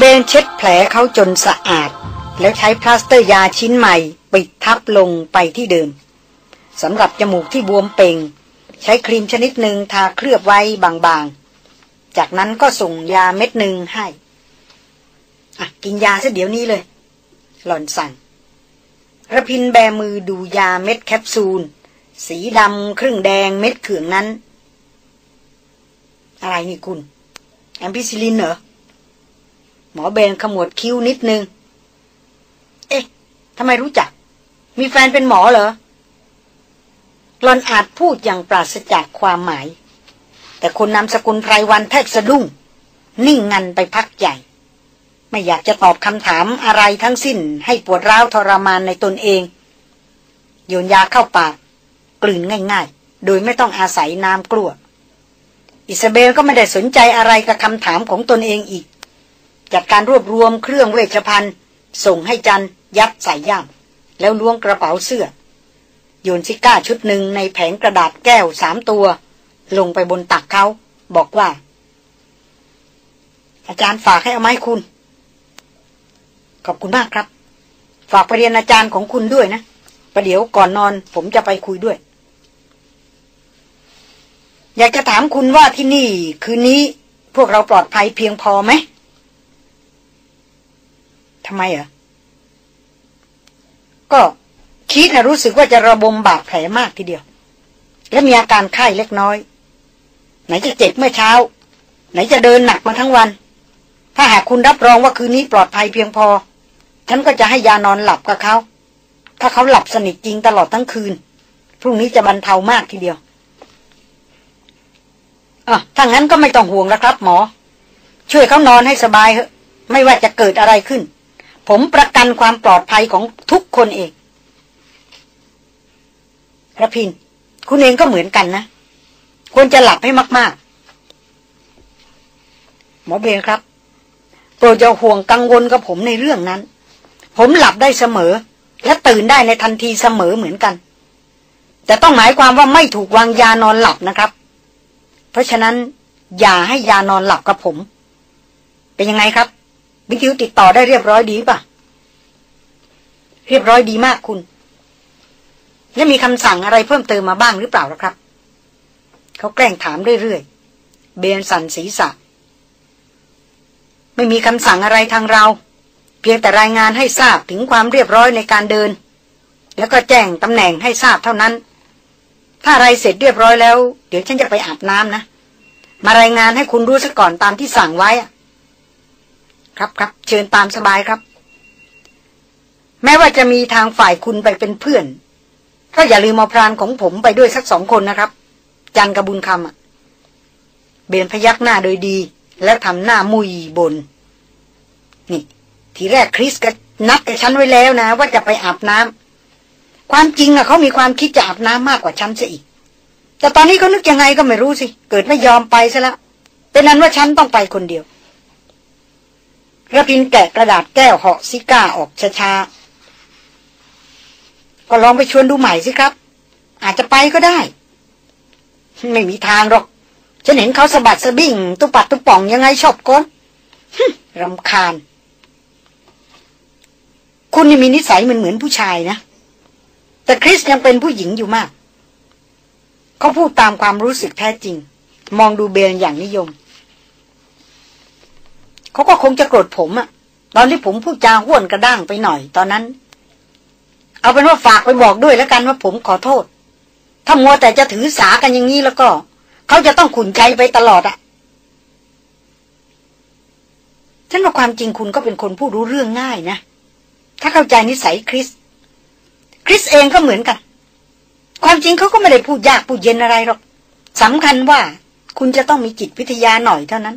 เบนเช็ดแผลเขาจนสะอาด แล้วใช้พลาสเตอร์ยาชิ้นใหม่ ปิดทับลงไปที่เดิมสำหรับจมูกที่บวมเป่ง ใช้ครีมชนิดหนึ่งทาเคลือบไว้บางๆ จากนั้นก็ส่งยาเม็ดหนึ่งให้อะกินยาซะเดี๋ยวนี้เลย หล่อนสั่งระพินแบมือดูยาเม็ดแคปซูล สีดำครึ่งแดงเม็ดเขื่องนั้น อะไรนี่คุณ แอมพิซิลินเหรอ หมอเบนขมวดคิ้วนิดนึง เอ๊ะทำไมรู้จัก มีแฟนเป็นหมอเหรอหลอนอาจพูดอย่างปราศจากความหมาย แต่คนนำสกุลไพรวันแทบสะดุ้ง นิ่งงันไปพักใหญ่ ไม่อยากจะตอบคำถามอะไรทั้งสิ้น ให้ปวดร้าวทรมานในตนเอง โยนยาเข้าปาก กลืนง่าย ๆ โดยไม่ต้องอาศัยน้ำกลัว อิสเบลก็ไม่ได้สนใจอะไรกับคำถามของตนเองอีก จัดการรวบรวมเครื่องเวชภัณฑ์ ส่งให้จันยัดใส่ย่าม แล้วล้วงกระเป๋าเสื้อ โยนซิก้าชุดหนึ่งในแผงกระดาษแก้วสามตัว ลงไปบนตักเขา บอกว่า อาจารย์ฝากให้เอาไม้คุณ ขอบคุณมากครับ ฝากไปเรียนอาจารย์ของคุณด้วยนะประเดี๋ยวก่อนนอนผมจะไปคุยด้วย อยากจะถามคุณว่าที่นี่ คืนนี้พวกเราปลอดภัยเพียงพอไหม ทำไมอะก็คิดนะรู้สึกว่าจะระบมบาดแผลมากทีเดียว และมีอาการไข้เล็กน้อย ไหนจะเจ็บเมื่อเช้า ไหนจะเดินหนักมาทั้งวัน ถ้าหากคุณรับรองว่าคืนนี้ปลอดภัยเพียงพอ ฉันก็จะให้ยานอนหลับกับเขา ถ้าเขาหลับสนิทจริงตลอดทั้งคืน พรุ่งนี้จะบรรเทามากทีเดียวอะถ้างั้นก็ไม่ต้องห่วงแล้วครับ หมอ ช่วยเขานอนให้สบายเถอะไม่ว่าจะเกิดอะไรขึ้น ผมประกันความปลอดภัยของทุกคนเองระพิน คุณเองก็เหมือนกันนะ ควรจะหลับให้มากๆ หมอเบนครับ โปรดจะห่วงกังวลกับผมในเรื่องนั้น ผมหลับได้เสมอ และตื่นได้ในทันทีเสมอเหมือนกัน แต่ต้องหมายความว่าไม่ถูกวางยานอนหลับนะครับ เพราะฉะนั้น อย่าให้ยานอนหลับกับผม เป็นยังไงครับ วิทยุติดต่อได้เรียบร้อยดีป่ะ เรียบร้อยดีมากคุณและมีคำสั่งอะไรเพิ่มเติมมาบ้างหรือเปล่าล่ะครับ เขาแกล้งถามเรื่อยๆ เบนสันศีรษะ ไม่มีคำสั่งอะไรทางเรา เพียงแต่รายงานให้ทราบถึงความเรียบร้อยในการเดิน แล้วก็แจ้งตำแหน่งให้ทราบเท่านั้น ถ้าอะไรเสร็จเรียบร้อยแล้ว เดี๋ยวฉันจะไปอาบน้ำนะ มารายงานให้คุณรู้ซะก่อนตามที่สั่งไว้ ครับครับเชิญตามสบายครับ แม้ว่าจะมีทางฝ่ายคุณไปเป็นเพื่อน ก็อย่าลืมเอาพรานของผมไปด้วยสักสองคนนะครับ จันกระบุญคำเบนพยักหน้าโดยดี แล้วทำหน้ามุยบน นี่ ทีแรกคริสก็นัดกับฉันไว้แล้วนะ ว่าจะไปอาบน้ำความจริงอะเขามีความคิดจะอาบน้ำมากกว่าฉันซะอีก แต่ตอนนี้เขานึกยังไงก็ไม่รู้สิ เกิดไม่ยอมไปซะแล้วเป็นนั้นว่าฉันต้องไปคนเดียว ระพินแกะกระดาษแก้วเหาะซิก้าออกช้าก็ลองไปชวนดูใหม่สิครับ อาจจะไปก็ได้ ไม่มีทางหรอก ฉันเห็นเขาสะบัดสะบิ่ง ตุปัดตุป่องยังไงชอบก้นรำคาญ คุณนี่มีนิสัยเหมือนเหมือนผู้ชายนะ แต่คริสยังเป็นผู้หญิงอยู่มาก เขาพูดตามความรู้สึกแท้จริง มองดูเบลอย่างนิยม เขาก็คงจะโกรธผมอะตอนที่ผมพูดจาห้วนกระด้างไปหน่อยตอนนั้น เอาเป็นว่าฝากไปบอกด้วยแล้วกันว่าผมขอโทษ ถ้ามัวแต่จะถือสากันอย่างนี้แล้วก็ เขาจะต้องขุนใจไปตลอดอะฉันว่าความจริงคุณก็เป็นคนผู้รู้เรื่องง่ายนะ ถ้าเข้าใจนิสัยคริส คริสเองก็เหมือนกัน ความจริงเขาก็ไม่ได้พูดยากพูดเย็นอะไรหรอกสำคัญว่าคุณจะต้องมีจิตวิทยาหน่อยเท่านั้น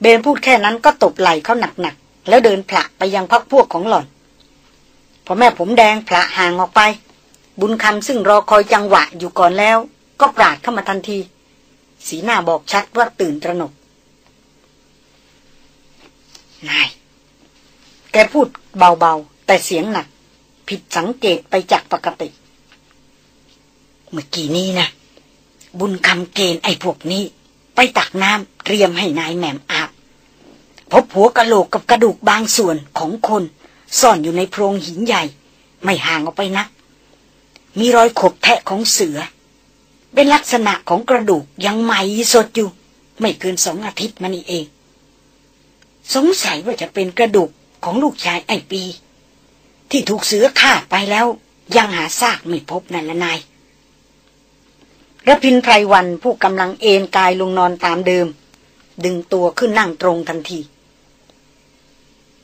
เบนพูดแค่นั้นก็ตบไหล่เขาหนักๆ แล้วเดินผละไปยังพักพวกของหล่อน พอแม่ผมแดงพระห่างออกไป บุญคำซึ่งรอคอยจังหวะอยู่ก่อนแล้ว ก็ปราดเข้ามาทันที สีหน้าบอกชัดว่าตื่นตระหนก นาย แกพูดเบาๆ แต่เสียงหนัก ผิดสังเกตไปจากปกติ เมื่อกี้นี้นะบุญคำเกณฑ์ไอ้พวกนี้ ไปตักน้ำเตรียมให้นายแหม่มอา พบหัวกะโหลกกับกระดูกบางส่วนของคน ซ่อนอยู่ในโพรงหินใหญ่ ไม่ห่างออกไปนัก มีรอยขบแทะของเสือ เป็นลักษณะของกระดูกยังใหม่สดอยู่ ไม่เกินสองอาทิตย์มานี่เอง สงสัยว่าจะเป็นกระดูกของลูกชายไอปี ที่ถูกเสือฆ่าไปแล้ว ยังหาซากไม่พบนั่นละนายระพินไพรวันผู้กำลังเอนกายลงนอนตามเดิม ดึงตัวขึ้นนั่งตรงทันที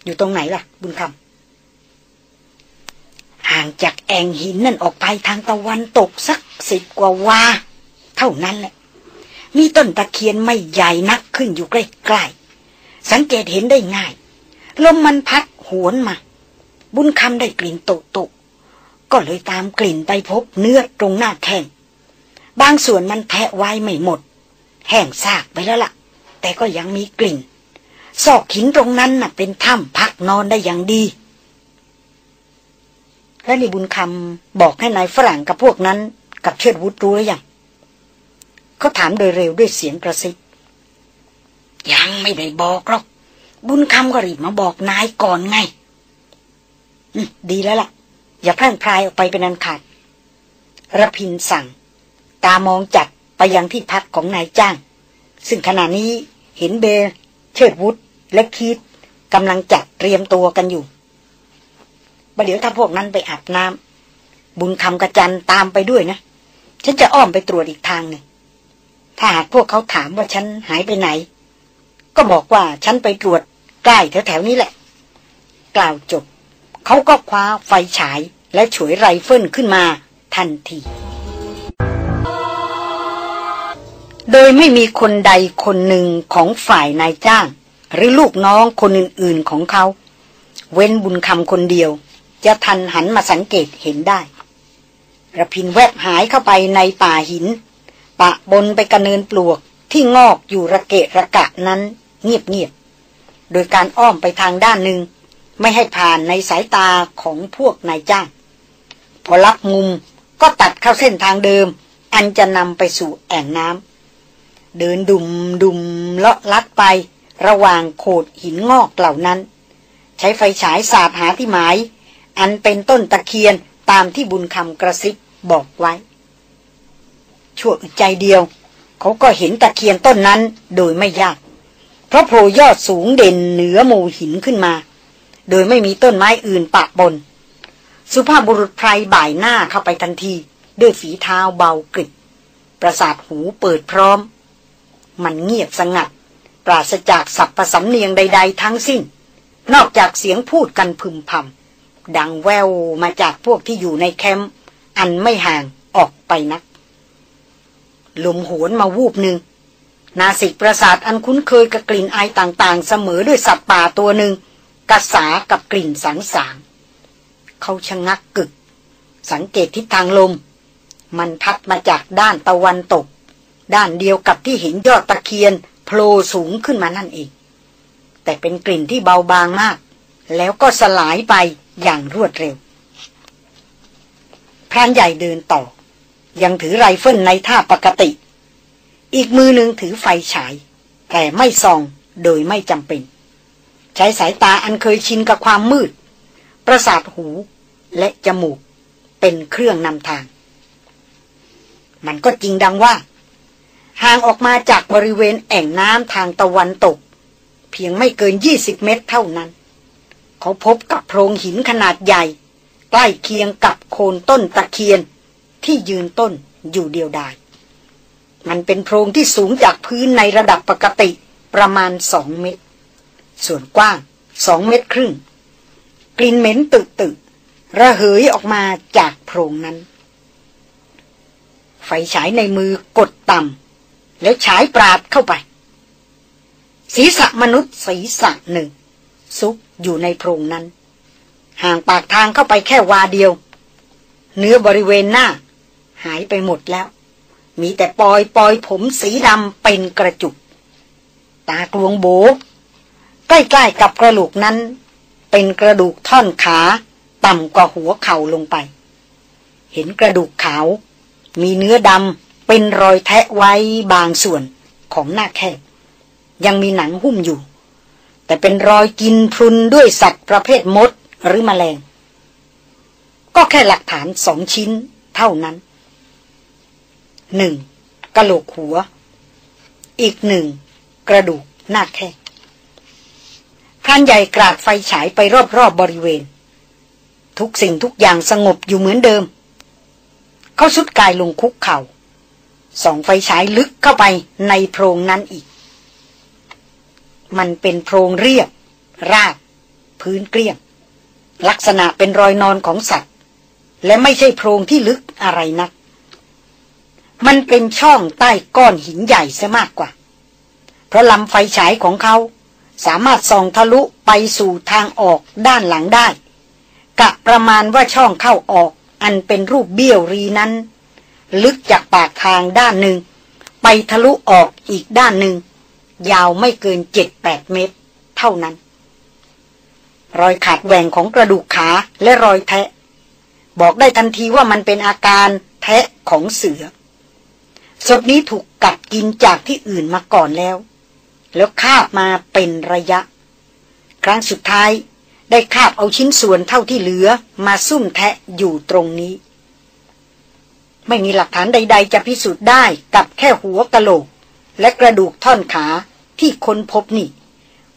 อยู่ตรงไหนล่ะ บุญคำห่างจากแองหินนั่นออกไปทางตะวันตกสักสิบกว่าวา เท่านั้นแหละ มีต้นตะเคียนไม่ใหญ่นักขึ้นอยู่ใกล้ๆ สังเกตเห็นได้ง่าย ลมมันพัดหวนมา บุญคำได้กลิ่นโตโตก็เลยตามกลิ่นไปพบเนื้อตรงหน้าแข้งบางส่วนมันแทะไว้ไม่หมด แห้งซากไปแล้วละ่ะ แต่ก็ยังมีกลิ่น ซอกหินตรงนั้นน่ะ เป็นถ้ำพักนอนได้อย่างดี และนี่บุญคำบอกให้นายฝรั่งกับพวกนั้น กับเชิดวุฒรู้หรือยังเขาถามโดยเร็วด้วยเสียงกระซิบยังไม่ได้บอกหรอกบุญคำก็รีบมาบอกนายก่อนไงดีแล้วล่ะ อย่าพลาดพลายออกไปเป็นอันขาดระพินสั่ง ตามองจัดไปยังที่พักของนายจ้าง ซึ่งขณะนี้เห็นเบ เชิดวุฒและคีดกำลังจัดเตรียมตัวกันอยู่ประเดี๋ยวถ้าพวกนั้นไปอาบน้ำบุญคำกระจันตามไปด้วยนะ ฉันจะอ้อมไปตรวจอีกทางหนึ่ง ถ้าหากพวกเขาถามว่าฉันหายไปไหน ก็บอกว่าฉันไปตรวจใกล้แถวๆนี้แหละ กล่าวจบ เขาก็คว้าไฟฉายและฉวยไรเฟิลขึ้นมาทันที โดยไม่มีคนใดคนหนึ่งของฝ่ายนายจ้าง หรือลูกน้องคนอื่นๆของเขา เว้นบุญคำคนเดียว จะทันหันมาสังเกตเห็นได้ระพินแวบหายเข้าไปในป่าหิน ปะบนไปกระเนินปลวกที่งอกอยู่ระเกะระกะนั้น เงียบๆ โดยการอ้อมไปทางด้านหนึ่ง ไม่ให้ผ่านในสายตาของพวกนายจ้าง พอรับมุมก็ตัดเข้าเส้นทางเดิม อันจะนำไปสู่แอ่งน้ำ เดินดุมดุมเลาะลัดไประหว่างโขดหินงอกเหล่านั้น ใช้ไฟฉายสาดหาที่หมาย อันเป็นต้นตะเคียนตามที่บุญคำกระซิบบอกไว้ ชั่วใจเดียว เขาก็เห็นตะเคียนต้นนั้นโดยไม่ยาก เพราะโผล่ยอดสูงเด่นเหนือหมู่หินขึ้นมา โดยไม่มีต้นไม้อื่นปะบนสุภาพบุรุษไพรบ่ายหน้าเข้าไปทันที ด้วยฝีเท้าเบากริบประสาทหูเปิดพร้อม มันเงียบสงัด ปราศจากสับประสำเนียงใด ๆ ทั้งสิ้น นอกจากเสียงพูดกันพึมพำดังแววมาจากพวกที่อยู่ในแคมป์อันไม่ห่างออกไปนัก ลมหวนมาวูบหนึ่ง นาสิกประสาทอันคุ้นเคยกับกลิ่นไอต่างๆ เสมอด้วยสัตว์ป่าตัวหนึ่งกระสากับกลิ่นสาบสางเขาชะงักกึก สังเกตทิศทางลม มันพัดมาจากด้านตะวันตก ด้านเดียวกับที่เห็นยอดตะเคียนโผล่สูงขึ้นมานั่นเอง แต่เป็นกลิ่นที่เบาบางมาก แล้วก็สลายไปอย่างรวดเร็ว พรานใหญ่เดินต่อ ยังถือไรเฟิลในท่าปกติ อีกมือหนึ่งถือไฟฉาย แต่ไม่ส่องโดยไม่จำเป็น ใช้สายตาอันเคยชินกับความมืด ประสาทหูและจมูกเป็นเครื่องนำทาง มันก็จริงดังว่า ห่างออกมาจากบริเวณแอ่งน้ำทางตะวันตก เพียงไม่เกินยี่สิบเมตรเท่านั้น เขาพบกับโพรงหินขนาดใหญ่ ใกล้เคียงกับโคนต้นตะเคียนที่ยืนต้นอยู่เดียวดาย มันเป็นโพรงที่สูงจากพื้นในระดับปกติประมาณสองเมตร ส่วนกว้างสองเมตรครึ่ง กลิ่นเหม็นตึกตึกระเหยออกมาจากโพรงนั้น ไฟฉายในมือกดต่ำ แล้วฉายปราดเข้าไป ศีรษะมนุษย์ศีรษะหนึ่ง ซุกอยู่ในโพรงนั้น ห่างปากทางเข้าไปแค่วาเดียว เนื้อบริเวณหน้า หายไปหมดแล้ว มีแต่ปอยปอยผมสีดำเป็นกระจุก ตากลวงโบใกล้ๆกับกระโหลกนั้น เป็นกระดูกท่อนขา ต่ำกว่าหัวเข่าลงไป เห็นกระดูกขาว มีเนื้อดำ เป็นรอยแทะไว้บางส่วนของหน้าแคบยังมีหนังหุ้มอยู่ แต่เป็นรอยกินพรุนด้วยสัตว์ประเภทมดหรือมแมลง ก็แค่หลักฐานสองชิ้นเท่านั้นหนึ่งกระโหลกหัว อีกหนึ่งกระดูกหน้าแข้งพรานใหญ่กราดไฟฉายไปรอบๆบบริเวณ ทุกสิ่งทุกอย่างสงบอยู่เหมือนเดิม เขาสุดกายลงคุกเขา่า ส่องไฟฉายลึกเข้าไปในโพรงนั้นอีก มันเป็นโพรงเรียบ ราบ พื้นเกลี้ยง ลักษณะเป็นรอยนอนของสัตว์ และไม่ใช่โพรงที่ลึกอะไรนัก มันเป็นช่องใต้ก้อนหินใหญ่ซะมากกว่า เพราะลำไฟฉายของเขาสามารถส่องทะลุไปสู่ทางออกด้านหลังได้ กะประมาณว่าช่องเข้าออกอันเป็นรูปเบี้ยวรีนั้น ลึกจากปากทางด้านหนึ่ง ไปทะลุออกอีกด้านหนึ่ง ยาวไม่เกินเจ็ดแปดเมตร เท่านั้น รอยขาดแหว่งของกระดูกขาและรอยแทะ บอกได้ทันทีว่ามันเป็นอาการแทะของเสือศพนี้ถูกกัดกินจากที่อื่นมาก่อนแล้ว แล้วคาบมาเป็นระยะ ครั้งสุดท้ายได้คาบเอาชิ้นส่วนเท่าที่เหลือมาซุ่มแทะอยู่ตรงนี้ ไม่มีหลักฐานใด ๆ จะพิสูจน์ได้กับแค่หัวกะโหลก และกระดูกท่อนขาที่ค้นพบนี่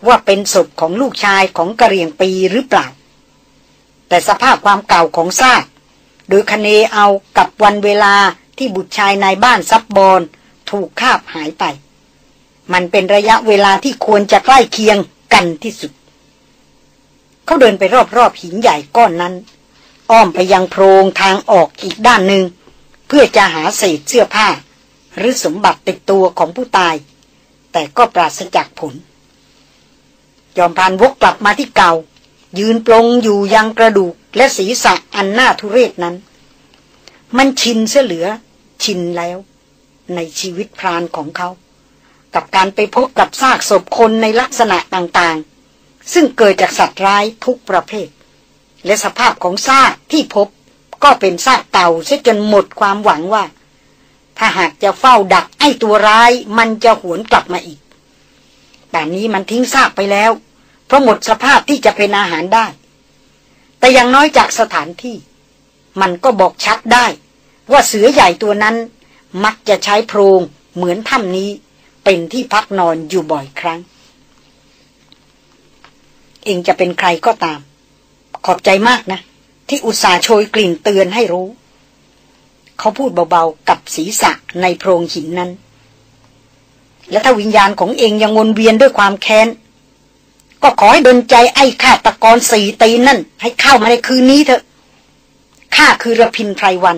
ว่าเป็นศพของลูกชายของกระเรียงปีหรือเปล่า แต่สภาพความเก่าของซากโดยคเนเอากับวันเวลาที่บุตรชายในบ้านซับบอลถูกคาบหายไป มันเป็นระยะเวลาที่ควรจะใกล้เคียงกันที่สุด เขาเดินไปรอบๆหินใหญ่ก้อนนั้น อ้อมไปยังโพรงทางออกอีกด้านหนึ่ง เพื่อจะหาเศษเสื้อผ้า หรือสมบัติติดตัวของผู้ตาย แต่ก็ปราศจากผลยอมพานวกกลับมาที่เก่า ยืนปลงอยู่ยังกระดูกและศีรษะอันน่าทุเรศนั้น มันชินเสียเหลือ ชินแล้ว ในชีวิตพรานของเขา กับการไปพบกับซากศพคนในลักษณะต่างๆ ซึ่งเกิดจากสัตว์ร้ายทุกประเภท และสภาพของซากที่พบ ก็เป็นซากเต่าเสียจนหมดความหวังว่า ถ้าหากจะเฝ้าดักไอ้ตัวร้าย มันจะหวนกลับมาอีกแต่นี้มันทิ้งซากไปแล้ว เพราะหมดสภาพที่จะเป็นอาหารได้ แต่ยังน้อยจากสถานที่ มันก็บอกชัดได้ ว่าเสือใหญ่ตัวนั้น มักจะใช้โพรงเหมือนถ้ำนี้ เป็นที่พักนอนอยู่บ่อยครั้ง เองจะเป็นใครก็ตาม ขอบใจมากนะ ที่อุตส่าห์โชยกลิ่นเตือนให้รู้ เขาพูดเบาๆกับศีรษะในโพรงหินนั้น และถ้าวิญญาณของเองยังวนเวียนด้วยความแค้น ก็ขอให้ดนใจไอ้ข้าตะกรสี่ตีนั่น ให้เข้ามาในคืนนี้เถอะข้าคือระพินไพรวัน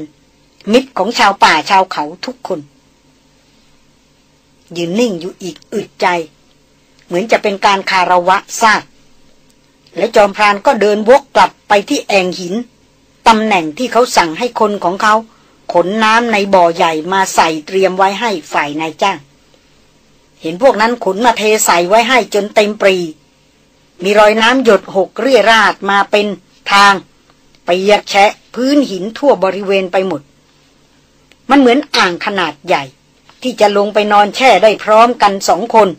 มิตรของชาวป่าชาวเขาทุกคนยืนนิ่งอยู่อีกอึดใจ เหมือนจะเป็นการคาระวะซาก และจอมพรานก็เดินวกกลับไปที่แอ่งหินตำแหน่งที่เขาสั่งให้คนของเขา ขนน้ำในบ่อใหญ่มาใส่เตรียมไว้ให้ฝ่ายนายจ้าง เห็นพวกนั้นขนมาเทใส่ไว้ให้จนเต็มปรี มีรอยน้ำหยดหกเรี่ยราดมาเป็นทางไปยักแชะพื้นหินทั่วบริเวณไปหมด มันเหมือนอ่างขนาดใหญ่ ที่จะลงไปนอนแช่ได้พร้อมกันสองคน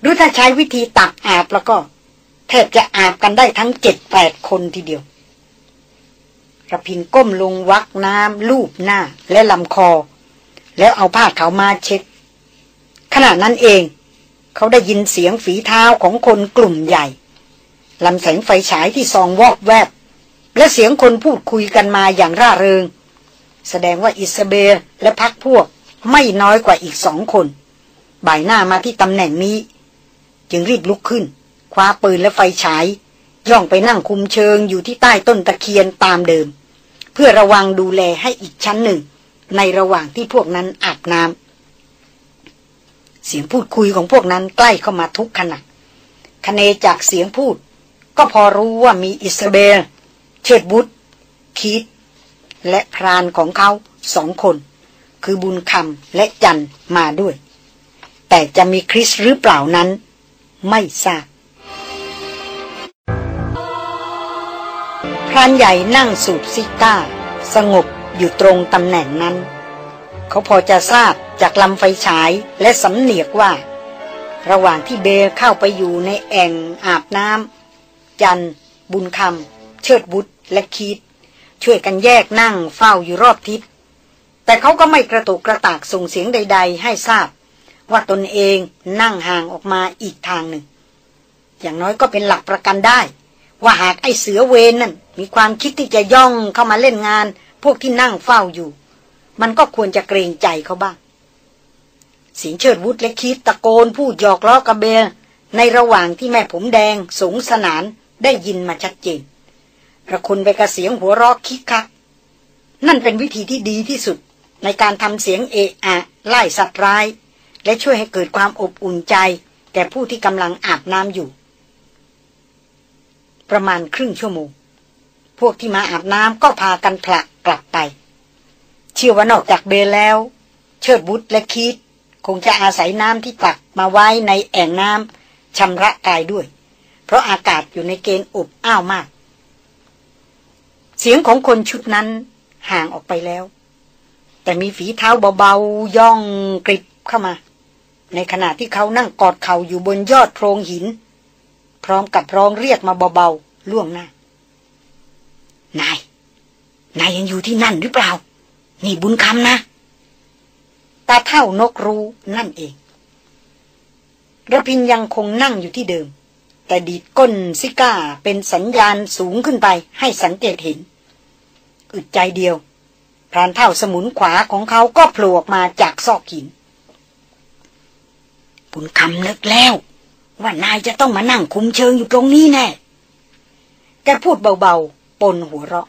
หรือถ้าใช้วิธีตักอาบแล้วก็ แทบจะอาบกันได้ทั้งเจ็ดแปดคนทีเดียวระพินก้มลงวักน้ำลูบหน้าและลำคอ แล้วเอาผ้าขาวมาเช็ดขณะนั้นเอง เขาได้ยินเสียงฝีเท้าของคนกลุ่มใหญ่ลำแสงไฟฉายที่ซองวอกแวบ และเสียงคนพูดคุยกันมาอย่างร่าเริง แสดงว่าอิสเบลและพักพวกไม่น้อยกว่าอีกสองคน บ่ายหน้ามาที่ตำแหน่งนี้ จึงรีบลุกขึ้น คว้าปืนและไฟฉาย ย่องไปนั่งคุมเชิงอยู่ที่ใต้ต้นตะเคียนตามเดิม เพื่อระวังดูแลให้อีกชั้นหนึ่ง ในระหว่างที่พวกนั้นอาบน้ำเสียงพูดคุยของพวกนั้นใกล้เข้ามาทุกขณะคเนจากเสียงพูด ก็พอรู้ว่ามีอิสเบลเชิดบุตรคีตและพรานของเขาสองคน คือบุญคำและจันมาด้วย แต่จะมีคริสหรือเปล่านั้น ไม่ทราบ พรานใหญ่นั่งสูบซิก้า สงบอยู่ตรงตำแหน่งนั้น เขาพอจะทราบจากลำไฟฉายและสำเนียกว่า ระหว่างที่เบลเข้าไปอยู่ในแอ่งอาบน้ำจัน บุญคำเชิดบุตรและคีดช่วยกันแยกนั่งเฝ้าอยู่รอบทิศ แต่เขาก็ไม่กระตุกกระตากส่งเสียงใด ๆ ให้ทราบ ว่าตนเองนั่งห่างออกมาอีกทางหนึ่ง อย่างน้อยก็เป็นหลักประกันได้ ว่าหากไอ้เสือเวนนั่นมีความคิดที่จะย่องเข้ามาเล่นงาน พวกที่นั่งเฝ้าอยู่ มันก็ควรจะเกรงใจเขาบ้างสียงเชิดวุฒและคิดตะโกนพูดหยอกล้อกระเบลในระหว่างที่แม่ผมแดงสงสนานได้ยินมาชัดเจนระคุณไปกระเสียงหัวราะคิกคักนั่นเป็นวิธีที่ดีที่สุดในการทำเสียงเอะอะไล่สัตว์ร้าย และช่วยให้เกิดความอบอุ่นใจ แก่ผู้ที่กำลังอาบน้ำอยู่ ประมาณครึ่งชั่วโมง พวกที่มาอาบน้ำก็พากันผลักกลับไป เชื่อว่านอกจากเบลแล้ว เชิดบุตรและคิดคงจะอาศัยน้ำที่ตักมาไว้ในแอ่งน้ำชำระกายด้วย เพราะอากาศอยู่ในเกณฑ์อบอ้าวมาก เสียงของคนชุดนั้นห่างออกไปแล้ว แต่มีฝีเท้าเบาๆย่องกริบเข้ามา ในขณะที่เขานั่งกอดเข่าอยู่บนยอดโพรงหิน พร้อมกับร้องเรียกมาเบาๆล่วงหน้า นาย นายยังอยู่ที่นั่นหรือเปล่า นี่บุญคำนะ ตาเท่านกรู้นั่นเองระพินยังคงนั่งอยู่ที่เดิม แต่ดีดก้นซิก้าเป็นสัญญาณสูงขึ้นไปให้สังเกตเห็น อึดใจเดียวพรานเท่าสมุนขวาของเขาก็โผล่ออกมาจากซอกหินบุญคำนึกแล้ว ว่านายจะต้องมานั่งคุมเชิงอยู่ตรงนี้แน่ แกพูดเบาๆ ปนหัวเราะ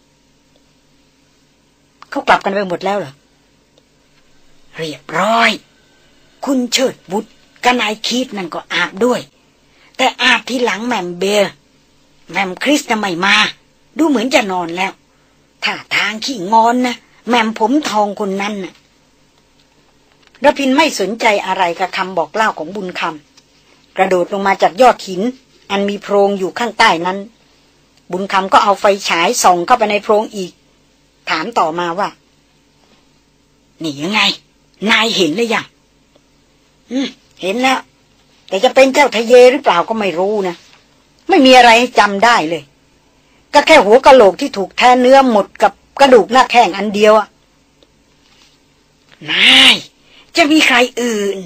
เขากลับกันไปหมดแล้วเหรอ เรียบร้อย คุณเชิดบุตรกับนายคีดนั่นก็อาบด้วย แต่อาบที่หลังแมมเบลแมมคริสจะไม่มา ดูเหมือนจะนอนแล้วถ้าทางขี้งอนนะแมมผมทองคนนั้นนะ่ะระพินไม่สนใจอะไรกับคำบอกเล่าของบุญคำ ระโดดลงมาจากยอดหิน อันมีโพรงอยู่ข้างใต้นั้น บุญคำก็เอาไฟฉายส่องเข้าไปในโพรงอีก ถามต่อมาว่า นี่ยังไง นายเห็นหรือยังอืมเห็นแล้ว แต่จะเป็นเจ้าทะเยหรือเปล่าก็ไม่รู้นะ ไม่มีอะไรจำได้เลย ก็แค่หัวกะโหลกที่ถูกแทนเนื้อหมดกับกระดูกหน้าแข้งอันเดียวอะนาย จะมีใครอื่น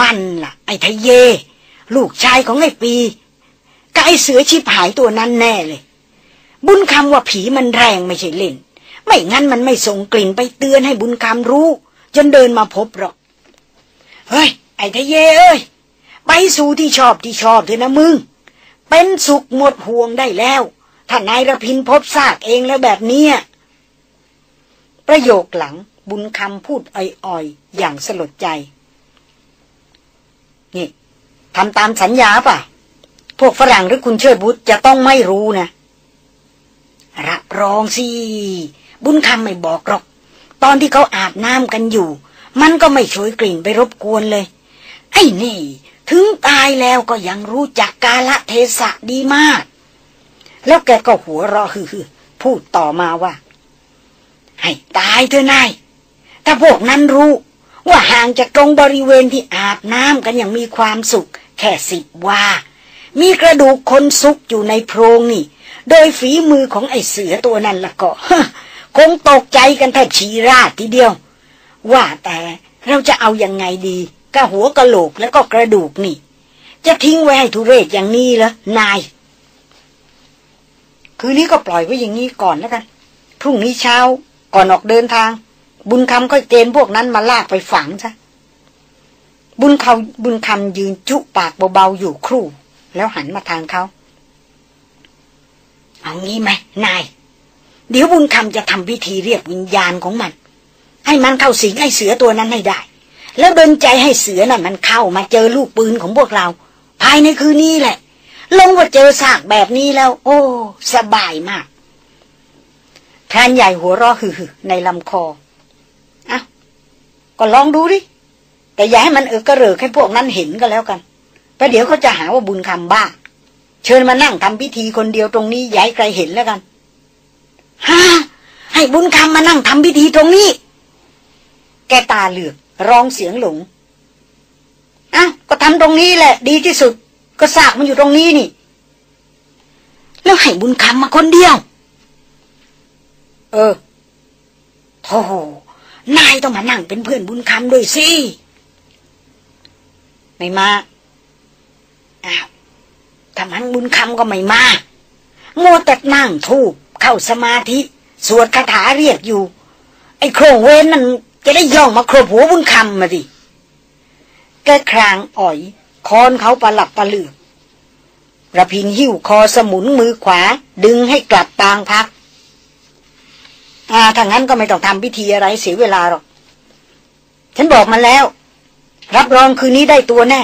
มันล่ะ ไอ้ทะเย ลูกชายของไอ้ปีกับไอ้เสือชิบหายตัวนั้นแน่เลย บุญคำว่าผีมันแรงไม่ใช่เล่น ไม่งั้นมันไม่ส่งกลิ่นไปเตือนให้บุญคำรู้ จนเดินมาพบหรอก เฮ้ย ไอ้ทะเยเอ้ย ไปสู่ที่ชอบที่ชอบเถอะนะมึง เป็นสุขหมดห่วงได้แล้ว ถ้านายระพินพบซากเองแล้วแบบนี้ประโยคหลังบุญคำพูดอ่อยๆ อย่างสลดใจ ทำตามสัญญาป่ะ พวกฝรั่งหรือคุณเชิดบุตรจะต้องไม่รู้นะ รับรองสิ บุญคำไม่บอกหรอก ตอนที่เขาอาบน้ำกันอยู่ มันก็ไม่ช่วยกลิ่นไปรบกวนเลย ไอ้นี่ ถึงตายแล้วก็ยังรู้จักกาละเทศะดีมาก แล้วแกก็หัวเราะฮือพูดต่อมาว่า ให้ตายเถอะนาย ถ้าพวกนั้นรู้ว่าห่างจากตรงบริเวณที่อาบน้ำกันอย่างมีความสุข แค่สิบว่า มีกระดูกคนซุกอยู่ในโพรงนี่ โดยฝีมือของไอ้เสือตัวนั้นละก็คงตกใจกันแทบชีราทีเดียว ว่าแต่เราจะเอาอยัางไงดีกับหัวกะโหลกแล้วก็กระดูกนี่ จะทิ้งไว้ให้ทุเรศอย่างนี้เหรอนาย คืนนี้ก็ปล่อยไว้อย่างนี้ก่อนแล้วกัน พรุ่งนี้เช้าก่อนออกเดินทาง บุญคำก็เกณฑ์พวกนั้นมาลากไปฝังซะ บุญเขาบุญคำยืนจุปากเบาๆอยู่ครู่ แล้วหันมาทางเขา เอางี้ไหมนาย เดี๋ยวบุญคำจะทำพิธีเรียกวิญญาณของมัน ให้มันเข้าสิงไอ้เสือตัวนั้นให้ได้ แล้วเดินใจให้เสือน่ะมันเข้ามาเจอลูกปืนของพวกเรา ภายในคืนนี้แหละ ลงว่าเจอซากแบบนี้แล้ว โอ้ สบายมากพรานใหญ่หัวราะฮือในลำคออะก็ลองดูดิ แต่อย่าให้มันเออกระเริกให้พวกนั้นเห็นก็แล้วกันเพระเดี๋ยวเขาจะหาว่าบุญคำบ้า เชิญมานั่งทำพิธีคนเดียวตรงนี้ย้ายใครเห็นแล้วกันฮะให้บุญคำมานั่งทำพิธีตรงนี้ แกตาเหลือกร้องเสียงหลงออ้าวก็ทำตรงนี้แหละ ดีที่สุด ก็สากมันอยู่ตรงนี้นี่ แล้วให้บุญคำมาคนเดียว เออโธ่นายต้องมานั่งเป็นเพื่อนบุญคำด้วยสิ ไม่มา อ้าวถ้ามันบุญคำก็ไม่มาโมวแต่นั่งทูบเข้าสมาธิสวดคาถาเรียกอยู่ ไอ้โครงเวนนั่นจะได้ย่องมาครบหัวบุญคำมาดิแกครางอ่อยคอนเขาประหลับประลือบระพินหิ้วคอสมุนมือขวา ดึงให้กลับปางพักอ่าถ้างั้นก็ไม่ต้องทำพิธีอะไรเสียเวลาหรอก ฉันบอกมาแล้ว รับรองคืนนี้ได้ตัวแน่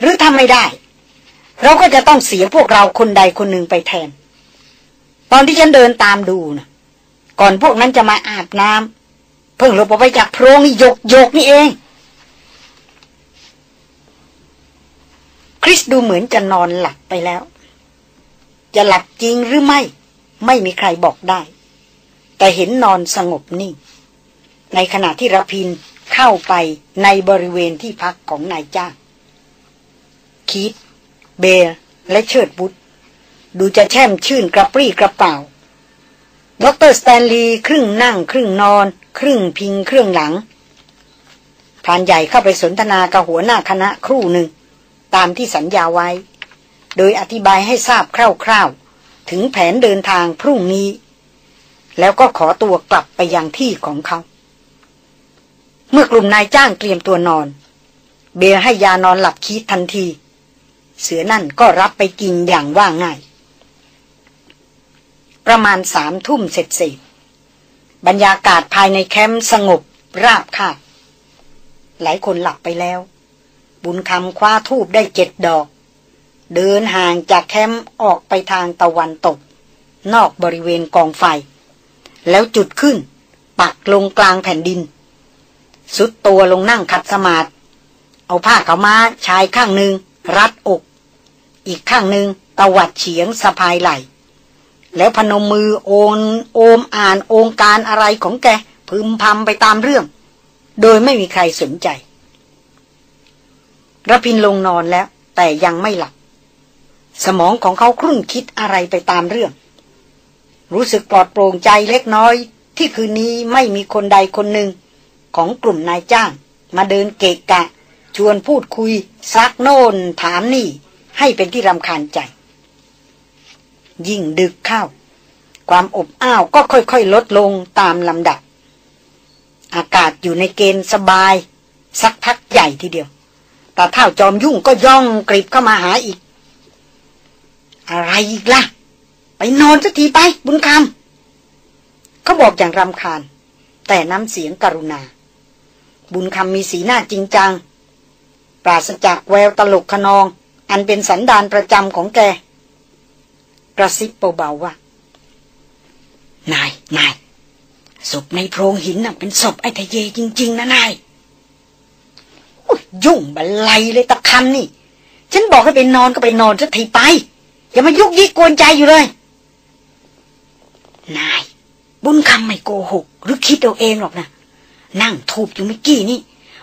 หรือทำไม่ได้ เราก็จะต้องเสียพวกเราคนใดคนหนึ่งไปแทน ตอนที่ฉันเดินตามดูนะก่อนพวกนั้นจะมาอาบน้ำเพิ่งหลบออกไปจากโพรงนี่ยกยกนี่เองคริสดูเหมือนจะนอนหลับไปแล้ว จะหลับจริงหรือไม่ ไม่มีใครบอกได้ แต่เห็นนอนสงบนิ่ง ในขณะที่รพินทร์ เข้าไปในบริเวณที่พักของนายจ้างคีธเบลและเชิดวุธดูจะแช่มชื่นกระปรี้กระเปร่าดร.สแตนลีย์ครึ่งนั่ง ครึ่งนอน ครึ่งพิงเครื่องหลังพรานใหญ่เข้าไปสนทนากับหัวหน้าคณะครู่หนึ่ง ตามที่สัญญาไว้ โดยอธิบายให้ทราบคร่าวๆ ถึงแผนเดินทางพรุ่งนี้ แล้วก็ขอตัวกลับไปยังที่ของเขา เมื่อกลุ่มนายจ้างเตรียมตัวนอน เบลให้ยานอนหลับคีดทันที เสือนั่นก็รับไปกินอย่างว่าง่าย ประมาณสามทุ่มเสร็จสร็จบรรยากาศภายในแคมป์สงบราบคาบหลายคนหลับไปแล้ว บุญคำคว้าทูบได้เจ็ดดอก เดินห่างจากแคมป์ออกไปทางตะวันตก นอกบริเวณกองไฟ แล้วจุดขึ้น ปักลงกลางแผ่นดิน สุดตัวลงนั่งขัดสมาธิเอาผ้าขาวม้าชายข้างหนึ่งรัดอก อีกข้างหนึ่งตวัดเฉียงสะพายไหล แล้วพนมมือโอนโอมอ่านองค์การอะไรของแกพึมพำไปตามเรื่อง โดยไม่มีใครสนใจระพินลงนอนแล้ว แต่ยังไม่หลับ สมองของเขาครุ่นคิดอะไรไปตามเรื่อง รู้สึกปลอดโปร่งใจเล็กน้อยที่คืนนี้ไม่มีคนใดคนหนึ่ง ของกลุ่มนายจ้าง มาเดินเกะกะ ชวนพูดคุย ซักโน่นถามนี่ ให้เป็นที่รำคาญใจ ยิ่งดึกเข้า ความอบอ้าวก็ค่อยๆ ลดลงตามลำดับ อากาศอยู่ในเกณฑ์สบาย สักพักใหญ่ทีเดียวตาเท่าจอมยุ่งก็ย่องกรีบเข้ามาหาอีก อะไรอีกละ่ะ ไปนอนสักทีไปบุญคำเขาบอกอย่างรำคาญ แต่น้ำเสียงกรุณา บุญคำมีสีหน้าจริงจัง ปราศจากแววตลกขนอง อันเป็นสันดานประจำของแก กระซิบเบาๆว่า นาย นายศพในโพรงหินน่ะเป็นศพไอ้ทะเยจริง ๆ นะนายยุ่งบันไลเลยตะคำนี่ ฉันบอกให้ไปนอนก็ไปนอนสักทีไป อย่ามายุกยิกกวนใจอยู่เลย นาย บุญคำไม่โกหก หรือคิดเอาเองหรอกนะ นั่งทูบอยู่เมื่อกี้นี่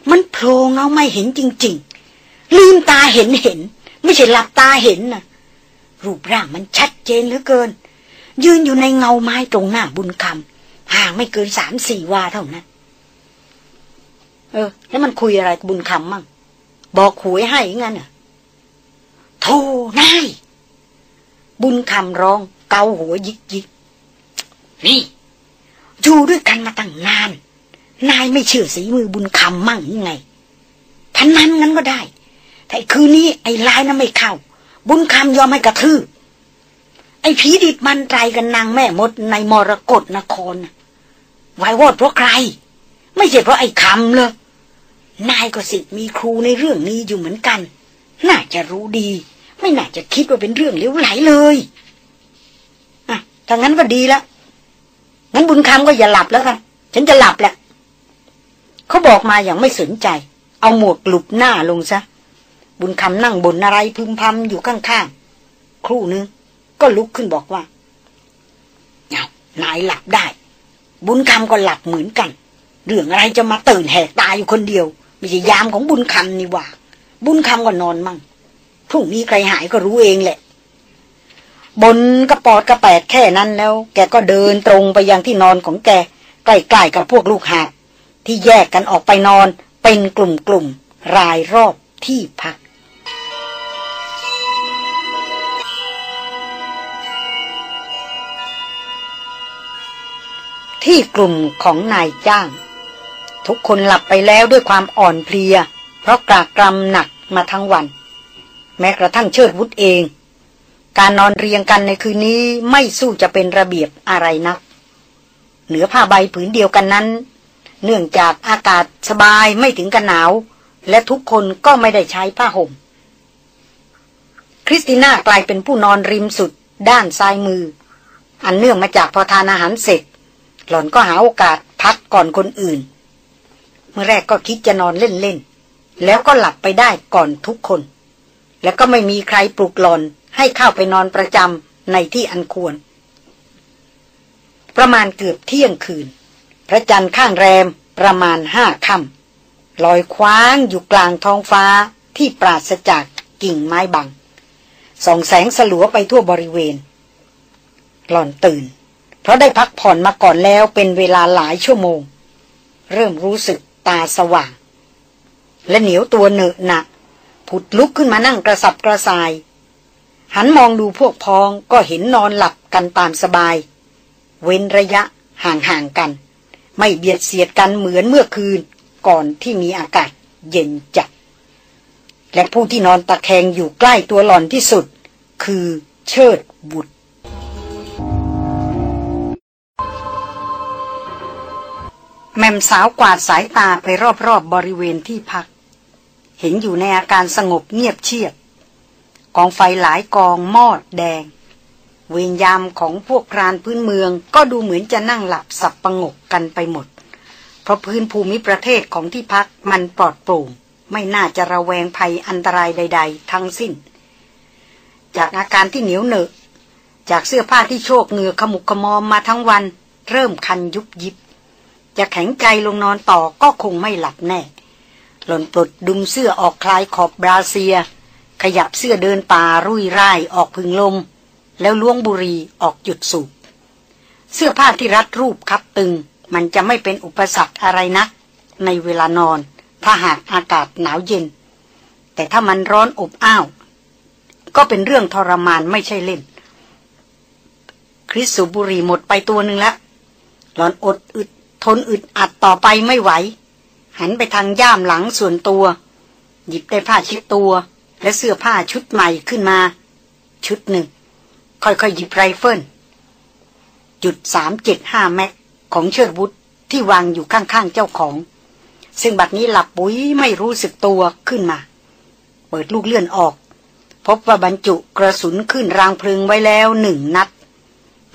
มันโผล่เงาไม่เห็นจริง ๆ ลืมตาเห็นเห็น ไม่ใช่หลับตาเห็นนะรูปร่างมันชัดเจนเหลือเกิน ยืนอยู่ในเงาไม้ตรงหน้าบุญคำห่างไม่เกินสามสี่วาเท่านั้น เออ แล้วมันคุยอะไรบบุญคำมั่งบอกหวยให้งั้นอะโธ่นายบุญคำร้อง เกาหัวยิกยิกนี่อยู่ด้วยกันมาตั้งนาน นายไม่เชื่อสีมือบุญคำมั่งยังไงพันนั้นงั้นก็ได้ แต่คืนนี้ไอ้ลายนั้นไม่เข้า บุญคำยอมให้กระทืบไอ้ผีดิบมันไตรกันนางแม่มดในมรกรนครไว้วอดเพราะใคร ไม่ใช่เพราะไอ้คำเลยนายก็สิมีครูในเรื่องนี้อยู่เหมือนกัน น่าจะรู้ดี ไม่น่าจะคิดว่าเป็นเรื่องเลี้ยวไหลเลยอะถ้างั้นก็ดีแล้วงั้นบุญคำก็อย่าหลับแล้วกัน ฉันจะหลับแหละ เขาบอกมาอย่างไม่สนใจ เอาหมวกหลุบหน้าลงซะ บุญคำนั่งบนอะไรพึมพำอยู่ข้างๆ ครู่นึง ก็ลุกขึ้นบอกว่าเอานายหลับได้ บุญคำก็หลับเหมือนกัน เรื่องอะไรจะมาตื่นแหกตาอยู่คนเดียว ไม่ใช่ยามของบุญคำนี่ว่า บุญคำก็นอนมั่ง พรุ่งนี้ใครหายก็รู้เองแหละบนกระปอดกระแปดแค่นั้นแล้ว แกก็เดินตรงไปยังที่นอนของแก ใกล้ๆกับพวกลูกหาบ ที่แยกกันออกไปนอนเป็นกลุ่มๆรายรอบที่พัก ที่กลุ่มของนายจ้าง ทุกคนหลับไปแล้วด้วยความอ่อนเพลีย เพราะกรากรำหนักมาทั้งวัน แม้กระทั่งเชิดวุฒเอง การนอนเรียงกันในคืนนี้ไม่สู้จะเป็นระเบียบอะไรนัก เหนือผ้าใบผืนเดียวกันนั้น เนื่องจากอากาศสบายไม่ถึงกันหนาว และทุกคนก็ไม่ได้ใช้ผ้าห่ม คริสติน่ากลายเป็นผู้นอนริมสุด ด้านซ้ายมือ อันเนื่องมาจากพอทานอาหารเสร็จ หล่อนก็หาโอกาสพักก่อนคนอื่น เมื่อแรกก็คิดจะนอนเล่นๆ แล้วก็หลับไปได้ก่อนทุกคน แล้วก็ไม่มีใครปลุกหลอนให้เข้าไปนอนประจำในที่อันควร ประมาณเกือบเที่ยงคืน พระจันทร์ข้างแรมประมาณห้าค่ำลอยคว้างอยู่กลางท้องฟ้าที่ปราศจากกิ่งไม้บัง ส่องแสงสลัวไปทั่วบริเวณ หล่อนตื่น เพราะได้พักผ่อนมาก่อนแล้วเป็นเวลาหลายชั่วโมง เริ่มรู้สึกตาสว่าง และเหนียวตัวเหนอะหนักผุดลุกขึ้นมานั่งกระสับกระส่าย หันมองดูพวกพ้องก็เห็นนอนหลับกันตามสบาย เว้นระยะห่างๆกัน ไม่เบียดเสียดกันเหมือนเมื่อคืนก่อนที่มีอากาศเย็นจัด และผู้ที่นอนตะแคงอยู่ใกล้ตัวหล่อนที่สุด คือเชิดบุตร แม่มสาวกวาดสายตาไปรอบๆบบริเวณที่พัก เห็นอยู่ในอาการสงบเงียบเชียบกองไฟหลายกองมอดแดง เวรยามของพวกพรานพื้นเมืองก็ดูเหมือนจะนั่งหลับสับประงกกันไปหมด เพราะพื้นภูมิประเทศของที่พักมันปลอดโปร่ง ไม่น่าจะระแวงภัยอันตรายใด ๆ ทั้งสิ้น จากอาการที่เหนียวเหนอะ จากเสื้อผ้าที่โชกเหงื่อขมุกขมอมมาทั้งวัน เริ่มคันยุบยิบ จะแข็งใจลงนอนต่อก็คงไม่หลับแน่ หล่นปลดดุมเสื้อออกคลายขอบบราเซีย ขยับเสื้อเดินป่ารุ่ยร่ายออกพึงลม แล้วล้วงบุรีออกหยุดสูบเสื้อผ้าที่รัดรูปคับตึง มันจะไม่เป็นอุปสรรคอะไรนะ ในเวลานอน ถ้าหากอากาศหนาวเย็น แต่ถ้ามันร้อนอบอ้าว ก็เป็นเรื่องทรมานไม่ใช่เล่น คริสสูบบุรีหมดไปตัวหนึ่งแล้วหลอนอดอึดทนอึดอัดต่อไปไม่ไหว หันไปทางย่ามหลังส่วนตัว หยิบได้ผ้าช็ดตัว และเสื้อผ้าชุดใหม่ขึ้นมา ชุดหนึ่ง ค่อยๆหยิบไรเฟิลจุดสามเจ็ดห้า mag ของเชิดวุฒที่วางอยู่ข้างๆเจ้าของ ซึ่งบัดนี้หลับปุ๋ยไม่รู้สึกตัวขึ้นมา เปิดลูกเลื่อนออก พบว่าบรรจุกระสุนขึ้นรังเพลิงไว้แล้วหนึ่งนัด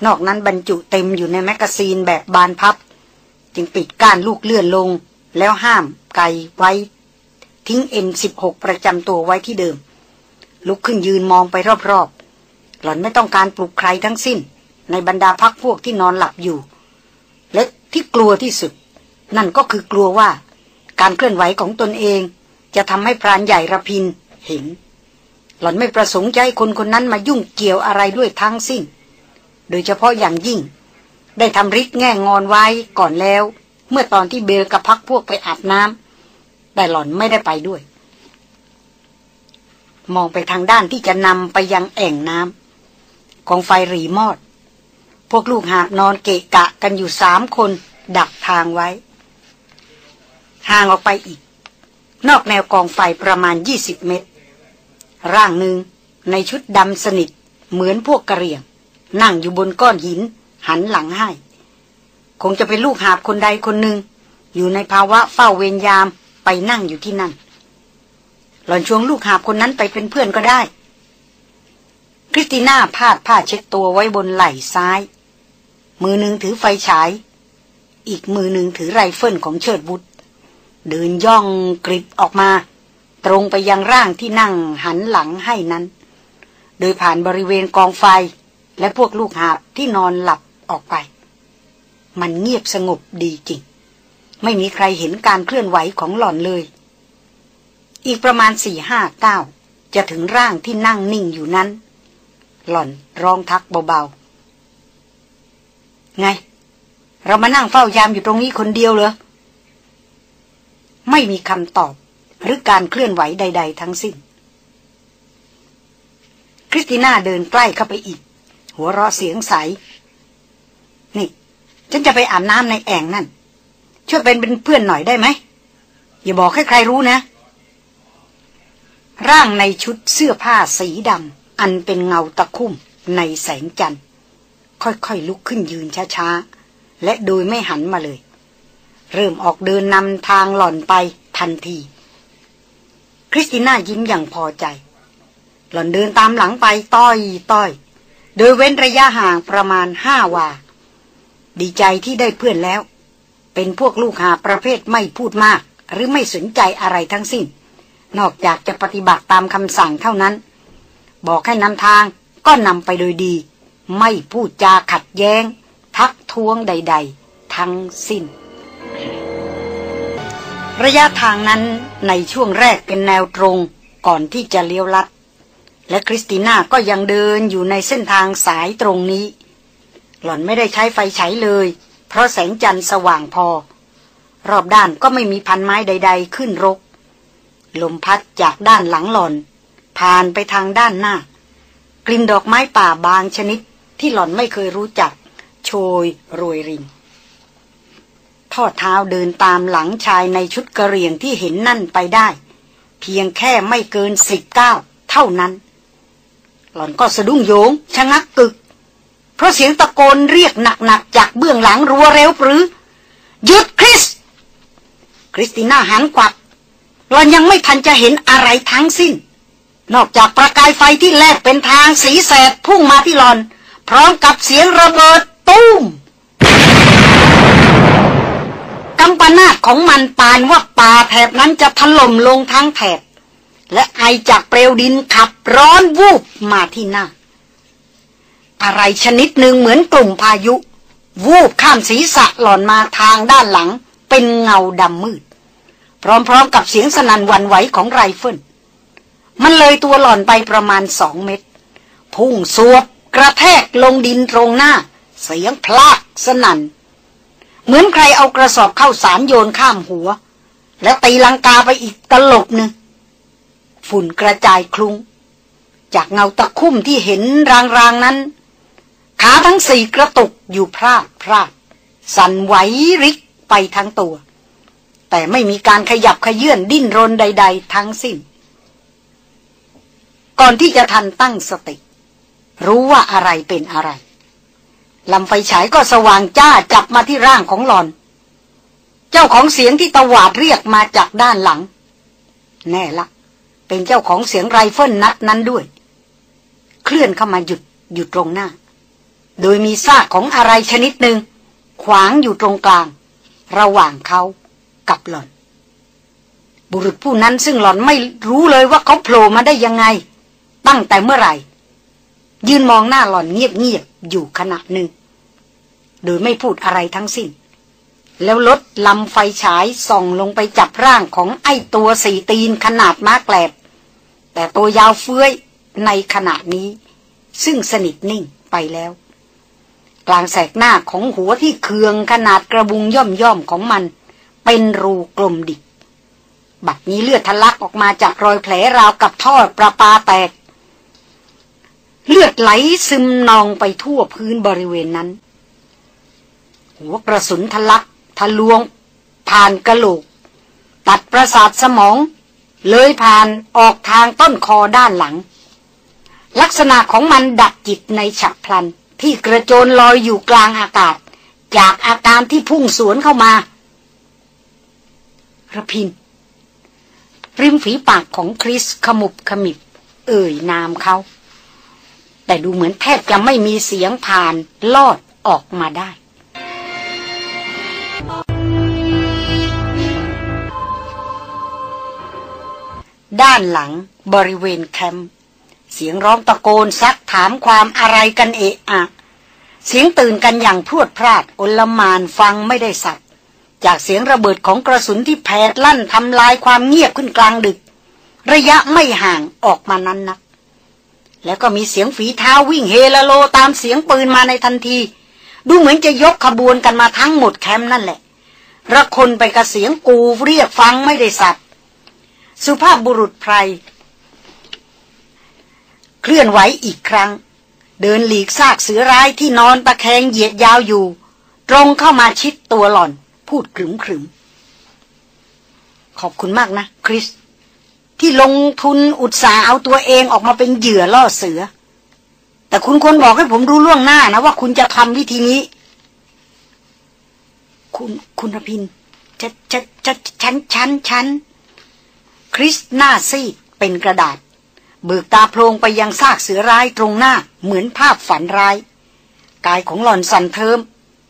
นอกนั้นบรรจุเต็มอยู่ใน magazine แบบบานพับ จึงปิดก้านลูกเลื่อนลง แล้วห้ามไกไว้ ทิ้ง M16 ประจำตัวไว้ที่เดิม ลุกขึ้นยืนมองไปรอบๆ หล่อนไม่ต้องการปลุกใครทั้งสิ้น ในบรรดาพักพวกที่นอนหลับอยู่ และที่กลัวที่สุด นั่นก็คือกลัวว่า การเคลื่อนไหวของตนเอง จะทำให้พรานใหญ่ระพินเห็น หล่อนไม่ประสงค์ใจคนคนนั้นมายุ่งเกี่ยวอะไรด้วยทั้งสิ้น โดยเฉพาะอย่างยิ่ง ได้ทำริษแง่งอนไว้ก่อนแล้ว เมื่อตอนที่เบลกับพักพวกไปอาบน้ำแต่หล่อนไม่ได้ไปด้วยมองไปทางด้านที่จะนำไปยังแอ่งน้ำ กองไฟรีมอด พวกลูกหาบนอนเกะกะกันอยู่สามคน ดักทางไว้ ห่างออกไปอีก นอกแนวกองไฟประมาณยี่สิบเมตร ร่างหนึ่งในชุดดำสนิทเหมือนพวกกะเหรี่ยง นั่งอยู่บนก้อนหิน หันหลังให้ คงจะเป็นลูกหาบคนใดคนหนึ่ง อยู่ในภาวะเฝ้าเวรยามไปนั่งอยู่ที่นั่น หล่อนชวนลูกหาบคนนั้นไปเป็นเพื่อนก็ได้ คริสติน่าพาดผ้าเช็ดตัวไว้บนไหล่ซ้าย มือหนึ่งถือไฟฉาย อีกมือหนึ่งถือไรเฟิลของเชิดวุฒเดินย่องกริบออกมา ตรงไปยังร่างที่นั่งหันหลังให้นั้น โดยผ่านบริเวณกองไฟและพวกลูกหาบที่นอนหลับออกไป มันเงียบสงบดีจริง ไม่มีใครเห็นการเคลื่อนไหวของหล่อนเลย อีกประมาณสี่ห้าเก้าจะถึงร่างที่นั่งนิ่งอยู่นั้น หล่อนร้องทักเบาๆ ไง เรามานั่งเฝ้ายามอยู่ตรงนี้คนเดียวเหรอ ไม่มีคำตอบหรือการเคลื่อนไหวใด ๆ ทั้งสิ้น คริสติน่าเดินใกล้เข้าไปอีก หัวเราะเสียงใส นี่ ฉันจะไปอาบน้ำในแอ่งนั่น ช่วยเป็นเป็นเพื่อนหน่อยได้ไหม อย่าบอกให้ใครรู้นะ ร่างในชุดเสื้อผ้าสีดำ อันเป็นเงาตะคุ่มในแสงจันทร์ ค่อยๆลุกขึ้นยืนช้าๆ และโดยไม่หันมาเลย เริ่มออกเดินนำทางหล่อนไปทันที คริสติน่ายิ้มอย่างพอใจ หล่อนเดินตามหลังไปต้อยต้อย โดยเว้นระยะห่างประมาณห้าวา ดีใจที่ได้เพื่อนแล้ว เป็นพวกลูกหาประเภทไม่พูดมาก หรือไม่สนใจอะไรทั้งสิ้น นอกจากจะปฏิบัติตามคำสั่งเท่านั้น บอกให้นำทางก็นำไปโดยดี ไม่พูดจาขัดแย้ง ทักท้วงใด ๆ ทั้งสิ้น ระยะทางนั้นในช่วงแรกเป็นแนวตรงก่อนที่จะเลี้ยวลัด และคริสติน่าก็ยังเดินอยู่ในเส้นทางสายตรงนี้ หล่อนไม่ได้ใช้ไฟฉายเลย เพราะแสงจันทร์สว่างพอ รอบด้านก็ไม่มีพันไม้ใด ๆ ขึ้นรก ลมพัดจากด้านหลังหล่อน ผ่านไปทางด้านหน้า กลิ่นดอกไม้ป่าบางชนิดที่หล่อนไม่เคยรู้จัก โชยโรยริงทอดเท้าเดินตามหลังชายในชุดกระเรียงที่เห็นนั่นไปได้ เพียงแค่ไม่เกินสิบเก้าเท่านั้น หล่อนก็สะดุ้งโยงชะงักกึก เพราะเสียงตะโกนเรียกหนักๆจากเบื้องหลังรัวเร็วปรือหยุดคริส คริสติน่าหันกวับหล่อนยังไม่ทันจะเห็นอะไรทั้งสิ้น นอกจากประกายไฟที่แลบเป็นทางสีแสดพุ่งมาที่หลอน พร้อมกับเสียงระเบิดตุ้มกำปนาตของมันปานว่าป่าแถบนั้นจะถล่มลงทั้งแถบ และไอจากเปลวดินขับร้อนวูบมาที่หน้า อะไรชนิดหนึ่งเหมือนกลุ่มพายุ วูบข้ามศีรษะหล่อนมาทางด้านหลัง เป็นเงาดำมืด พร้อมๆกับเสียงสนั่นหวันไหวของไรเฟิล มันเลยตัวหล่อนไปประมาณสองเมตร พุ่งสวบกระแทกลงดินตรงหน้า เสียงพลากสนั่น เหมือนใครเอากระสอบเข้าสารโยนข้ามหัว แล้วตีลังกาไปอีกตลบหนึ่ง ฝุ่นกระจายคลุง้ง จากเงาตะคุ่มที่เห็นรางๆนั้น ขาทั้งสี่กระตุกอยู่พลาดพลาด สั่นไหวริกไปทั้งตัว แต่ไม่มีการขยับขยื่นดิ้นรนใด ๆ ทั้งสิ้น ก่อนที่จะทันตั้งสติ รู้ว่าอะไรเป็นอะไรลำไฟฉายก็สว่างจ้าจับมาที่ร่างของหลอน เจ้าของเสียงที่ตวาดเรียกมาจากด้านหลัง แน่ละ เป็นเจ้าของเสียงไรเฟิลนัดนั้นด้วย เคลื่อนเข้ามาหยุดอยู่ตรงหน้า โดยมีซากของอะไรชนิดหนึ่งขวางอยู่ตรงกลาง ระหว่างเขากับหลอน บุรุษผู้นั้นซึ่งหลอนไม่รู้เลยว่าเขาโผล่มาได้ยังไง ตั้งแต่เมื่อไหร่ ยืนมองหน้าหล่อนเงียบๆอยู่ขณะหนึ่ง โดยไม่พูดอะไรทั้งสิ้น แล้วลดลำไฟฉายส่องลงไปจับร่างของไอ้ตัวสี่ตีนขนาดม้าแกลบ แต่ตัวยาวเฟื้อยในขณะนี้ ซึ่งสนิทนิ่งไปแล้ว กลางแสกหน้าของหัวที่เคืองขนาดกระบุงย่อมย่อมของมัน เป็นรูกลมดิบบัดนี้เลือดทะลักออกมาจากรอยแผลราวกับท่อประปาแตก เลือดไหลซึมนองไปทั่วพื้นบริเวณนั้น หัวกระสุนทะลักทะลวง ผ่านกระโหลก ตัดประสาทสมอง เลยผ่านออกทางต้นคอด้านหลัง ลักษณะของมันดับจิตในฉับพลัน ที่กระโจนลอยอยู่กลางอากาศ จากอาการที่พุ่งสวนเข้ามาระพิน ริมฝีปากของคริสขมุบขมิบ เอ่ยนามเขา แต่ดูเหมือนแทบจะไม่มีเสียงผ่านลอดออกมาได้ ด้านหลังบริเวณแคมป์เสียงร้องตะโกนซักถามความอะไรกันเอะอะ เสียงตื่นกันอย่างพรวดพลาดอลมานฟังไม่ได้สัตว์จากเสียงระเบิดของกระสุนที่แผดลั่นทำลายความเงียบขึ้นกลางดึก ระยะไม่ห่างออกมานั้นนัก แล้วก็มีเสียงฝีเท้าวิ่งเฮลโลตามเสียงปืนมาในทันที ดูเหมือนจะยกขบวนกันมาทั้งหมดแคมป์นั่นแหละระคนไปกับเสียงกูเรียกฟังไม่ได้สัตว์สุภาพบุรุษไพร เคลื่อนไหวอีกครั้ง เดินหลีกซากเสือร้ายที่นอนตะแคงเหยียดยาวอยู่ ตรงเข้ามาชิดตัวหล่อน พูดขรึมขรึมขอบคุณมากนะ คริส ที่ลงทุนอุตสาห์เอาตัวเองออกมาเป็นเหยื่อล่อเสือ แต่คุณควรบอกให้ผมรู้ล่วงหน้านะว่าคุณจะทำวิธีนี้ คุณคุณพินจะจะจะฉันฉันฉันคริสหน้าซีดเป็นกระดาษ เบิกตาโพลงไปยังซากเสือร้ายตรงหน้าเหมือนภาพฝันร้าย กายของหล่อนสั่นเทิม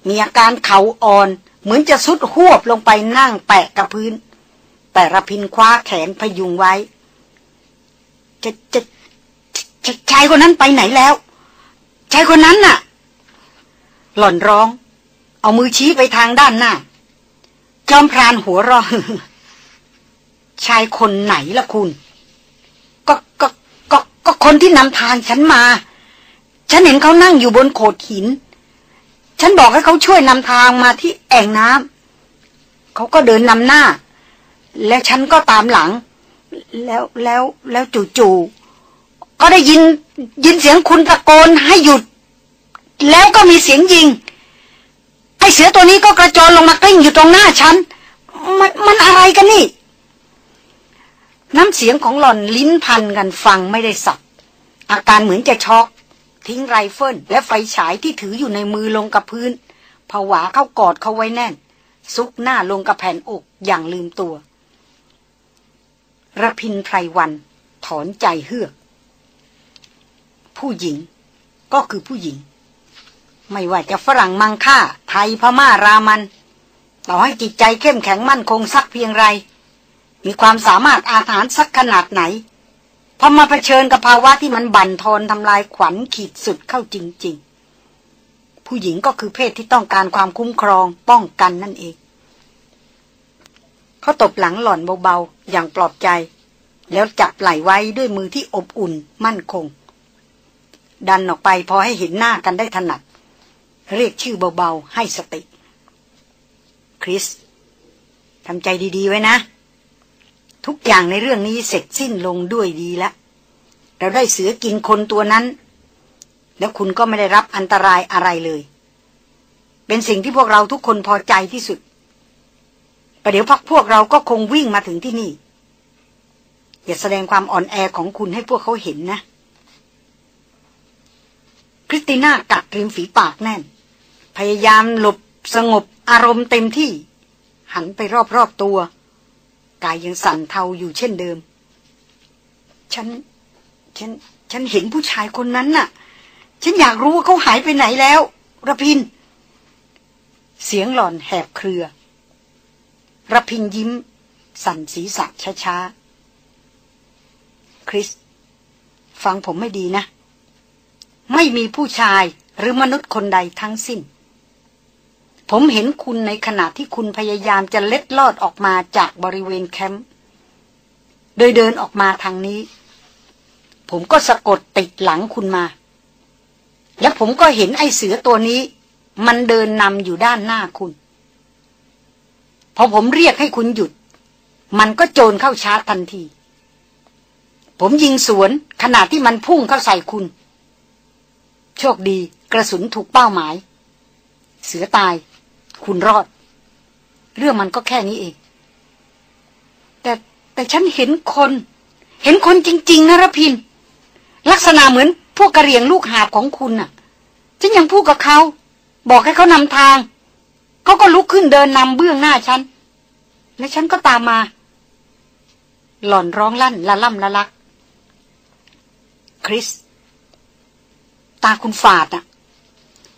มีอาการเข่าอ่อน เหมือนจะสุดหวบลงไปนั่งแปะกับพื้น แต่ระพินคว้าแขนพยุงไว้ จะจะจะชายคนนั้นไปไหนแล้วชายคนนั้นน่ะ หล่อนร้อง เอามือชี้ไปทางด้านหน้า จอมพรานหัวรอชายคนไหนล่ะคุณ ก็ก็ก็ก็คนที่นำทางฉันมา ฉันเห็นเขานั่งอยู่บนโขดหิน ฉันบอกให้เขาช่วยนำทางมาที่แอ่งน้ำเขาก็เดินนำหน้า แล้วฉันก็ตามหลัง แล้วแล้วแล้วจู่ๆก็ได้ยินยินเสียงคุณตะโกนให้หยุด แล้วก็มีเสียงยิง ไอเสือตัวนี้ก็กระโจนลงมากลิ้งอยู่ตรงหน้าฉัน มันมันอะไรกันนี่ น้ำเสียงของหล่อนลิ้นพันกันฟังไม่ได้ศัพท์อาการเหมือนจะช็อก ทิ้งไรเฟิลและไฟฉายที่ถืออยู่ในมือลงกับพื้นผวาเข้ากอดเขาไว้แน่น ซุกหน้าลงกับแผ่นอกอย่างลืมตัว ระพินไพรวัน ถอนใจเฮือก ผู้หญิง ก็คือผู้หญิง ไม่ว่าจะฝรั่งมังค่า ไทยพม่ารามัน ต่อให้จิตใจเข้มแข็งมั่นคงสักเพียงไร มีความสามารถอาถรรพ์สักขนาดไหนพอมาเผชิญกับภาวะที่มันบั่นทอนทำลายขวัญขีดสุดเข้าจริง ๆ ผู้หญิงก็คือเพศที่ต้องการความคุ้มครองป้องกันนั่นเอง เขาตบหลังหล่อนเบาๆ อย่างปลอบใจ แล้วจับไหล่ไว้ด้วยมือที่อบอุ่นมั่นคง ดันออกไปพอให้เห็นหน้ากันได้ถนัด เรียกชื่อเบาๆ ให้สติ คริสทำใจดีๆไว้นะ ทุกอย่างในเรื่องนี้เสร็จสิ้นลงด้วยดีแล้วเราได้เสือกินคนตัวนั้น แล้วคุณก็ไม่ได้รับอันตรายอะไรเลย เป็นสิ่งที่พวกเราทุกคนพอใจที่สุด ประเดี๋ยวพักพวกเราก็คงวิ่งมาถึงที่นี่ อย่าแสดงความอ่อนแอของคุณให้พวกเขาเห็นนะ คริสติน่ากัดริมฝีปากแน่น พยายามหลบสงบอารมณ์เต็มที่ หันไปรอบๆตัว กายยังสั่นเทาอยู่เช่นเดิม ฉัน ฉัน ฉันเห็นผู้ชายคนนั้นน่ะ ฉันอยากรู้ว่าเขาหายไปไหนแล้วระพิน เสียงหล่อนแหบเครือ ระพินยิ้ม สั่นศีรษะช้าๆ คริส ฟังผมไม่ดีนะ ไม่มีผู้ชายหรือมนุษย์คนใดทั้งสิ้น ผมเห็นคุณในขณะที่คุณพยายามจะเล็ดลอดออกมาจากบริเวณแคมป์โดยเดินออกมาทางนี้ ผมก็สะกดติดหลังคุณมา และผมก็เห็นไอ้เสือตัวนี้ มันเดินนำอยู่ด้านหน้าคุณ พอผมเรียกให้คุณหยุด มันก็โจรเข้าชาร์จทันที ผมยิงสวนขณะที่มันพุ่งเข้าใส่คุณ โชคดีกระสุนถูกเป้าหมาย เสือตาย คุณรอด เรื่องมันก็แค่นี้เอง แต่แต่ฉันเห็นคน เห็นคนจริง ๆนะรพิน ลักษณะเหมือนพวกกระเรียงลูกหาบของคุณน่ะ ฉันยังพูดกับเขา บอกให้เขานำทาง เขาก็ลุกขึ้นเดินนำเบื้องหน้าฉัน และฉันก็ตามมา หล่อนร้องลั่นละล่ำละลัก คริส ตาคุณฝาดอะ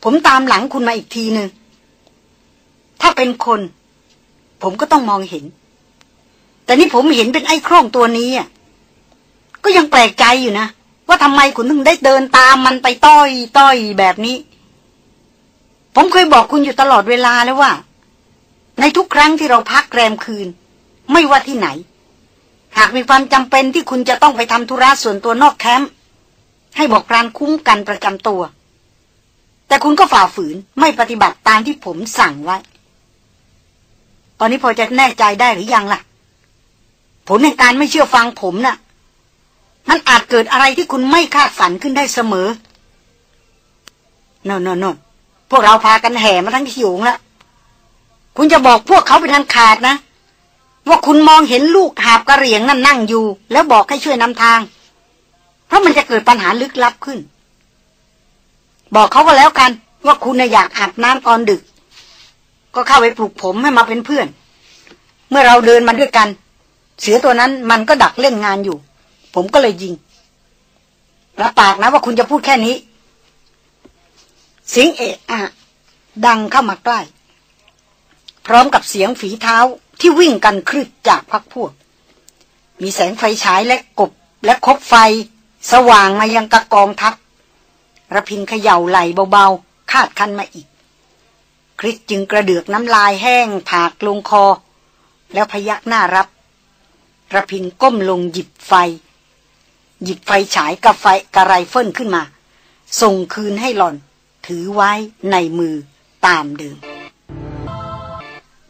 ผมตามหลังคุณมาอีกทีหนึ่ง ถ้าเป็นคน ผมก็ต้องมองเห็น แต่นี่ผมเห็นเป็นไอ้โครงตัวนี้อะ ก็ยังแปลกใจอยู่นะ ว่าทำไมคุณถึงได้เดินตามมันไปต้อยต้อยแบบนี้ ผมเคยบอกคุณอยู่ตลอดเวลาแล้วว่า ในทุกครั้งที่เราพักแรมคืน ไม่ว่าที่ไหน หากมีความจำเป็นที่คุณจะต้องไปทำธุระส่วนตัวนอกแคมป์ให้บอกพรานคุ้มกันประจำตัว แต่คุณก็ฝ่าฝืนไม่ปฏิบัติตามที่ผมสั่งไว้ ตอนนี้พอจะแน่ใจได้หรือยังล่ะ ผลในการไม่เชื่อฟังผมนะ่ะ มันอาจเกิดอะไรที่คุณไม่คาดฝันขึ้นได้เสมอโน่นโน่น วกเราพากันแห่มาทั้งหิวแล้วคุณจะบอกพวกเขาเป็นทันขาดนะ ว่าคุณมองเห็นลูกหาบกระเหรียงนั่นนั่งอยู่ แล้วบอกให้ช่วยนำทาง เพราะมันจะเกิดปัญหาลึกลับขึ้น บอกเขาก็แล้วกัน ว่าคุณอยากอาบน้ำตอนดึก ก็เข้าไปปลุกผมให้มาเป็นเพื่อน เมื่อเราเดินมาด้วยกัน เสือตัวนั้นมันก็ดักเล่นงานอยู่ ผมก็เลยยิงรับปากนะว่าคุณจะพูดแค่นี้ เสียงเอะอะดังเข้ามาใกล้ พร้อมกับเสียงฝีเท้าที่วิ่งกันครึดจากพักพวก มีแสงไฟฉายและกบและคบไฟ สว่างมายังกระกองทัพระพินเขย่าไหลเบาๆ คาดคันมาอีก คริสจึงกระเดือกน้ำลายแห้งผากลงคอ แล้วพยักหน้ารับระพินก้มลงหยิบไฟ หยิบไฟฉายกับไฟกระไรเฟิลขึ้นมา ส่งคืนให้หล่อน ถือไว้ในมือตามเดิม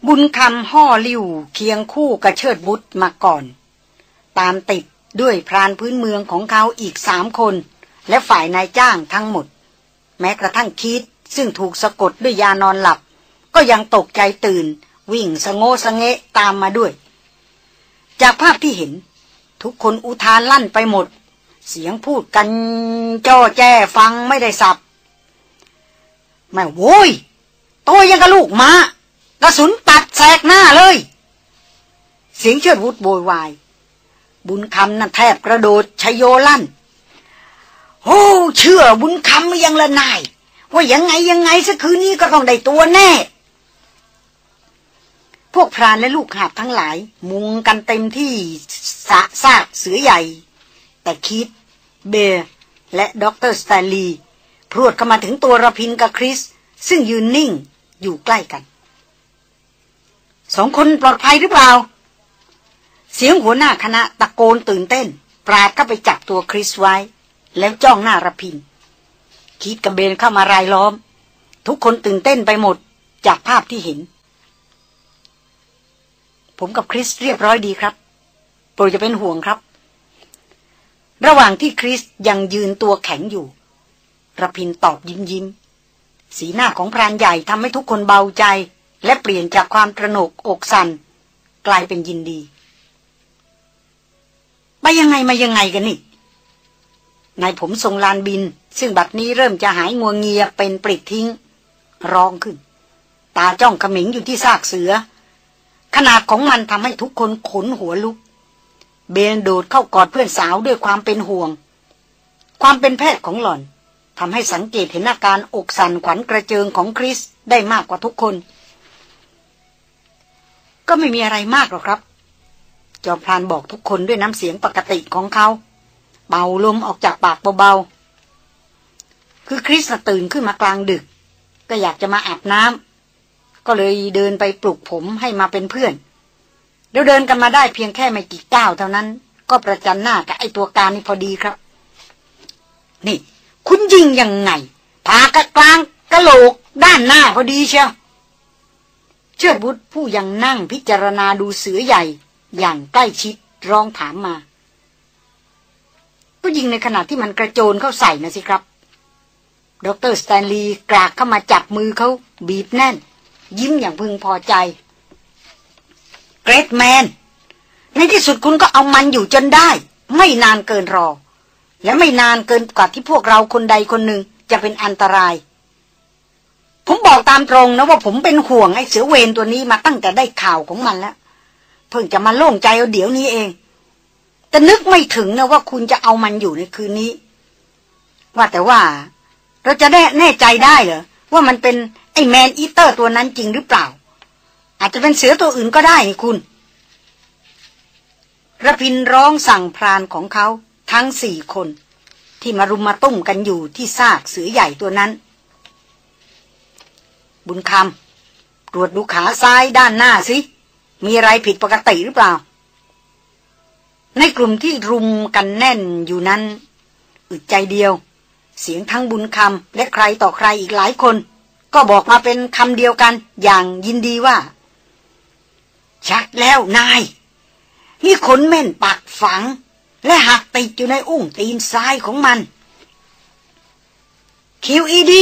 บุญคำห่อลิ้วเคียงคู่กระเชิดบุตรมาก่อน ตามติดด้วยพรานพื้นเมืองของเขาอีกสามคน และฝ่ายนายจ้างทั้งหมด แม้กระทั่งคิดซึ่งถูกสะกดด้วยยานอนหลับ ก็ยังตกใจตื่น วิ่งสงโงสงเงะตามมาด้วย จากภาพที่เห็น ทุกคนอุทานลั่นไปหมด เสียงพูดกันจ้อแจ้ฟังไม่ได้สับ แม่โว้ยตัวยังกระลูกมากระสุนตัดแสกหน้าเลย เสียงเชิดวุฒโวยวาย บุญคำนั่นแทบกระโดดไชโยลั่นโอ้เชื่อบุญคำยังละนาย ว่ายังไงยังไงสักคืนนี้ก็ต้องได้ตัวแน่ พวกพรานและลูกหาบทั้งหลาย มุงกันเต็มที่สะซากเสือใหญ่ แต่คิดเบร์และด็อกเตอร์สแตนลีย์ พรวดเข้ามาถึงตัวระพินกับคริส ซึ่งยืนนิ่งอยู่ใกล้กัน สองคนปลอดภัยหรือเปล่า เสียงหัวหน้าคณะตะโกนตื่นเต้น ปราดก็ไปจับตัวคริสไว้ แล้วจ้องหน้าระพิน คิดกับเบนเข้ามารายล้อม ทุกคนตื่นเต้นไปหมดจากภาพที่เห็น ผมกับคริสเรียบร้อยดีครับ โปรดจะเป็นห่วงครับ ระหว่างที่คริสยังยืนตัวแข็งอยู่ ระพินตอบยิ้มยิ้ม สีหน้าของพรานใหญ่ทำให้ทุกคนเบาใจ และเปลี่ยนจากความตระหนกอกสันกลายเป็นยินดีมายังไงมายังไงกันนี่นายผมทรงลานบิน ซึ่งบัดนี้เริ่มจะหายงัวงเงียเป็นปลิดทิ้ง ร้องขึ้น ตาจ้องขมิงอยู่ที่ซากเสือ ขนาดของมันทำให้ทุกคนขนหัวลุก เบนโดดเข้ากอดเพื่อนสาวด้วยความเป็นห่วง ความเป็นแพทย์ของหล่อน ทำให้สังเกตเห็นอาการอกสั่นขวัญกระเจิงของคริสได้มากกว่าทุกคน ก็ไม่มีอะไรมากหรอกครับ จอมพลานบอกทุกคนด้วยน้ำเสียงปกติของเขาเบาลมออกจากปากเบาๆ คือคริสตื่นขึ้นมากลางดึก ก็อยากจะมาอาบน้ำก็เลยเดินไปปลุกผมให้มาเป็นเพื่อนเดี๋ยวเดินกันมาได้เพียงแค่ไม่กี่ก้าวเท่านั้น ก็ประจันหน้ากับไอตัวการนี่พอดีครับ นี่ คุณยิงยังไงผ่ากระกลางกระโหลกด้านหน้าพอดีเชียวเชิดบุตรผู้ยังนั่งพิจารณาดูเสือใหญ่ อย่างใกล้ชิดร้องถามมา ก็ยิงในขณะที่มันกระโจนเข้าใส่นะสิครับ ดรสแตนลีย์กรากเข้ามาจับมือเขาบีบแน่น ยิ้มอย่างพึงพอใจเกรทแมนในที่สุดคุณก็เอามันอยู่จนได้ ไม่นานเกินรอ และไม่นานเกินกว่าที่พวกเราคนใดคนหนึ่งจะเป็นอันตราย ผมบอกตามตรงนะว่าผมเป็นห่วงไอ้เสือเวนตัวนี้มาตั้งแต่ได้ข่าวของมันแล้ว เพิ่งจะมาโล่งใจเอาเดี๋ยวนี้เอง แต่นึกไม่ถึงนะว่าคุณจะเอามันอยู่ในคืนนี้ ว่าแต่ว่า เราจะได้แน่ใจได้เหรอว่ามันเป็นไอ้แมนอีเตอร์ตัวนั้นจริงหรือเปล่า อาจจะเป็นเสือตัวอื่นก็ได้คุณระพินร้องสั่งพรานของเขา ทั้งสี่คน ที่มารุมมาตุ้มกันอยู่ที่ซากเสือใหญ่ตัวนั้น บุญคำตรวจดูขาซ้ายด้านหน้าสิ มีอะไรผิดปกติหรือเปล่า ในกลุ่มที่รุมกันแน่นอยู่นั้น อึดใจเดียว เสียงทั้งบุญคำและใครต่อใครอีกหลายคน ก็บอกมาเป็นคำเดียวกันอย่างยินดีว่า ชัดแล้วนายนี่ขนเม่นปักฝัง และหักติดอยู่ในอุ้งตีนซ้ายของมัน QED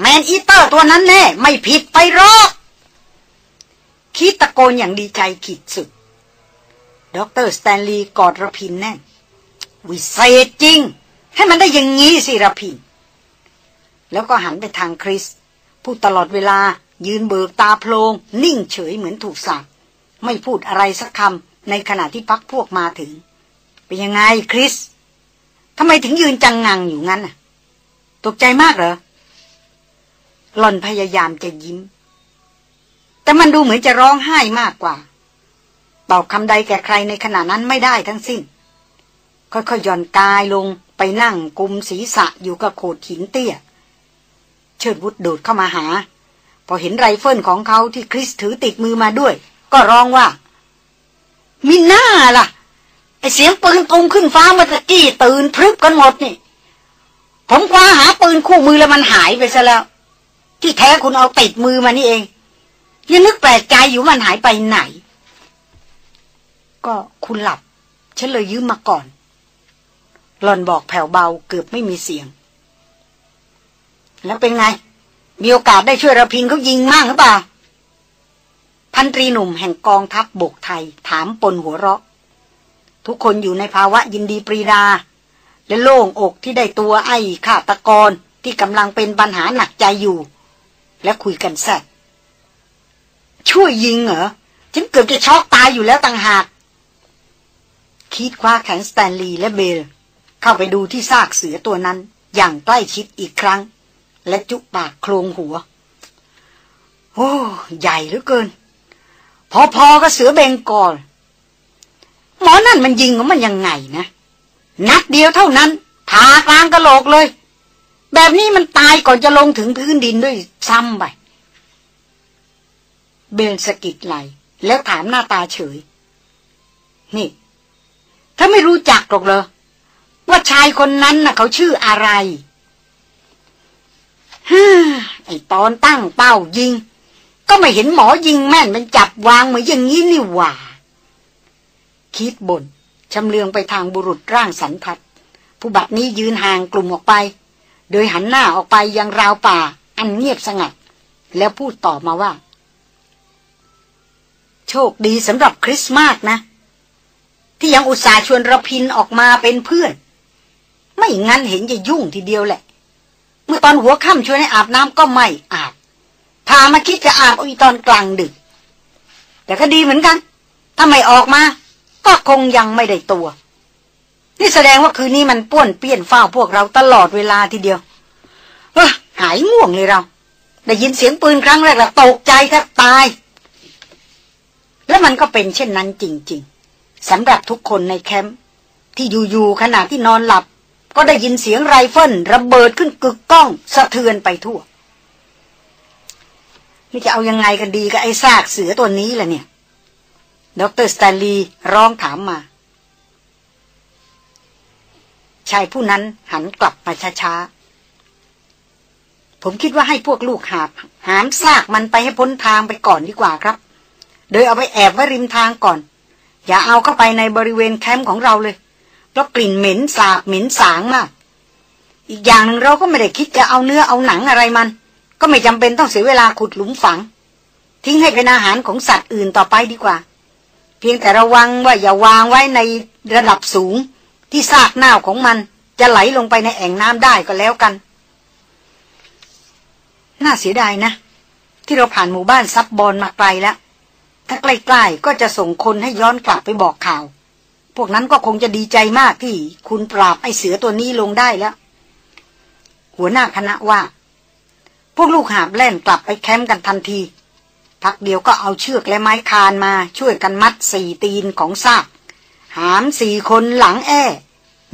แมนอีเตอร์ตัวนั้นแน่ ไม่ผิดไปหรอกคิดตะโกนอย่างดีใจขีดสุดด็อกเตอร์สแตนลีย์กอดระพินแน่นวิเศษจริง ให้มันได้อย่างงี้สิระพิน แล้วก็หันไปทางคริส ผู้ตลอดเวลายืนเบิกตาโพลง นิ่งเฉยเหมือนถูกสาบไม่พูดอะไรสักคำในขณะที่พักพวกมาถึง เป็นยังไงคริสทำไมถึงยืนจังงังอยู่งั้นน่ะ ตกใจมากเหรอ หล่อนพยายามจะยิ้ม แต่มันดูเหมือนจะร้องไห้มากกว่า ตอบคำใดแก่ใครในขณะนั้นไม่ได้ทั้งสิ้น ค่อยๆย่อนกายลงไปนั่งกุมศีรษะอยู่กับโขดหินเตี้ย เชิดวุฒโดดเข้ามาหา พอเห็นไรเฟิลของเขาที่คริสถือติดมือมาด้วย ก็ร้องว่า มิน่าล่ะ ไอเสียงปืนตุงขึ้นฟ้าเมื่อกี้ตื่นพรึบกันหมดนี่ ผมคว้าหาปืนคู่มือแล้วมันหายไปซะแล้ว ที่แท้คุณเอาติดมือมานี่เองยังนึกแปลกใจอยู่มันหายไปไหน ก็คุณหลับ ฉันเลยยืมมาก่อน หล่อนบอกแผ่วเบาเกือบไม่มีเสียง แล้วเป็นไง มีโอกาสได้ช่วยระพินเขายิงมากหรือเปล่า พันตรีหนุ่มแห่งกองทัพบบกไทยถามปนหัวเราะ ทุกคนอยู่ในภาวะยินดีปรีดา และโล่งอกที่ได้ตัวไอ้ฆาตกรที่กำลังเป็นปัญหาหนักใจอยู่ และคุยกันแซ่ช่วยยิงเหรอ ฉันเกือบจะช็อกตายอยู่แล้วต่างหาก คิดคว้าแขนสแตนลีย์และเบล เข้าไปดูที่ซากเสือตัวนั้น อย่างใกล้ชิดอีกครั้ง และจุปากโครงหัว โอ้ ใหญ่เหลือเกิน พอๆก็เสือเบงกอล หมอนั่นมันยิงของมันยังไงนะนัดเดียวเท่านั้นผ่ากลางกระโหลกเลย แบบนี้มันตายก่อนจะลงถึงพื้นดินด้วยซ้ำไปเบลสกิดไหล แล้วถามหน้าตาเฉย นี่ ถ้าไม่รู้จักหรอกเลยว่าชายคนนั้นน่ะ เขาชื่ออะไรฮ่าไอตอนตั้งเป้ายิง ก็ไม่เห็นหมอยิงแม่นมันจับวางเหมือนอย่างนี้นี่หว่า คิดบนชำเลืองไปทางบุรุษร่างสันทัด ผู้บัดนี้ยืนห่างกลุ่มออกไป โดยหันหน้าออกไปยังราวป่า อันเงียบสงัด แล้วพูดต่อมาว่า โชคดีสำหรับคริสต์มาสนะ ที่ยังอุตส่าห์ชวนระพินออกมาเป็นเพื่อน ไม่งั้นเห็นจะยุ่งทีเดียวแหละ เมื่อตอนหัวค่ำชวนให้อาบน้ำก็ไม่อาบ พามาคิดจะอาบอีตอนกลางดึก แต่ก็ดีเหมือนกัน ถ้าไม่ออกมา ก็คงยังไม่ได้ตัว นี่แสดงว่าคืนนี้มันป้วนเปี้ยนเฝ้าพวกเราตลอดเวลาทีเดียวเฮ้หายง่วงเลยเรา ได้ยินเสียงปืนครั้งแรกแล้วตกใจแทบตาย แล้วมันก็เป็นเช่นนั้นจริง ๆสำหรับทุกคนในแคมป์ที่อยู่ๆขณะที่นอนหลับ ก็ได้ยินเสียงไรเฟิลระเบิดขึ้นกึกก้อง สะเทือนไปทั่วนี่จะเอายังไงกันดีกับไอ้ซากเสือตัวนี้ล่ะเนี่ย ดรสแตนลีย์ร้องถามมา ชายผู้นั้นหันกลับมาช้าๆ ผมคิดว่าให้พวกลูกหาบ หามซากมันไปให้พ้นทางไปก่อนดีกว่าครับ โดยเอาไปแอบไว้ริมทางก่อน อย่าเอาเข้าไปในบริเวณแคมป์ของเราเลย เพราะกลิ่นเหม็นสาบเหม็นสางมาก อีกอย่างหนึ่งเราก็ไม่ได้คิดจะเอาเนื้อเอาหนังอะไรมัน ก็ไม่จำเป็นต้องเสียเวลาขุดหลุมฝัง ทิ้งให้เป็นอาหารของสัตว์อื่นต่อไปดีกว่า พียงแต่ระวังว่าอย่าวางไว้ในระดับสูง ที่ซากเน่าของมันจะไหลลงไปในแอ่งน้ำได้ก็แล้วกัน น่าเสียดายนะ ที่เราผ่านหมู่บ้านซับบอลมาไกลแล้ว ถ้าใกล้ๆก็จะส่งคนให้ย้อนกลับไปบอกข่าว พวกนั้นก็คงจะดีใจมากที่คุณปราบไอเสือตัวนี้ลงได้แล้ว หัวหน้าคณะว่า พวกลูกหาบแล่นกลับไปแคมป์กันทันที พักเดียวก็เอาเชือกและไม้คานมาช่วยกันมัดสี่ตีนของซาก หามสี่คนหลังแอ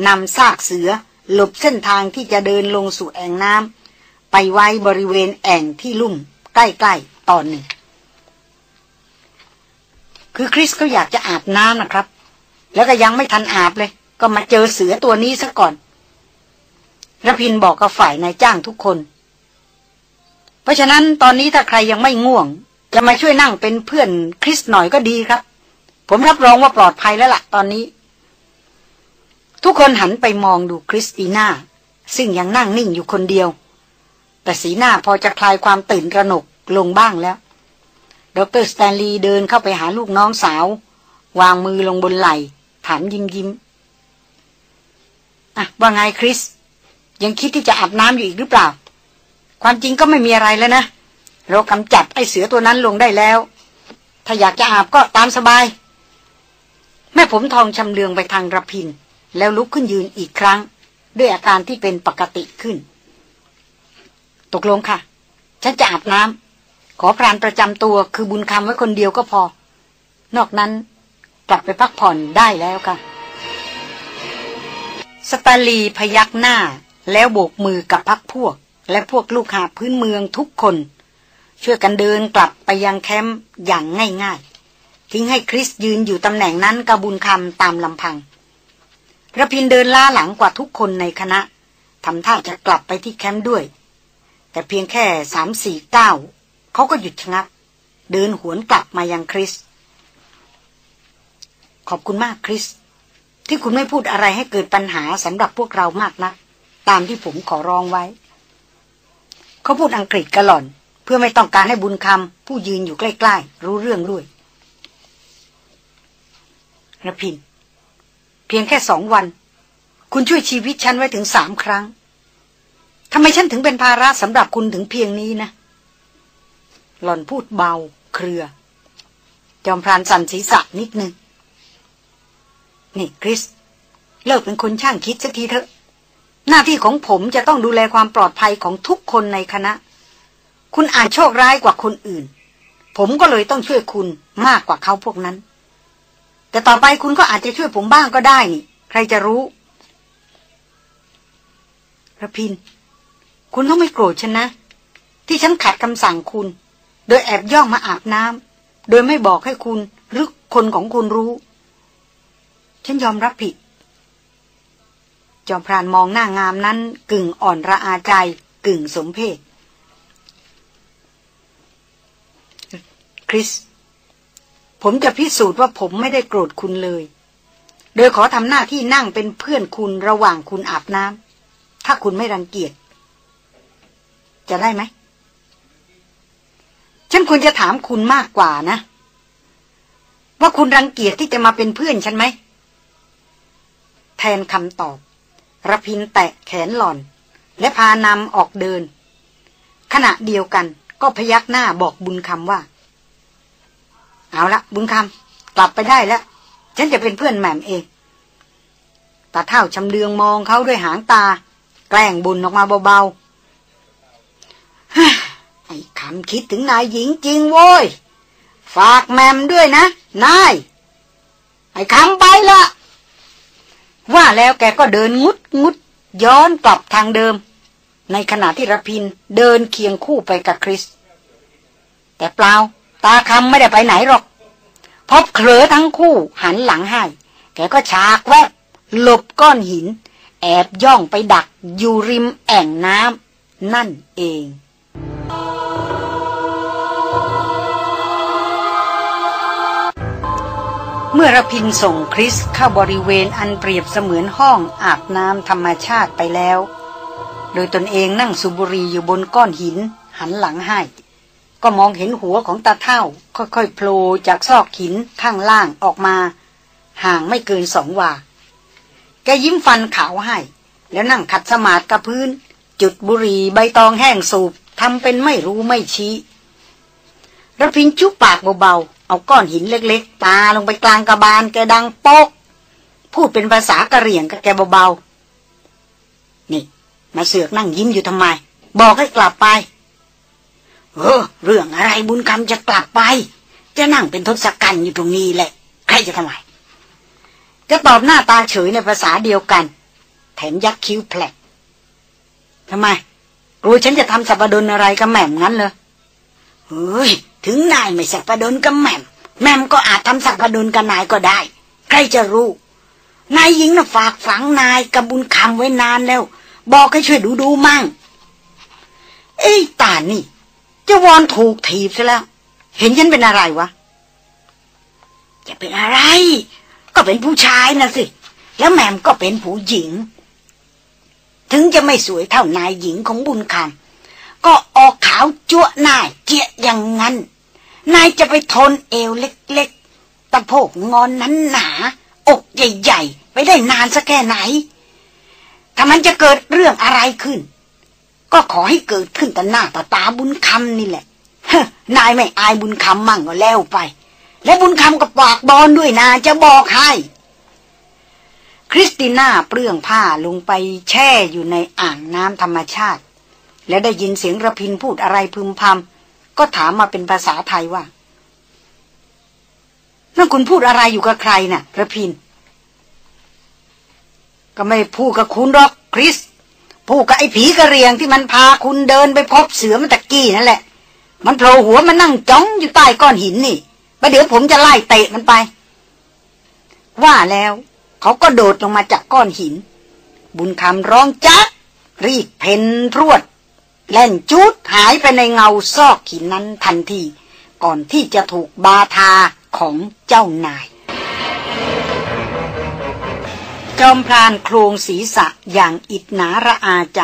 นำซากเสือหลบเส้นทางที่จะเดินลงสู่แอ่งน้ำไปไว้บริเวณแอ่งที่ลุ่ม ใกล้ๆตอนหนึ่ง คือคริสเขาอยากจะอาบน้ำนะครับ แล้วก็ยังไม่ทันอาบเลย ก็มาเจอเสือตัวนี้ซะก่อนระพินบอกกับฝ่ายนายจ้างทุกคน เพราะฉะนั้นตอนนี้ถ้าใครยังไม่ง่วง จะมาช่วยนั่งเป็นเพื่อนคริสหน่อยก็ดีครับ ผมรับรองว่าปลอดภัยแล้วละ่ะ ตอนนี้ ทุกคนหันไปมองดูคริสติน่า ซึ่งยังนั่งนิ่งอยู่คนเดียว แต่สีหน้าพอจะคลายความตื่นระหนกลงบ้างแล้ว ดรสแตนลีย์เดินเข้าไปหาลูกน้องสาว วางมือลงบนไหล่ถามยิ้มยิ้มอะว่าไงคริส ยังคิดที่จะอาบน้ำอยู่อีกหรือเปล่า ความจริงก็ไม่มีอะไรแล้วนะ เรากำจัดไอ้เสือตัวนั้นลงได้แล้ว ถ้าอยากจะอาบก็ตามสบาย แม่ผมทองชำเลืองไปทางระพิน แล้วลุกขึ้นยืนอีกครั้ง ด้วยอาการที่เป็นปกติขึ้น ตกลงค่ะ ฉันจะอาบน้ำขอพรานประจำตัวคือบุญคำไว้คนเดียวก็พอ นอกนั้นกลับไปพักผ่อนได้แล้วค่ะ สตาลีพยักหน้าแล้วโบกมือกับพักพวก และพวกลูกหาพื้นเมืองทุกคน ช่วยกันเดินกลับไปยังแคมป์อย่างง่ายๆ ทิ้งให้คริสยืนอยู่ตำแหน่งนั้นกับบุญคำตามลำพังระพินเดินล่าหลังกว่าทุกคนในคณะทำท่าจะกลับไปที่แคมป์ด้วย แต่เพียงแค่สามสี่เก้าเขาก็หยุดชะงัก เดินหวนกลับมายังคริส ขอบคุณมากคริส ที่คุณไม่พูดอะไรให้เกิดปัญหาสำหรับพวกเรามากนะัก ตามที่ผมขอร้องไว้ เขาพูดอังกฤษกระหล่อน พื่อไม่ต้องการให้บุญคำผู้ยืนอยู่ใกล้ ๆ รู้เรื่องด้วยระพิน เพียงแค่สองวัน คุณช่วยชีวิตฉันไว้ถึงสามครั้งทำไมฉันถึงเป็นภาระสำหรับคุณถึงเพียงนี้นะ หล่อนพูดเบา เครือ จอมพรานสั่นศีรษะนิดนึง นี่คริส เลิกเป็นคนช่างคิดสักทีเถอะ หน้าที่ของผมจะต้องดูแลความปลอดภัยของทุกคนในคณะ คุณอาจโชคร้ายกว่าคนอื่น ผมก็เลยต้องช่วยคุณมากกว่าเขาพวกนั้น แต่ต่อไปคุณก็อาจจะช่วยผมบ้างก็ได้นี่ ใครจะรู้ระพิน คุณต้องไม่โกรธฉันนะ ที่ฉันขัดคำสั่งคุณ โดยแอบย่องมาอาบน้ำโดยไม่บอกให้คุณหรือคนของคุณรู้ ฉันยอมรับผิด จอมพรานมองหน้างามนั้น กึ่งอ่อนระอาใจ กึ่งสมเพศ คริส ผมจะพิสูจน์ว่าผมไม่ได้โกรธคุณเลย โดยขอทำหน้าที่นั่งเป็นเพื่อนคุณระหว่างคุณอาบน้ำถ้าคุณไม่รังเกียจ จะได้ไหม ฉันควรจะถามคุณมากกว่านะ ว่าคุณรังเกียจที่จะมาเป็นเพื่อนฉันไหม แทนคำตอบระพินแตะแขนหล่อน และพานำออกเดิน ขณะเดียวกันก็พยักหน้าบอกบุญคำว่า เอาละบุญคำกลับไปได้แล้ว ฉันจะเป็นเพื่อนแหม่มเองตาเท่าชำเลืองมองเขาด้วยหางตา แกล้งบุญออกมาเบาๆไอ้คำคิดถึงนายหญิงจริงโว้ย ฝากแมมด้วยนะ นาย ไอ้คำไปละว่าแล้วแกก็เดินงุดงุดย้อนกลับทางเดิม ในขณะที่ระพินเดินเคียงคู่ไปกับคริส แต่เปล่า ตาคำไม่ได้ไปไหนหรอกพบเขลอทั้งคู่หันหลังให้ แกก็ฉากแวบหลบก้อนหิน แอบย่องไปดักอยู่ริมแอ่งน้ำนั่นเองเมื่อระพินส่งคริสเข้าบริเวณอันเปรียบเสมือนห้องอาบน้ำธรรมชาติไปแล้ว โดยตนเองนั่งสุบุรีอยู่บนก้อนหินหันหลังให้ ก็มองเห็นหัวของตาเท่า ค่อยๆโผล่จากซอกหินข้างล่างออกมา ห่างไม่เกินสองวา แกยิ้มฟันขาวให้ แล้วนั่งขัดสมาธิกับพื้น จุดบุหรี่ใบตองแห้งสูบทำเป็นไม่รู้ไม่ชี้ระพินชุบปากเบาๆ เอาก้อนหินเล็กๆ ตาลงไปกลางกระบาลแกดังโป๊ก พูดเป็นภาษากะเหรี่ยงกับแกเบาๆ นี่ มาเสือกนั่งยิ้มอยู่ทำไม บอกให้กลับไป เออ เรื่องอะไรบุญคำจะกลับไป จะนั่งเป็นทศกัณฐ์อยู่ตรงนี้แหละ ใครจะทำไมจะตอบหน้าตาเฉยในภาษาเดียวกัน แถมยักคิ้วแผลทำไมรู้ฉันจะทำสัปดนอะไรกับแม่มงั้นเลยเฮ้ย ถึงนายไม่สัปดนกับแม่มแม่มก็อาจทำสัปดนกับนายก็ได้ ใครจะรู้ นายหญิงน่ะฝากฝังนายกับบุญคำไว้นานแล้ว บอกให้ช่วยดูดูมั่ง เอ้ยตานี่ จะวอนถูกถีบซะแล้ว เห็นฉันเป็นอะไรวะ จะเป็นอะไร ก็เป็นผู้ชายนะสิ แล้วแม่มก็เป็นผู้หญิง ถึงจะไม่สวยเท่านายหญิงของบุญคำก็ออกขาวจั่วหน้าเจียอย่างนั้น นายจะไปทนเอวเล็กๆตะโพกงอนนั้นหนา อกใหญ่ๆ ไปได้นานสักแค่ไหนถ้ามันจะเกิดเรื่องอะไรขึ้น ก็ขอให้เกิดขึ้นต่อหน้าต่อตาบุญคำนี่แหละฮนายไม่อายบุญคำมั่งก็แล้วไป และบุญคำก็ปากบอลด้วยนะจะบอกให้คริสติน่าเปลื้องผ้าลงไปแช่อยู่ในอ่างน้ำธรรมชาติ และได้ยินเสียงระพินพูดอะไรพึมพำก็ถามมาเป็นภาษาไทยว่านั่นคุณพูดอะไรอยู่กับใครน่ะระพิน ก็ไม่พูดกับคุณหรอกคริส พูดกับไอ้ผีกระเรียงที่มันพาคุณเดินไปพบเสือมันตะกี้นั่นแหละ มันโผล่หัวมันนั่งจ้องอยู่ใต้ก้อนหินนี่ประเดี๋ยวผมจะไล่เตะมันไป ว่าแล้วเขาก็โดดลงมาจากก้อนหิน บุญคำร้องจ๊ะรีบเพนรวด แล่นจุดหายไปในเงาซอกหินนั้นทันที ก่อนที่จะถูกบาทาของเจ้านาย จอมพรานโครงศีรษะอย่างอิดหนาระอาใจ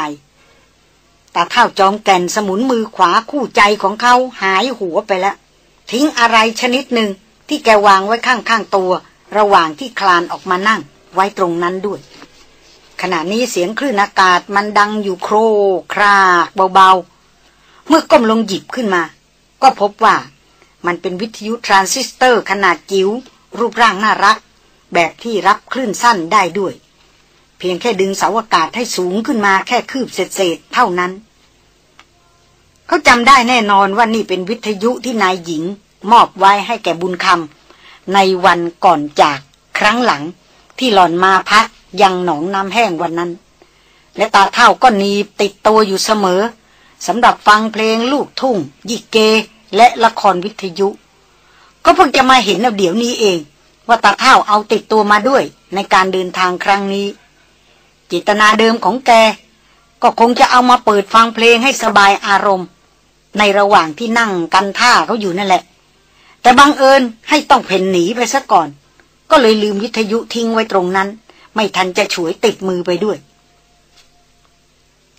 แต่เท่าจอมแก่นสมุนมือขวาคู่ใจของเขาหายหัวไปแล้ว ทิ้งอะไรชนิดหนึ่งที่แกวางไว้ข้างๆตัว ระหว่างที่คลานออกมานั่ง ไว้ตรงนั้นด้วย ขณะนี้เสียงคลื่นอากาศมันดังอยู่โครครากเบาๆ เมื่อก้มลงหยิบขึ้นมา ก็พบว่ามันเป็นวิทยุทรานซิสเตอร์ขนาดจิ๋วรูปร่างน่ารัก แบบที่รับคลื่นสั้นได้ด้วย เพียงแค่ดึงเสาอากาศให้สูงขึ้นมาแค่คืบเศษๆเท่านั้น เขาจำได้แน่นอนว่านี่เป็นวิทยุที่นายหญิง มอบไว้ให้แก่บุญคำในวันก่อนจากครั้งหลังที่หล่อนมาพักยังหนองน้ำแห้งวันนั้น และตาเฒ่าก็นีติดตัวอยู่เสมอสำหรับฟังเพลงลูกทุ่ง ยิเก และละครวิทยุ ก็เพิ่งจะมาเห็นเอาเดี๋ยวนี้เอง ว่าตาเท่าเอาติดตัวมาด้วยในการเดินทางครั้งนี้ จิตนาเดิมของแก ก็คงจะเอามาเปิดฟังเพลงให้สบายอารมณ์ ในระหว่างที่นั่งกันท่าเขาอยู่นั่นแหละ แต่บังเอิญให้ต้องเพ่นหนีไปซะก่อน ก็เลยลืมวิทยุทิ้งไว้ตรงนั้น ไม่ทันจะฉวยติดมือไปด้วย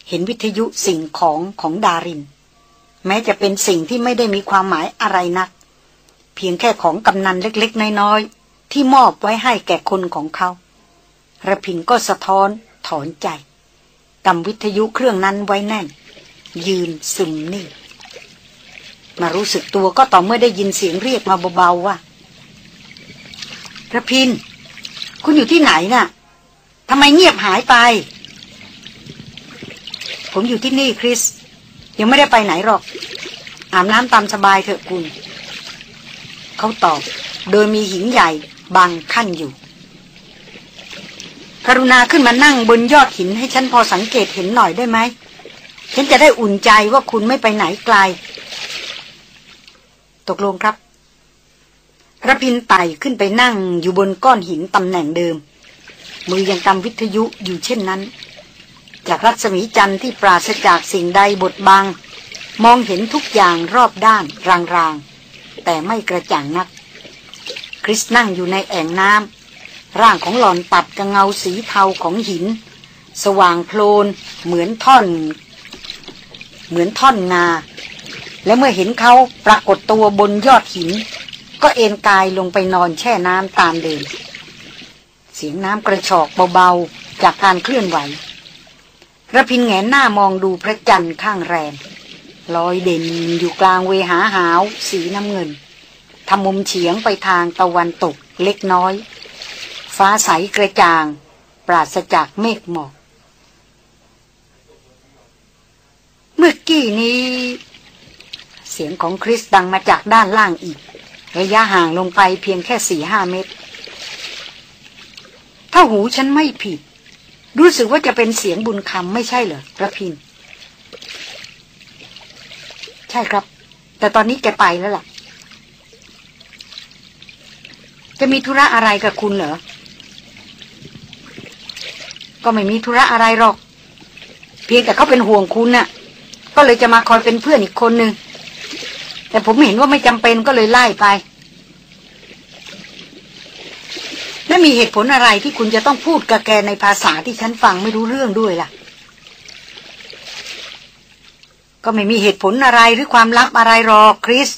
เห็นวิทยุสิ่งของของดาริน แม้จะเป็นสิ่งที่ไม่ได้มีความหมายอะไรนัก เพียงแค่ของกำนันเล็กๆน้อยๆ ที่มอบไว้ให้แก่คนของเขาระพินก็สะท้อนถอนใจกำวิทยุเครื่องนั้นไว้แน่น ยืนซึมนิ่ง มารู้สึกตัวก็ต่อเมื่อได้ยินเสียงเรียกมาเบาๆว่าระพิน คุณอยู่ที่ไหนน่ะทำไมเงียบหายไป ผมอยู่ที่นี่คริส ยังไม่ได้ไปไหนหรอก อาบน้ำตามสบายเถอะคุณ เขาตอบ โดยมีหินใหญ่ บังขั้นอยู่ กรุณาขึ้นมานั่งบนยอดหินให้ฉันพอสังเกตเห็นหน่อยได้ไหม ฉันจะได้อุ่นใจว่าคุณไม่ไปไหนไกล ตกลงครับระพินไต่ขึ้นไปนั่งอยู่บนก้อนหินตำแหน่งเดิม มือยังกำวิทยุอยู่เช่นนั้น จากรัศมีจันทร์ที่ปราศจากสิ่งใดบดบัง มองเห็นทุกอย่างรอบด้านรางๆ แต่ไม่กระจ่างนัก ริสนั่งอยู่ในแอ่งน้ำร่างของหลอนตัดกับเงาสีเทาของหิน สว่างโพลนเหมือนท่อน เหมือนท่อนงา และเมื่อเห็นเขาปรากฏตัวบนยอดหิน ก็เอนกายลงไปนอนแช่น้ำตามเดิมเสียงน้ำกระชอกเบาๆ จากการเคลื่อนไหวระพินแงนหน้ามองดูพระจันทร์ข้างแรมลอยเด่นอยู่กลางเวหาหาว สีน้ำเงิน ทำมุมเฉียงไปทางตะวันตกเล็กน้อย ฟ้าใสกระจ่าง ปราศจากเมฆหมอก เมื่อกี้นี้ เสียงของคริสดังมาจากด้านล่างอีก ระยะห่างลงไปเพียงแค่สี่ห้าเมตร ถ้าหูฉันไม่ผิด รู้สึกว่าจะเป็นเสียงบุญคำไม่ใช่เหรอระพิน ใช่ครับ แต่ตอนนี้แกไปแล้วล่ะ จะมีธุระอะไรกับคุณเหรอ ก็ไม่มีธุระอะไรหรอก เพียงแต่เขาเป็นห่วงคุณน่ะ ก็เลยจะมาคอยเป็นเพื่อนอีกคนหนึ่งแต่ผมเห็นว่าไม่จำเป็นก็เลยไล่ไป และมีเหตุผลอะไรที่คุณจะต้องพูดกับแกในภาษาที่ฉันฟังไม่รู้เรื่องด้วยล่ะ ก็ไม่มีเหตุผลอะไรหรือความลับอะไรหรอกคริส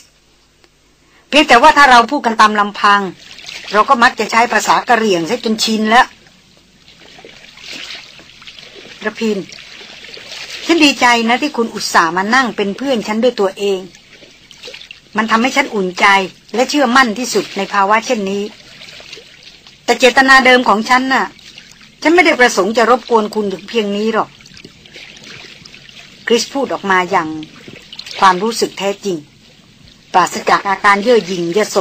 เพียงแต่ว่าถ้าเราพูดกันตามลำพัง เราก็มักจะใช้ภาษากะเหรี่ยงซะจนชินแล้วระพิน ฉันดีใจนะที่คุณอุตส่าห์มานั่งเป็นเพื่อนฉันด้วยตัวเอง มันทำให้ฉันอุ่นใจและเชื่อมั่นที่สุดในภาวะเช่นนี้ แต่เจตนาเดิมของฉันน่ะ ฉันไม่ได้ประสงค์จะรบกวนคุณถึงเพียงนี้หรอก คริสพูดออกมาอย่างความรู้สึกแท้จริง ปราศจากอาการเย่อหยิ่งเยโส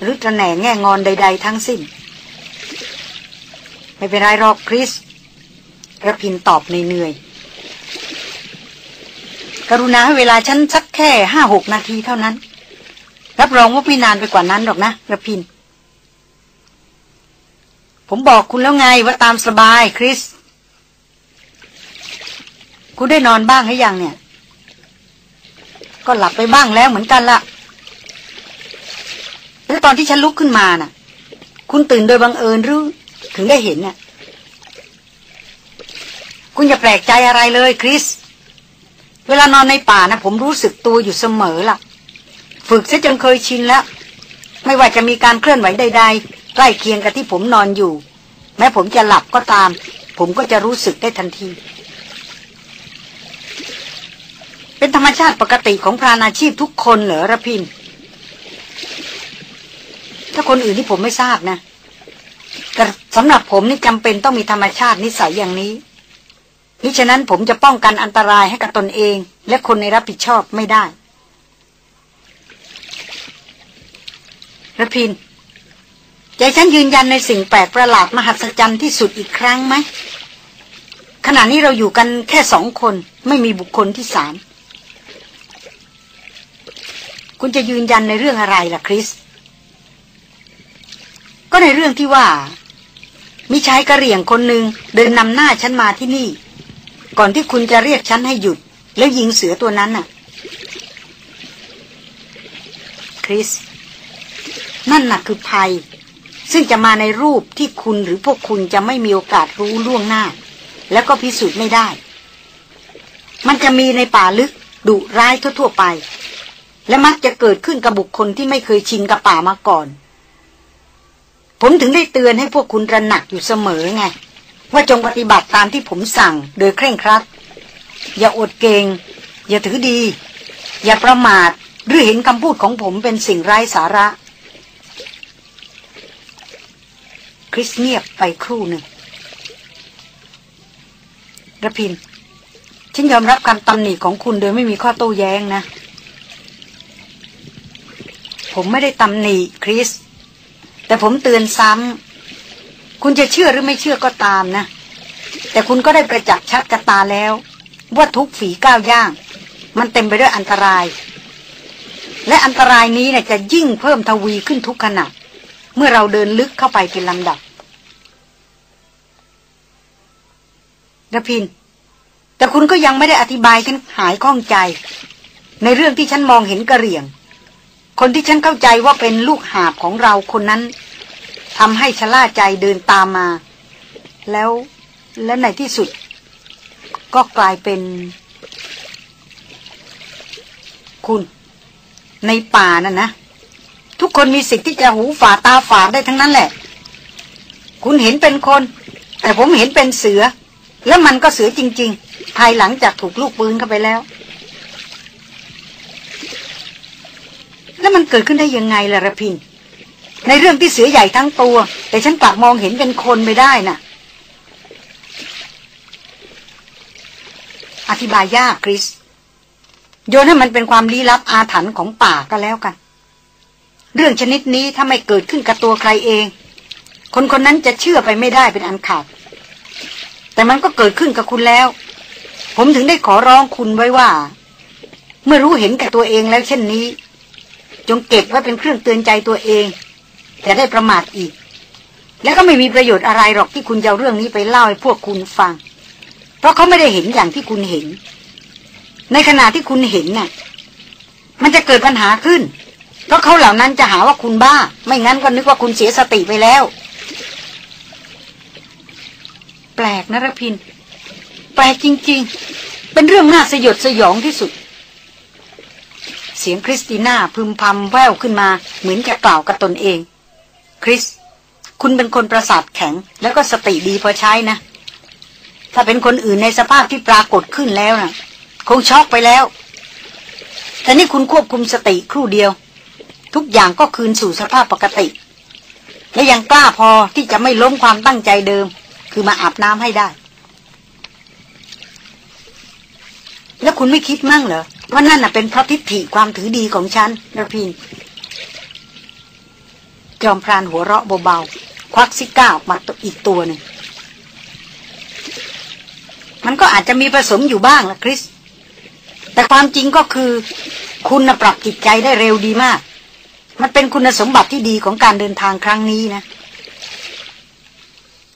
หรือตระแหน่แง่งอนใด ๆ ทั้งสิ้น ไม่เป็นไรหรอกคริสระพินตอบเหนื่อยกรุณาให้เวลาฉันสักแค่ห้าหกนาทีเท่านั้น รับรองว่าไม่นานไปกว่านั้นหรอกนะระพิน ผมบอกคุณแล้วไงว่าตามสบายคริส คุณได้นอนบ้างหรือยังเนี่ย ก็หลับไปบ้างแล้วเหมือนกันละ แล้วตอนที่ฉันลุกขึ้นมาน่ะ คุณตื่นโดยบังเอิญหรือ ถึงได้เห็นน่ะ คุณอย่าแปลกใจอะไรเลยคริส เวลานอนในป่านะผมรู้สึกตัวอยู่เสมอล่ะ ฝึกซะจนเคยชินแล้ว ไม่ว่าจะมีการเคลื่อนไหวใด ๆ ใกล้เคียงกับที่ผมนอนอยู่ แม้ผมจะหลับก็ตาม ผมก็จะรู้สึกได้ทันทีเป็นธรรมชาติปกติของพรานอาชีพทุกคนเหรอระพิน ถ้าคนอื่นที่ผมไม่ทราบนะ แต่สำหรับผมนี่จำเป็นต้องมีธรรมชาตินิสัยอย่างนี้มิฉะนั้นผมจะป้องกันอันตรายให้กับตนเอง และคนในรับผิดชอบไม่ได้ระพินใจฉันยืนยันในสิ่งแปลกประหลาดมหัศจรรย์ที่สุดอีกครั้งไหมขณะนี้เราอยู่กันแค่สองคน ไม่มีบุคคลที่สามคุณจะยืนยันในเรื่องอะไรล่ะคริส ก็ในเรื่องที่ว่า มีชายกระเหรี่ยงคนหนึ่งเดินนำหน้าฉันมาที่นี่ ก่อนที่คุณจะเรียกฉันให้หยุด แล้วยิงเสือตัวนั้นน่ะ คริส นั่นน่ะคือภัย ซึ่งจะมาในรูปที่คุณหรือพวกคุณจะไม่มีโอกาสรู้ล่วงหน้า แล้วก็พิสูจน์ไม่ได้ มันจะมีในป่าลึกดุร้ายทั่วๆไป และมักจะเกิดขึ้นกับบุคคลที่ไม่เคยชินกับป่ามาก่อน ผมถึงได้เตือนให้พวกคุณระหนักอยู่เสมอไง ว่าจงปฏิบัติตามที่ผมสั่งโดยเคร่งครัด อย่าอดเกง อย่าถือดี อย่าประมาทหรือเห็นคำพูดของผมเป็นสิ่งไร้สาระ คริสเงียบไปครู่หนึ่งระพิน ฉันยอมรับคำตำหนิของคุณโดยไม่มีข้อโต้แย้งนะ ผมไม่ได้ตำหนิคริส แต่ผมเตือนซ้ำคุณจะเชื่อหรือไม่เชื่อก็ตามนะ แต่คุณก็ได้ประจักษ์ชัดกระตาแล้ว ว่าทุกฝีก้าวย่าง มันเต็มไปด้วยอันตราย และอันตรายนี้นี่ยจะยิ่งเพิ่มทวีขึ้นทุกขณะเมื่อเราเดินลึกเข้าไปเป็นลำดับดพิน แต่คุณก็ยังไม่ได้อธิบายฉันหายข้องใจ ในเรื่องที่ฉันมองเห็นกระเหรี่ยง คนที่ฉันเข้าใจว่าเป็นลูกหาบของเราคนนั้นทำให้ชะล่าใจเดินตามมา แล้วและในที่สุด ก็กลายเป็น คุณ ในป่านั่นนะ ทุกคนมีสิทธิ์ที่จะหูฝาตาฝาได้ทั้งนั้นแหละ คุณเห็นเป็นคน แต่ผมเห็นเป็นเสือ แล้วมันก็เสือจริง ๆ ภายหลังจากถูกลูกปืนเข้าไปแล้ว แล้วมันเกิดขึ้นได้ยังไงล่ะระพิน ในเรื่องที่เสือใหญ่ทั้งตัว แต่ฉันกลับมองเห็นเป็นคนไม่ได้น่ะ อธิบายยากคริส โยนให้มันเป็นความลี้ลับอาถรรพ์ของป่าก็แล้วกัน เรื่องชนิดนี้ถ้าไม่เกิดขึ้นกับตัวใครเอง คนคนนั้นจะเชื่อไปไม่ได้เป็นอันขาด แต่มันก็เกิดขึ้นกับคุณแล้ว ผมถึงได้ขอร้องคุณไว้ว่า เมื่อรู้เห็นกับตัวเองแล้วเช่นนี้ จงเก็บไว้เป็นเครื่องเตือนใจตัวเองแต่ได้ประมาทอีก แล้วก็ไม่มีประโยชน์อะไรหรอกที่คุณจะเรื่องนี้ไปเล่าให้พวกคุณฟัง เพราะเขาไม่ได้เห็นอย่างที่คุณเห็น ในขณะที่คุณเห็นน่ะ มันจะเกิดปัญหาขึ้น เพราะเขาเหล่านั้นจะหาว่าคุณบ้า ไม่งั้นก็นึกว่าคุณเสียสติไปแล้ว แปลกนะรพิน แปลกจริง ๆ เป็นเรื่องน่าสยดสยองที่สุด เสียงคริสติน่าพึมพำแววขึ้นมา เหมือนจะกล่าวกับตนเอง คริส คุณเป็นคนประสาทแข็ง แล้วก็สติดีพอใช้นะ ถ้าเป็นคนอื่นในสภาพที่ปรากฏขึ้นแล้วนะ่ะ คงช็อกไปแล้ว แต่นี่คุณควบคุมสติครู่เดียว ทุกอย่างก็คืนสู่สภาพปกติ และยังกล้าพอที่จะไม่ล้มความตั้งใจเดิม คือมาอาบน้ำให้ได้ แล้วคุณไม่คิดมั่งเหรอ ว่านั่นน่ะเป็นเพราะทิฏฐิความถือดีของฉันระพิน จอมพรานหัวเราะเบาๆ ควักซิก้าออกมาอีกตัวหนึ่ง มันก็อาจจะมีผสมอยู่บ้างละคริส แต่ความจริงก็คือ คุณปรับจิตใจได้เร็วดีมาก มันเป็นคุณสมบัติที่ดีของการเดินทางครั้งนี้นะ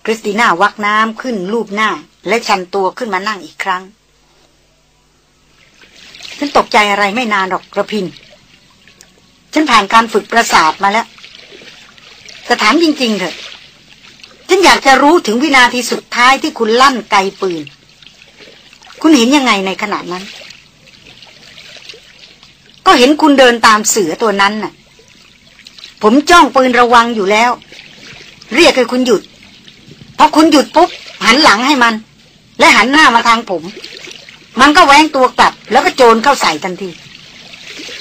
คริสติน่าวักน้ำขึ้นรูปหน้า และชันตัวขึ้นมานั่งอีกครั้ง ฉันตกใจอะไรไม่นานหรอกกระพิน ฉันผ่านการฝึกประสาทมาแล้วแต่ถามจริง ๆ เถอะ ฉันอยากจะรู้ถึงวินาทีสุดท้ายที่คุณลั่นไกปืน คุณเห็นยังไงในขณะนั้น ก็เห็นคุณเดินตามเสือตัวนั้นน่ะ ผมจ้องปืนระวังอยู่แล้ว เรียกให้คุณหยุดพอคุณหยุดปุ๊บหันหลังให้มัน และหันหน้ามาทางผม มันก็แว้งตัวกลับ แล้วก็โจรเข้าใส่ทันที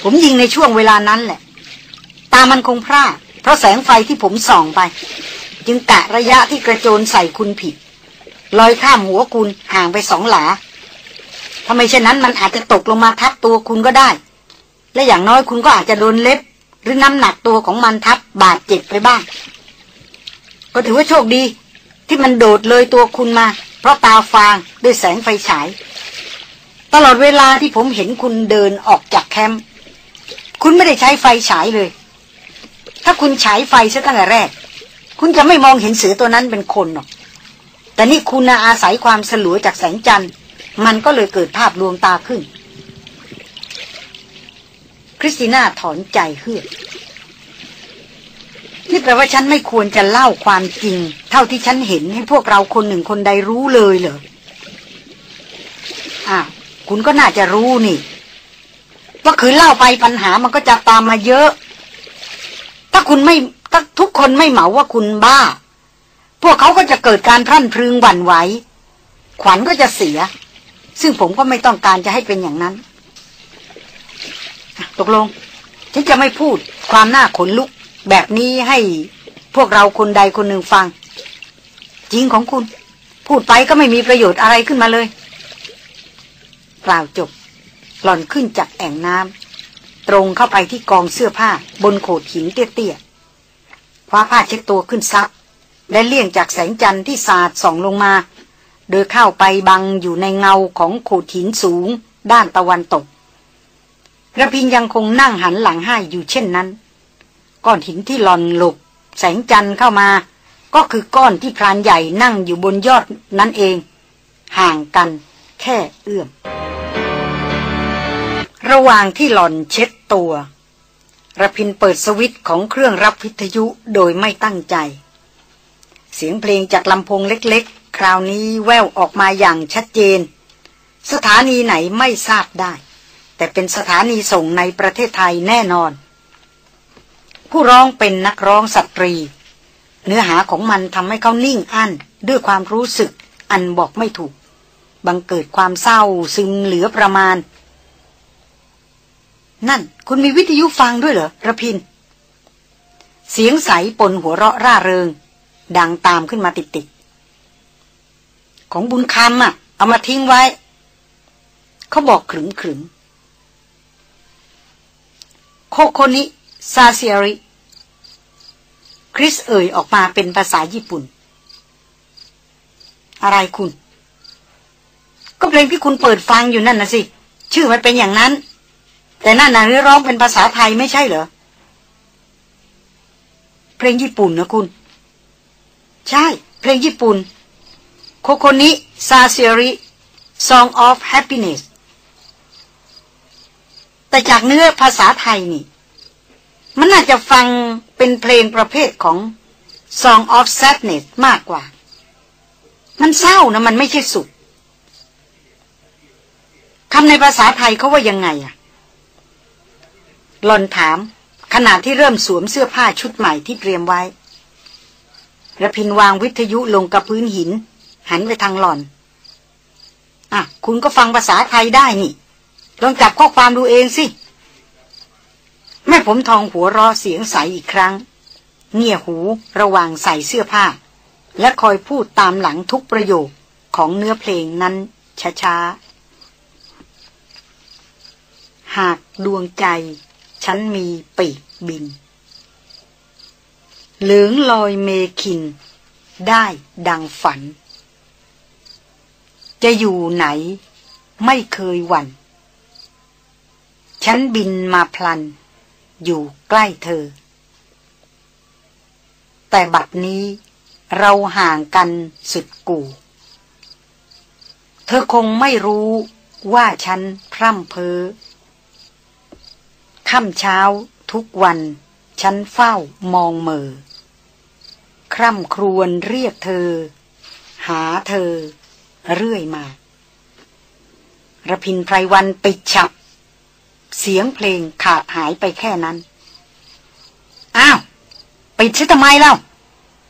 ผมยิงในช่วงเวลานั้นแหละ ตามันคงพลาดเพราะแสงไฟที่ผมส่องไป จึงกะระยะที่กระโจนใส่คุณผิด ลอยข้ามหัวคุณห่างไปสองหลาทำไมเช่นนั้นมันอาจจะตกลงมาทับตัวคุณก็ได้ และอย่างน้อยคุณก็อาจจะโดนเล็บ หรือน้ำหนักตัวของมันทับบาดเจ็บไปบ้าง ก็ถือว่าโชคดี ที่มันโดดเลยตัวคุณมา เพราะตาฟางด้วยแสงไฟฉาย ตลอดเวลาที่ผมเห็นคุณเดินออกจากแคมป์คุณไม่ได้ใช้ไฟฉายเลย ถ้าคุณฉายไฟซะตั้งแต่แรก คุณจะไม่มองเห็นเสือตัวนั้นเป็นคนหรอก แต่นี่คุณอาศัยความสลัวจากแสงจันทร์ มันก็เลยเกิดภาพลวงตาขึ้น คริสติน่าถอนใจเฮือกนี่แปลว่าฉันไม่ควรจะเล่าความจริง เท่าที่ฉันเห็นให้พวกเราคนหนึ่งคนใดรู้เลยเหรออ้าว คุณก็น่าจะรู้นี่ ว่าคือเล่าไปปัญหามันก็จะตามมาเยอะ ถ้าคุณไม่ถ้าทุกคนไม่เหมาว่าคุณบ้า พวกเขาก็จะเกิดการพรั่นพรึงหวั่นไหว ขวัญก็จะเสีย ซึ่งผมก็ไม่ต้องการจะให้เป็นอย่างนั้น ตกลงฉันจะไม่พูดความน่าขนลุก แบบนี้ให้พวกเราคนใดคนหนึ่งฟัง จริงของคุณ พูดไปก็ไม่มีประโยชน์อะไรขึ้นมาเลย กล่าวจบ หล่อนขึ้นจากแอ่งน้ำตรงเข้าไปที่กองเสื้อผ้าบนโขดหินเตี้ยๆคว้าผ้าเช็ดตัวขึ้นซับและเลี่ยงจากแสงจันทร์ที่สาดส่องลงมา โดยเข้าไปบังอยู่ในเงาของโขดหินสูง ด้านตะวันตกระพินยังคงนั่งหันหลังให้อยู่เช่นนั้น ก้อนหินที่หลอนหลบ แสงจันทร์เข้ามา ก็คือก้อนที่พรานใหญ่นั่งอยู่บนยอดนั้นเอง ห่างกันแค่เอื้อม ระหว่างที่หล่อนเช็ดตัวระพินเปิดสวิตของเครื่องรับวิทยุโดยไม่ตั้งใจ เสียงเพลงจากลำโพงเล็กๆ คราวนี้แววออกมาอย่างชัดเจน สถานีไหนไม่ทราบได้ แต่เป็นสถานีส่งในประเทศไทยแน่นอน ผู้ร้องเป็นนักร้องสตรี เนื้อหาของมันทำให้เขานิ่งอั้นด้วยความรู้สึกอันบอกไม่ถูก บังเกิดความเศร้าซึมเหลือประมาณ นั่น คุณมีวิทยุฟังด้วยเหรอระพิน เสียงใสปนหัวเราะร่าเริง ดังตามขึ้นมาติดๆ ของบุญคำอะ เอามาทิ้งไว้ เขาบอกขึมขึมโคโคนิซาเซียริ คริสเอ่ยออกมาเป็นภาษาญี่ปุ่น อะไรคุณ ก็เพลงที่คุณเปิดฟังอยู่นั่นนะสิ ชื่อมันเป็นอย่างนั้น แต่นั่นน่ะร้องเป็นภาษาไทยไม่ใช่เหรอเพเพลงญี่ปุ่นนะคุณ ใช่ เพลงญี่ปุ่น โคโคนิซาเซริ Song of Happiness แต่จากเนื้อภาษาไทยนี่ มันน่าจะฟังเป็นเพลงประเภทของ Song of Sadness มากกว่า มันเศร้านะ มันไม่ใช่สุขคำในภาษาไทยเขาว่ายังไงอะ หลอนถาม ขณะที่เริ่มสวมเสื้อผ้าชุดใหม่ที่เตรียมไว้ระพินวางวิทยุลงกับพื้นหิน หันไปทางหลอน อะ คุณก็ฟังภาษาไทยได้นี่ ลองจับข้อความดูเองสิ แม่ผมทองหัวรอเสียงใสอีกครั้ง เงี่ยหูระว่างใส่เสื้อผ้า และคอยพูดตามหลังทุกประโยคของเนื้อเพลงนั้นช้าๆหากดวงใจ ฉันมีปีกบิน เหลืองลอยเมคิน ได้ดังฝัน จะอยู่ไหนไม่เคยหวัน่น ฉันบินมาพลัน อยู่ใกล้เธอ แต่บัดนี้เราห่างกันสุดกู่ เธอคงไม่รู้ว่าฉันพร่ำเพ้อ ค่ำเช้า ทุกวัน ฉันเฝ้ามองเมอคร่ำครวญเรียกเธอ หาเธอ เรื่อยมาระพินไพรวันปิดฉับ เสียงเพลงขาดหายไปแค่นั้น อ้าวปิดซะทำไมเล่า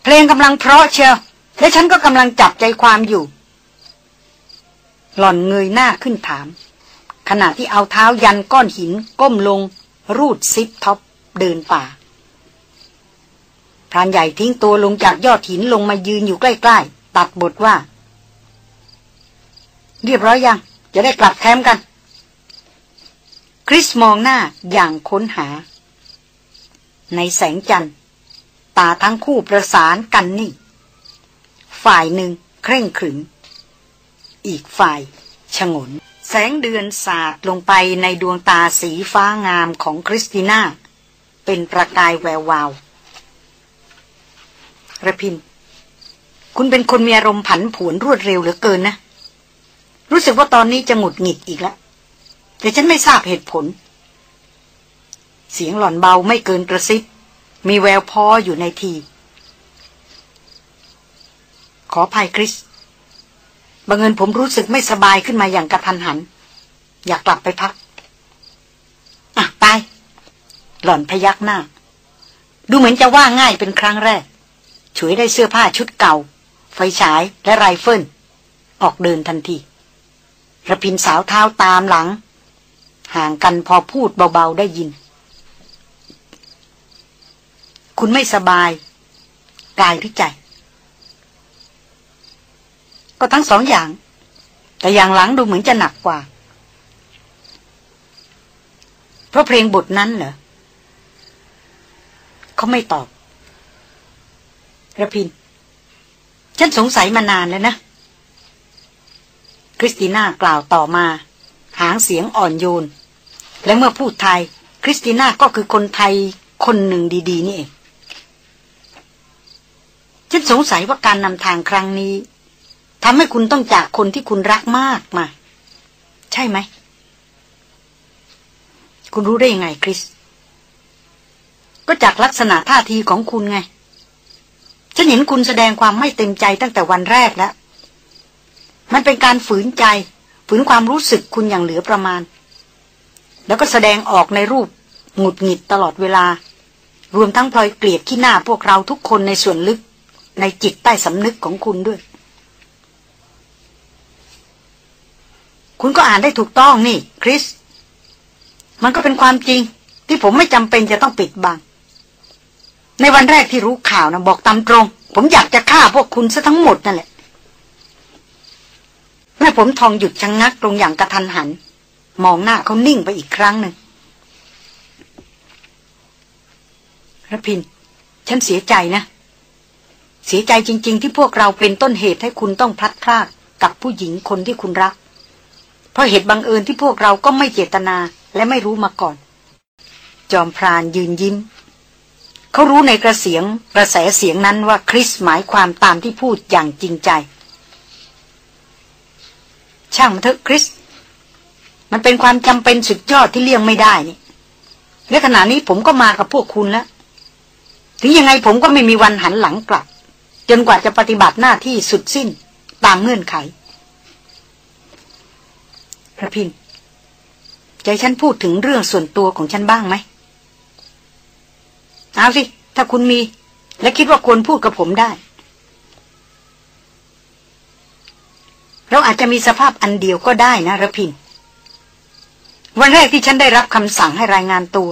เพลงกำลังเพราะเชียวและฉันก็กำลังจับใจความอยู่ หล่อนเงยหน้าขึ้นถาม ขณะที่เอาเท้ายันก้อนหินก้มลง รูดซิปท็อปเดินป่าพรานใหญ่ทิ้งตัวลงจากยอดหินลงมายืนอยู่ใกล้ ๆ ตัดบทว่า เรียบร้อยยัง จะได้กลับแคมป์กัน คริสมองหน้าอย่างค้นหา ในแสงจันทร์ตาทั้งคู่ประสานกันนิ่งฝ่ายหนึ่งเคร่งขรึม อีกฝ่ายฉงน แสงเดือนสาดลงไปในดวงตาสีฟ้างามของคริสติน่า เป็นประกายแวววาวระพิน คุณเป็นคนมีอารมณ์ผันผวนรวดเร็วเหลือเกินนะ รู้สึกว่าตอนนี้จะหงุดหงิดอีกแล้ว แต่ฉันไม่ทราบเหตุผล เสียงหล่อนเบาไม่เกินกระซิบ มีแววพออยู่ในที ขอภัยคริส บังเอิญผมรู้สึกไม่สบายขึ้นมาอย่างกระทันหัน อยากกลับไปพัก อะ ไป หล่อนพยักหน้า ดูเหมือนจะว่าง่ายเป็นครั้งแรกฉวยได้เสื้อผ้าชุดเก่า ไฟฉายและไรเฟิลออกเดินทันทีระพินสาวเท้าตามหลัง ห่างกันพอพูดเบาๆได้ยิน คุณไม่สบาย กายหรือใจ ก็ทั้งสองอย่าง แต่อย่างหลังดูเหมือนจะหนักกว่า เพราะเพลงบทนั้นเหรอเขาไม่ตอบระพิน ฉันสงสัยมานานแล้วนะคริสติน่ากล่าวต่อมา หางเสียงอ่อนโยน และเมื่อพูดไทย คริสติน่าก็คือคนไทยคนหนึ่งดี ๆ นี่เองฉันสงสัยว่าการนำทางครั้งนี้ ทำให้คุณต้องจากคนที่คุณรักมากมา ใช่ไหม คุณรู้ได้ยังไงคริส ก็จากลักษณะท่าทีของคุณไง ฉันเห็นคุณแสดงความไม่เต็มใจตั้งแต่วันแรกแล้ว มันเป็นการฝืนใจ ฝืนความรู้สึกคุณอย่างเหลือประมาณ แล้วก็แสดงออกในรูปหงุดหงิดตลอดเวลา รวมทั้งพลอยเกลียดขี้หน้าพวกเราทุกคนในส่วนลึกในจิตใต้สำนึกของคุณด้วย คุณก็อ่านได้ถูกต้องนี่ คริส มันก็เป็นความจริง ที่ผมไม่จำเป็นจะต้องปิดบัง ในวันแรกที่รู้ข่าวนะบอกตามตรง ผมอยากจะฆ่าพวกคุณซะทั้งหมดนั่นแหละ แม่ผมทองหยุดชะงงักตรงอย่างกระทันหัน มองหน้าเขานิ่งไปอีกครั้งหนึ่งระพิน ฉันเสียใจนะ เสียใจจริง ๆ ที่พวกเราเป็นต้นเหตุให้คุณต้องพลัดพรากกับผู้หญิงคนที่คุณรัก เพราะเหตุบังเอิญที่พวกเราก็ไม่เจตนาและไม่รู้มาก่อน จอมพรานยืนยิ้ม เขารู้ในกระเสียงกระแสเสียงนั้นว่าคริสหมายความตามที่พูดอย่างจริงใจ ช่างมันเถอะคริส มันเป็นความจำเป็นสุดยอดที่เลี่ยงไม่ได้นี่และขณะนี้ผมก็มากับพวกคุณแล้วถึงยังไงผมก็ไม่มีวันหันหลังกลับ จนกว่าจะปฏิบัติหน้าที่สุดสิ้นตามเงื่อนไข ระพินใจฉันพูดถึงเรื่องส่วนตัวของฉันบ้างไหม เอาสิ ถ้าคุณมี และคิดว่าควรพูดกับผมได้ เราอาจจะมีสภาพอันเดียวก็ได้นะระพิน วันแรกที่ฉันได้รับคำสั่งให้รายงานตัว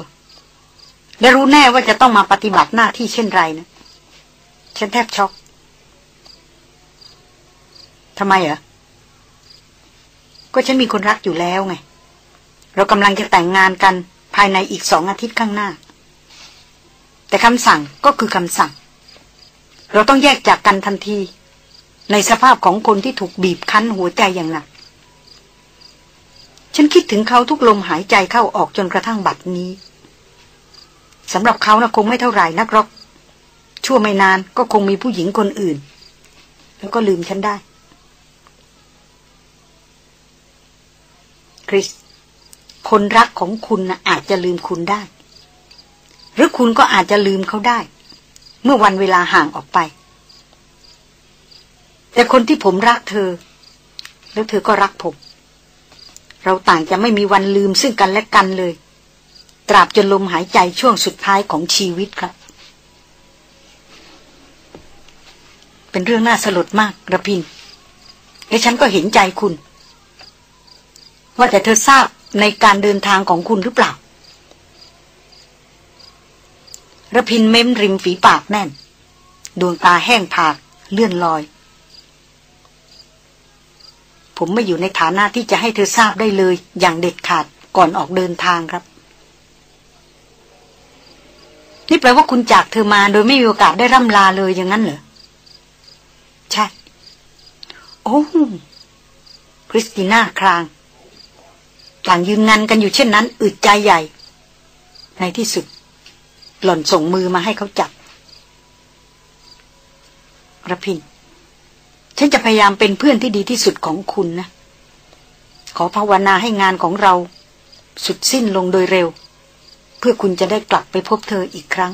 และรู้แน่ว่าจะต้องมาปฏิบัติหน้าที่เช่นไรนะ ฉันแทบช็อกทำไมเหรอ ก็ฉันมีคนรักอยู่แล้วไง เรากำลังจะแต่งงานกันภายในอีกสองอาทิตย์ข้างหน้า แต่คำสั่งก็คือคำสั่ง เราต้องแยกจากกันทันที ในสภาพของคนที่ถูกบีบคั้นหัวใจอย่างหนัก ฉันคิดถึงเขาทุกลมหายใจเข้าออกจนกระทั่งบัดนี้สำหรับเขานะคงไม่เท่าไหร่นักหรอก ชั่วไม่นานก็คงมีผู้หญิงคนอื่น แล้วก็ลืมฉันได้ คริส คนรักของคุณนะอาจจะลืมคุณได้ หรือคุณก็อาจจะลืมเขาได้ เมื่อวันเวลาห่างออกไป แต่คนที่ผมรักเธอ แล้วเธอก็รักผม เราต่างจะไม่มีวันลืมซึ่งกันและกันเลย ตราบจนลมหายใจช่วงสุดท้ายของชีวิตครับเป็นเรื่องน่าสลดมากระพิน และฉันก็เห็นใจคุณ ว่าแต่เธอทราบในการเดินทางของคุณหรือเปล่าระพินเม้มริมฝีปากแน่น ดวงตาแห้งผากเลื่อนลอย ผมไม่อยู่ในฐานะที่จะให้เธอทราบได้เลย อย่างเด็ดขาดก่อนออกเดินทางครับ นี่แปลว่าคุณจากเธอมาโดยไม่มีโอกาสได้ร่ำลาเลยอย่างนั้นเหรอ ใช่ โอ้คริสติน่าคราง ต่างยืนงันกันอยู่เช่นนั้น อึดใจใหญ่ ในที่สุด หล่อนส่งมือมาให้เขาจับระพิน ฉันจะพยายามเป็นเพื่อนที่ดีที่สุดของคุณนะ ขอภาวนาให้งานของเรา สุดสิ้นลงโดยเร็ว เพื่อคุณจะได้กลับไปพบเธออีกครั้ง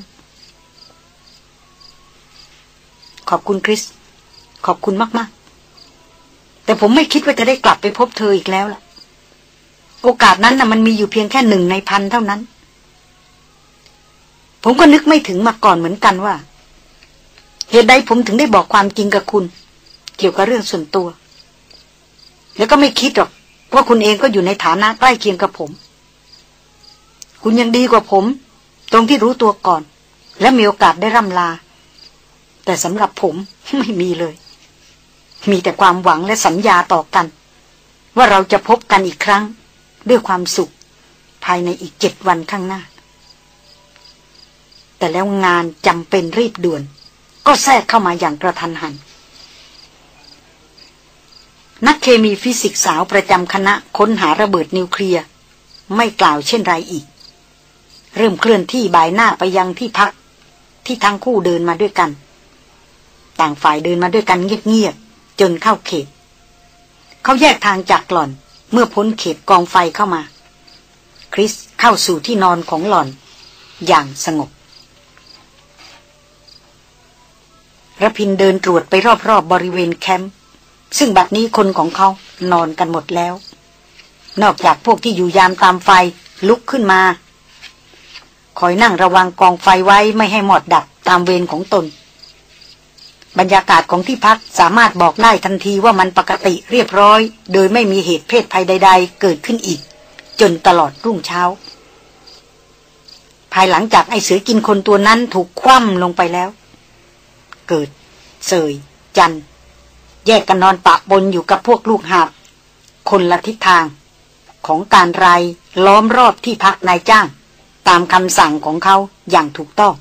ขอบคุณคริส ขอบคุณมาก ๆ แต่ผมไม่คิดว่าจะได้กลับไปพบเธออีกแล้วล่ะ โอกาสนั้นนะ่ะมันมีอยู่เพียงแค่หนึ่งในพันเท่านั้น ผมก็นึกไม่ถึงมาก่อนเหมือนกันว่า เหตุใดผมถึงได้บอกความจริงกับคุณ เกี่ยวกับเรื่องส่วนตัว แล้วก็ไม่คิดหรอกว่าคุณเองก็อยู่ในฐานะใกล้เคียงกับผม คุณยังดีกว่าผม ตรงที่รู้ตัวก่อน และมีโอกาสได้ร่ำลา แต่สำหรับผมไม่มีเลย มีแต่ความหวังและสัญญาต่อกัน ว่าเราจะพบกันอีกครั้ง ด้วยความสุข ภายในอีกเจ็ดวันข้างหน้า แต่แล้วงานจำเป็นรีบด่วน ก็แทรกเข้ามาอย่างกระทันหัน นักเคมีฟิสิกสาวประจำคณะค้นหาระเบิดนิวเคลียร์ ไม่กล่าวเช่นไรอีก เริ่มเคลื่อนที่บายหน้าไปยังที่พัก ที่ทั้งคู่เดินมาด้วยกัน ต่างฝ่ายเดินมาด้วยกันเงียบๆจนเข้าเขต เขาแยกทางจากหล่อน เมื่อพ้นเขตกองไฟเข้ามา คริสเข้าสู่ที่นอนของหล่อน อย่างสงบระพินเดินตรวจไปรอบๆบบริเวณแคมป์ซึ่งบัดนี้คนของเขานอนกันหมดแล้ว นอกจากพวกที่อยู่ยามตามไฟลุกขึ้นมา คอยนั่งระวังกองไฟไว้ไม่ให้หมดดับตามเวรของตน บรรยากาศของที่พักสามารถบอกได้ทันทีว่ามันปกติเรียบร้อย โดยไม่มีเหตุเพศภัยใด ๆ เกิดขึ้นอีก จนตลอดรุ่งเช้า ภายหลังจากไอ้เสือกินคนตัวนั้นถูกคว่ำลงไปแล้ว เกิด เสย จัน แยกกันนอนปะบนอยู่กับพวกลูกหาบคนละทิศทาง ของการไรล้อมรอบที่พักนายจ้าง ตามคำสั่งของเขาอย่างถูกต้อง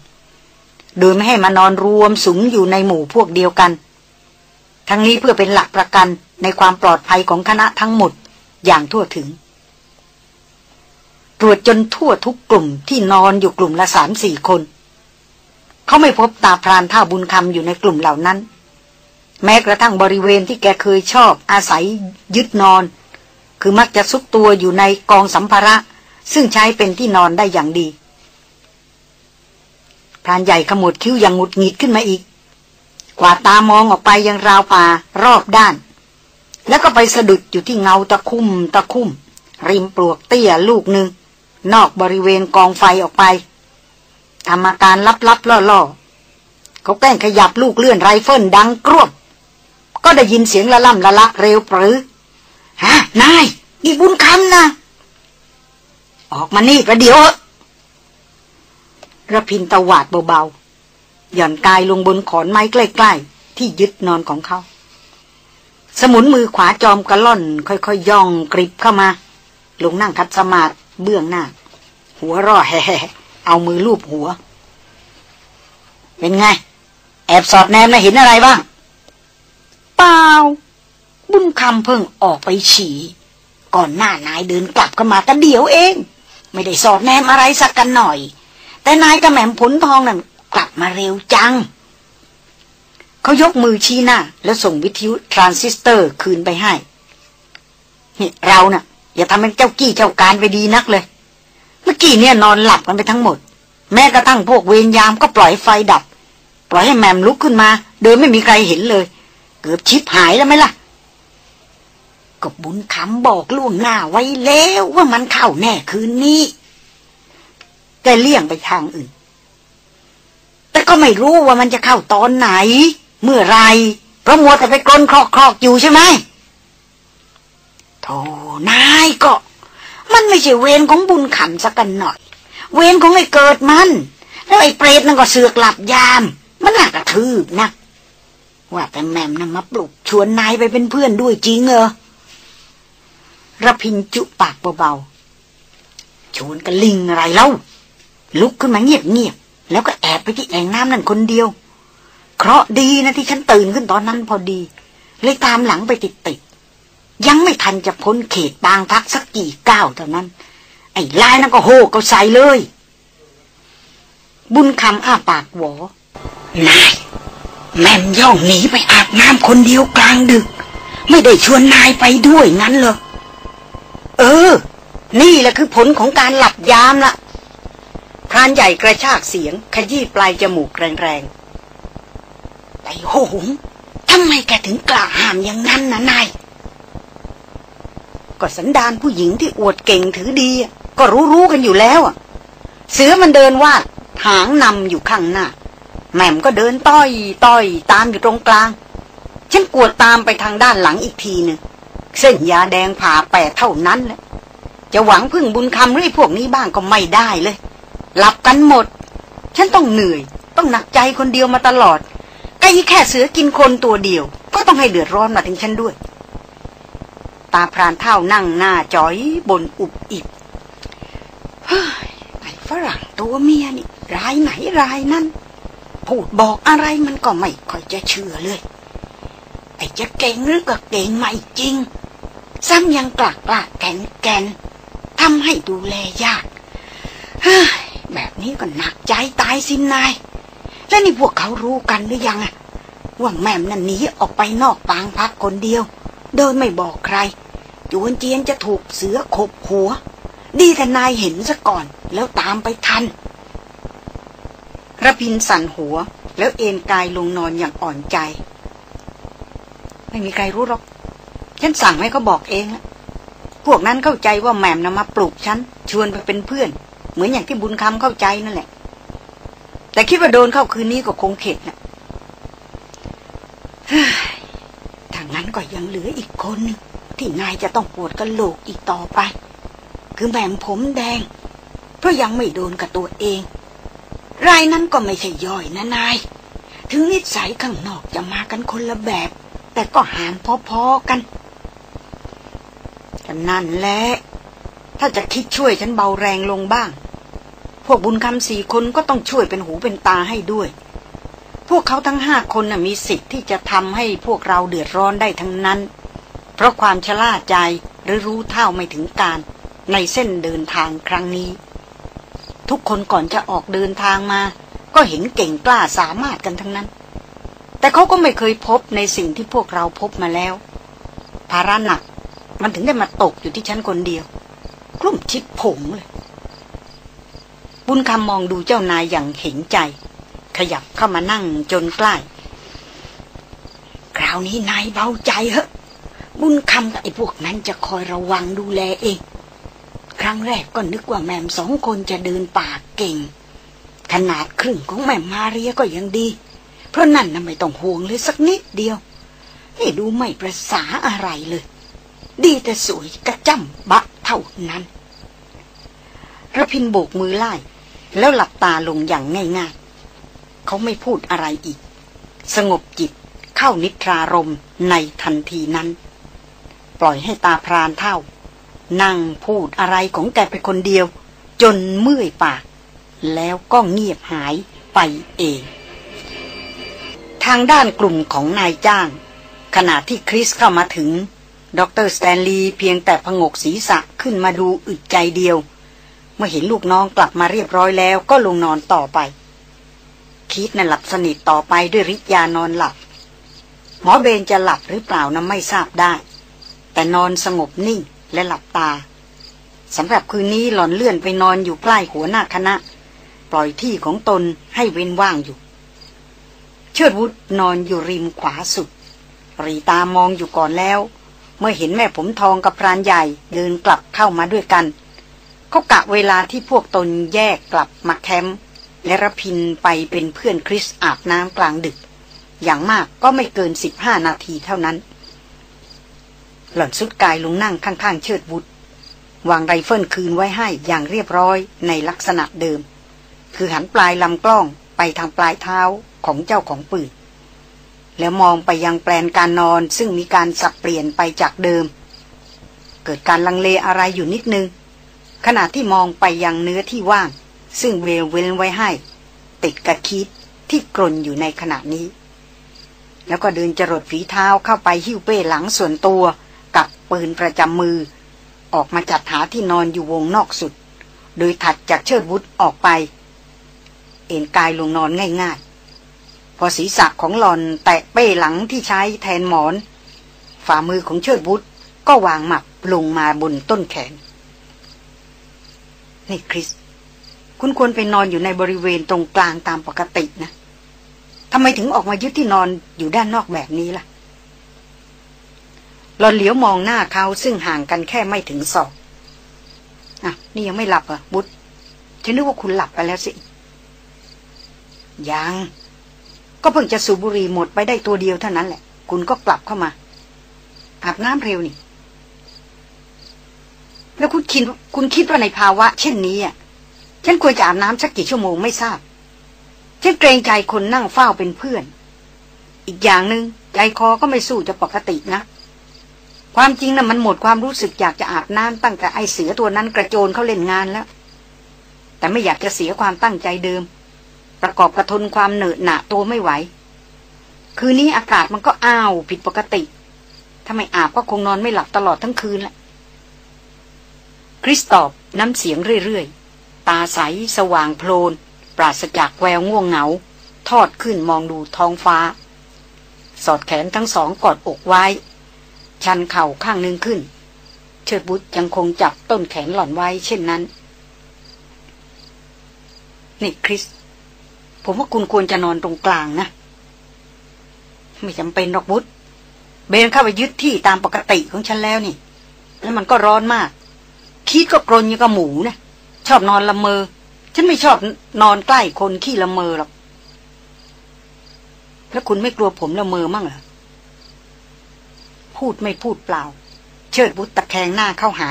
โดยไม่ให้มานอนรวมสุมอยู่ในหมู่พวกเดียวกัน ทั้งนี้เพื่อเป็นหลักประกันในความปลอดภัยของคณะทั้งหมดอย่างทั่วถึง ตรวจจนทั่วทุกกลุ่มที่นอนอยู่กลุ่มละสามสี่คน เขาไม่พบตาพรานท่าบุญคำอยู่ในกลุ่มเหล่านั้น แม้กระทั่งบริเวณที่แกเคยชอบอาศัยยึดนอน คือมักจะซุกตัวอยู่ในกองสัมภาระ ซึ่งใช้เป็นที่นอนได้อย่างดี พรานใหญ่ขมวดคิ้วอย่างหงุดหงิดขึ้นมาอีก กว่าตามองออกไปยังราวป่ารอบด้าน แล้วก็ไปสะดุดอยู่ที่เงาตะคุ่มตะคุ่ม ริมปลวกเตี้ยลูกหนึ่ง นอกบริเวณกองไฟออกไปทำอาการลับๆล่อๆเขาแกล้งขยับลูกเลื่อนไรเฟิลดังกรวบก็ได้ยินเสียงละล่ำละละเร็วปรือฮะนายนี่บุญคำนะออกมานี่ประเดี๋ยว ระพินตวาดเบาๆ หย่อนกายลงบนขอนไม้ใกล้ๆ ที่ยึดนอนของเขา สมุนมือขวาจอมกระล่อน ค่อยๆยย่องกริบเข้ามา ลงนั่งคัดสมาธิเบื้องหน้า หัวร่อแห่เอามือลูบหัว เป็นไง แอบสอดแนมนะเห็นอะไรบ้าง เปล่า บุญคำเพิ่งออกไปฉี่ ก่อนหน้านายเดินกลับกันมาแต่เดียวเอง ไม่ได้สอดแนมอะไรสักกันหน่อย แต่นายกระแหม่มผลทองนั่นกลับมาเร็วจัง เขายกมือชี้หน้า แล้วส่งวิทยุทรานซิสเตอร์คืนไปให้ นี่เรานะ่ะ อย่าทำเป็นเจ้ากี้เจ้าการไปดีนักเลย เมื่อกี้เนี่ยนอนหลับกันไปทั้งหมด แม้กระทั่งพวกเวรยามก็ปล่อยไฟดับ ปล่อยให้แหม่มลุกขึ้นมา โดยไม่มีใครเห็นเลย เกือบชิบหายแล้วไหมล่ะก็บุญคำบอกล่วงหน้าไว้แล้วว่ามันเข้าแน่คืนนี้ แกเลี่ยงไปทางอื่น แต่ก็ไม่รู้ว่ามันจะเข้าตอนไหน เมื่อไรเพราะมัวแต่ไปกลนคลอกคลอกอยู่ใช่ไหมโธ่นายก็ มันไม่ใช่เวรของบุญขำสักกันหน่อย เวรของไอ้เกิดมัน แล้วไอ้เปรตนั่นก็เสือกหลับยาม มันน่ากระทืบนะว่าแต่แม่มนะมาปลุกชวนนายไปเป็นเพื่อนด้วยจริงเหรอระพินจุปากเบาๆชวนกันลิงอะไรเล่า ลุกขึ้นมาเงียบๆแล้วก็แอบไปที่แอ่งน้ำนั่นคนเดียว เคราะดีนะที่ฉันตื่นขึ้นตอนนั้นพอดี เลยตามหลังไปติดยังไม่ทันจะพ้นเขตบางพักสักกี่ก้าวเท่านั้น ไอ้ลายนั่นก็โหก็ใส่เลย บุญคำอ้าปากหวอนายแม่มย่องหนีไปอาบน้ำคนเดียวกลางดึก ไม่ได้ชวนนายไปด้วยงั้นเหรอ เออ นี่แหละคือผลของการหลับยามละ พรานใหญ่กระชากเสียง ขยี้ปลายจมูกแรงๆไอ้โหงทำไมแกถึงกล้าหามอย่างนั้นนะนาย ก็สันดานผู้หญิงที่อวดเก่งถือดี ก็รู้ๆกันอยู่แล้วเสือมันเดินวาดหางนำอยู่ข้างหน้า แม่มก็เดินต้อยต้อยตามอยู่ตรงกลาง ฉันกวดตามไปทางด้านหลังอีกทีหนึ่งเส้นยาแดงผ่าแปดเท่านั้นแหละจะหวังพึ่งบุญคำหรือพวกนี้บ้างก็ไม่ได้เลย หลับกันหมด ฉันต้องเหนื่อย ต้องหนักใจคนเดียวมาตลอดไอ้แค่เสือกินคนตัวเดียว ก็ต้องให้เดือดร้อนมาถึงฉันด้วย ตาพรานเท่านั่งหน้าจ้อยบนอุบอิบเฮ้ยไอ้ฝรั่งตัวเมียนี่รายไหนรายนั่นพูดบอกอะไรมันก็ไม่ค่อยจะเชื่อเลย ไอ้จะเก่งหรือก็เก่งไม่จริง ซ้ำยังกลักกลักแกนแกนทำให้ดูแลยากเฮ้ย แบบนี้ก็หนักใจตายสินนาย แล้วนี่พวกเขารู้กันหรือยังอะว่าแม่มนั่นหนีออกไปนอกปางพักคนเดียว โดยไม่บอกใครจวนเจียนจะถูกเสือขบหัว ดีแต่นายเห็นซะก่อนแล้วตามไปทันระพินสั่นหัว แล้วเอนกายลงนอนอย่างอ่อนใจ ไม่มีใครรู้หรอก ฉันสั่งให้เขาบอกเอง พวกนั้นเข้าใจว่าแหม่มนำมาปลุกฉัน ชวนไปเป็นเพื่อน เหมือนอย่างที่บุญคำเข้าใจนั่นแหละ แต่คิดว่าโดนเข้าคืนนี้ก็คงเข็ดนะถ้างั้นก็ยังเหลืออีกคนนึงที่นายจะต้องปวดกระโหลกอีกต่อไป คือแหม่มผมแดง เพราะยังไม่โดนกับตัวเอง รายนั้นก็ไม่ใช่ย่อยนะนาย ถึงนิสัยข้างนอกจะมากันคนละแบบ แต่ก็หารพอๆกันกันนั่นแหละถ้าจะคิดช่วยฉันเบาแรงลงบ้าง พวกบุญคำสี่คนก็ต้องช่วยเป็นหูเป็นตาให้ด้วย พวกเขาทั้งห้าคนนะมีสิทธิ์ที่จะทำให้พวกเราเดือดร้อนได้ทั้งนั้น เพราะความชล่าใจหรือรู้เท่าไม่ถึงการในเส้นเดินทางครั้งนี้ ทุกคนก่อนจะออกเดินทางมา ก็เห็นเก่งกล้าสามารถกันทั้งนั้น แต่เขาก็ไม่เคยพบในสิ่งที่พวกเราพบมาแล้ว ภาระหนัก มันถึงได้มาตกอยู่ที่ฉันคนเดียว กลุ่มชิดผงเลย บุญคำมองดูเจ้านายอย่างเห็นใจ ขยับเข้ามานั่งจนใกล้ คราวนี้นายเบาใจเหอะบุญคำกับไอ้พวกนั้นจะคอยระวังดูแลเอง ครั้งแรกก็นึกว่าแม่มสองคนจะเดินป่าเก่ง ขนาดครึ่งของแม่มาเรียก็ยังดี เพราะนั่นน่ะไม่ต้องห่วงเลยสักนิดเดียว นี่ดูไม่ประสาอะไรเลย ดีแต่สวยกระจำบะเท่านั้นระพินโบกมือไล่ แล้วหลับตาลงอย่างง่ายๆ เขาไม่พูดอะไรอีก สงบจิตเข้านิทรารมในทันทีนั้น ปล่อยให้ตาพรานเท่า นั่งพูดอะไรของแกไปคนเดียว จนเมื่อยปาก แล้วก็เงียบหายไปเอง ทางด้านกลุ่มของนายจ้าง ขณะที่คริสเข้ามาถึง ดรสแตนลีย์เพียงแต่พงกศีรษะขึ้นมาดูอึดใจเดียว เมื่อเห็นลูกน้องกลับมาเรียบร้อยแล้วก็ลงนอนต่อไป คิดน่ะหลับสนิทต่อไปด้วยฤทธิ์ยานอนหลับ หมอเบนจะหลับหรือเปล่านั้นไม่ทราบได้ แต่นอนสงบนิ่งและหลับตาสำหรับคืนนี้หล่อนเลื่อนไปนอนอยู่ใกล้หัวหน้าคณะ ปล่อยที่ของตนให้เว้นว่างอยู่ เชิดวุฒนอนอยู่ริมขวาสุด รีตามองอยู่ก่อนแล้ว เมื่อเห็นแม่ผมทองกับพรานใหญ่เดินกลับเข้ามาด้วยกัน เขากะเวลาที่พวกตนแยกกลับมาแคมป์และรพินไปเป็นเพื่อนคริสอาบน้ำกลางดึก อย่างมากก็ไม่เกินสิบห้านาทีเท่านั้น หล่อนสุดกายลงนั่งข้างๆเชิดวุฒวางไรเฟิลคืนไว้ให้อย่างเรียบร้อยในลักษณะเดิม คือหันปลายลำกล้องไปทางปลายเท้าของเจ้าของปืน แล้วมองไปยังแปลนการนอนซึ่งมีการสับเปลี่ยนไปจากเดิม เกิดการลังเลอะไรอยู่นิดนึง ขณะที่มองไปยังเนื้อที่ว่าง ซึ่งเวลเว้นไว้ให้ ติดกระคิดที่กรนอยู่ในขณะนี้ แล้วก็เดินจรดฝีเท้าเข้าไปหิ้วเป้หลังส่วนตัว กับปืนประจำมือ ออกมาจัดหาที่นอนอยู่วงนอกสุด โดยถัดจากเชิดวุฒออกไป เอ็นกายลงนอนง่ายๆ พอศีรษะของหลอนแตะเป้หลังที่ใช้แทนหมอน ฝ่ามือของเชิดวุฒก็วางหมับลงมาบนต้นแขน นี่คริส คุณควรไปนอนอยู่ในบริเวณตรงกลางตามปกตินะทำไมถึงออกมายึดที่นอนอยู่ด้านนอกแบบนี้ล่ะหลอนเหลียวมองหน้าเขาซึ่งห่างกันแค่ไม่ถึงศอกอะ นี่ยังไม่หลับอะบุตรฉันนึกว่าคุณหลับไปแล้วสิ ยัง ก็เพิ่งจะสูบบุหรี่หมดไปได้ตัวเดียวเท่านั้นแหละ คุณก็กลับเข้ามา อาบน้ำเร็วนี่ แล้วคุณคิดคุณคิดว่าในภาวะ เช่นนี้อะฉันควรจะอาบน้ำสักกี่ชั่วโมงไม่ทราบ ฉันเกรงใจคนนั่งเฝ้าเป็นเพื่อน อีกอย่างหนึง่งใจคอก็ไม่สู้จะปกตินะ ความจริงนะ่ะมันหมดความรู้สึกอยากจะอาบน้ำตั้งแต่ไอเสือตัวนั้นกระโจนเขาเล่นงานแล้ว แต่ไม่อยากจะเสียความตั้งใจเดิม ประกอบกระทนความเหนอะหนะตัวไม่ไหว คืนนี้อากาศมันก็อ้าวผิดปกติ ถ้าไม่อาบก็คงนอนไม่หลับตลอดทั้งคืนแหละ คริสตอบน้ำเสียงเรื่อยๆ ตาใสสว่างโพลน ปราศจากแววง่วงเหงา ทอดขึ้นมองดูท้องฟ้า สอดแขนทั้งสองกอดอกไว้ ชันเข่าข้างหนึ่งขึ้น เชิดบุตรยังคงจับต้นแขนหล่อนไว้เช่นนั้น นี่คริส ผมว่าคุณควรจะนอนตรงกลางนะ ไม่จำเป็นหรอกบุตรเบนเข้าไปยึดที่ตามปกติของฉันแล้วนี่ แล้วมันก็ร้อนมาก ขี้ก็กรนอย่างกับหมูนะชอบนอนละเมอ ฉันไม่ชอบนอนใกล้คนขี้ละเมอหรอกแล้วคุณไม่กลัวผมละเมอมั่งเหรอพูดไม่พูดเปล่า เชิดบุตรตะแคงหน้าเข้าหา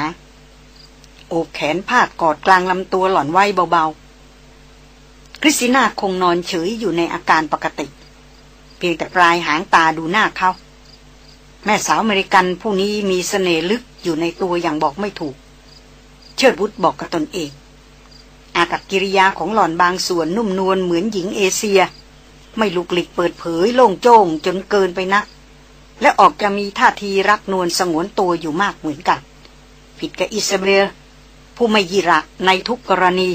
โอบแขนพาดกอดกลางลำตัวหล่อนไว้เบาๆ คริสติน่าคงนอนเฉยอยู่ในอาการปกติ เพียงแต่ปลายหางตาดูหน้าเขา แม่สาวอเมริกันผู้นี้มีเสน่ห์ลึกอยู่ในตัวอย่างบอกไม่ถูก เชิดบุตรบอกกับตนเอง อากับกิริยาของหล่อนบางส่วนนุ่มนวลเหมือนหญิงเอเชีย ไม่ลุกหลิกเปิดเผยโล่งโจ้งจนเกินไปนัก และออกจะมีท่าทีรักนวลสงวนตัวอยู่มากเหมือนกัน ผิดกับอิสเบลผู้ไม่ยีระในทุกกรณี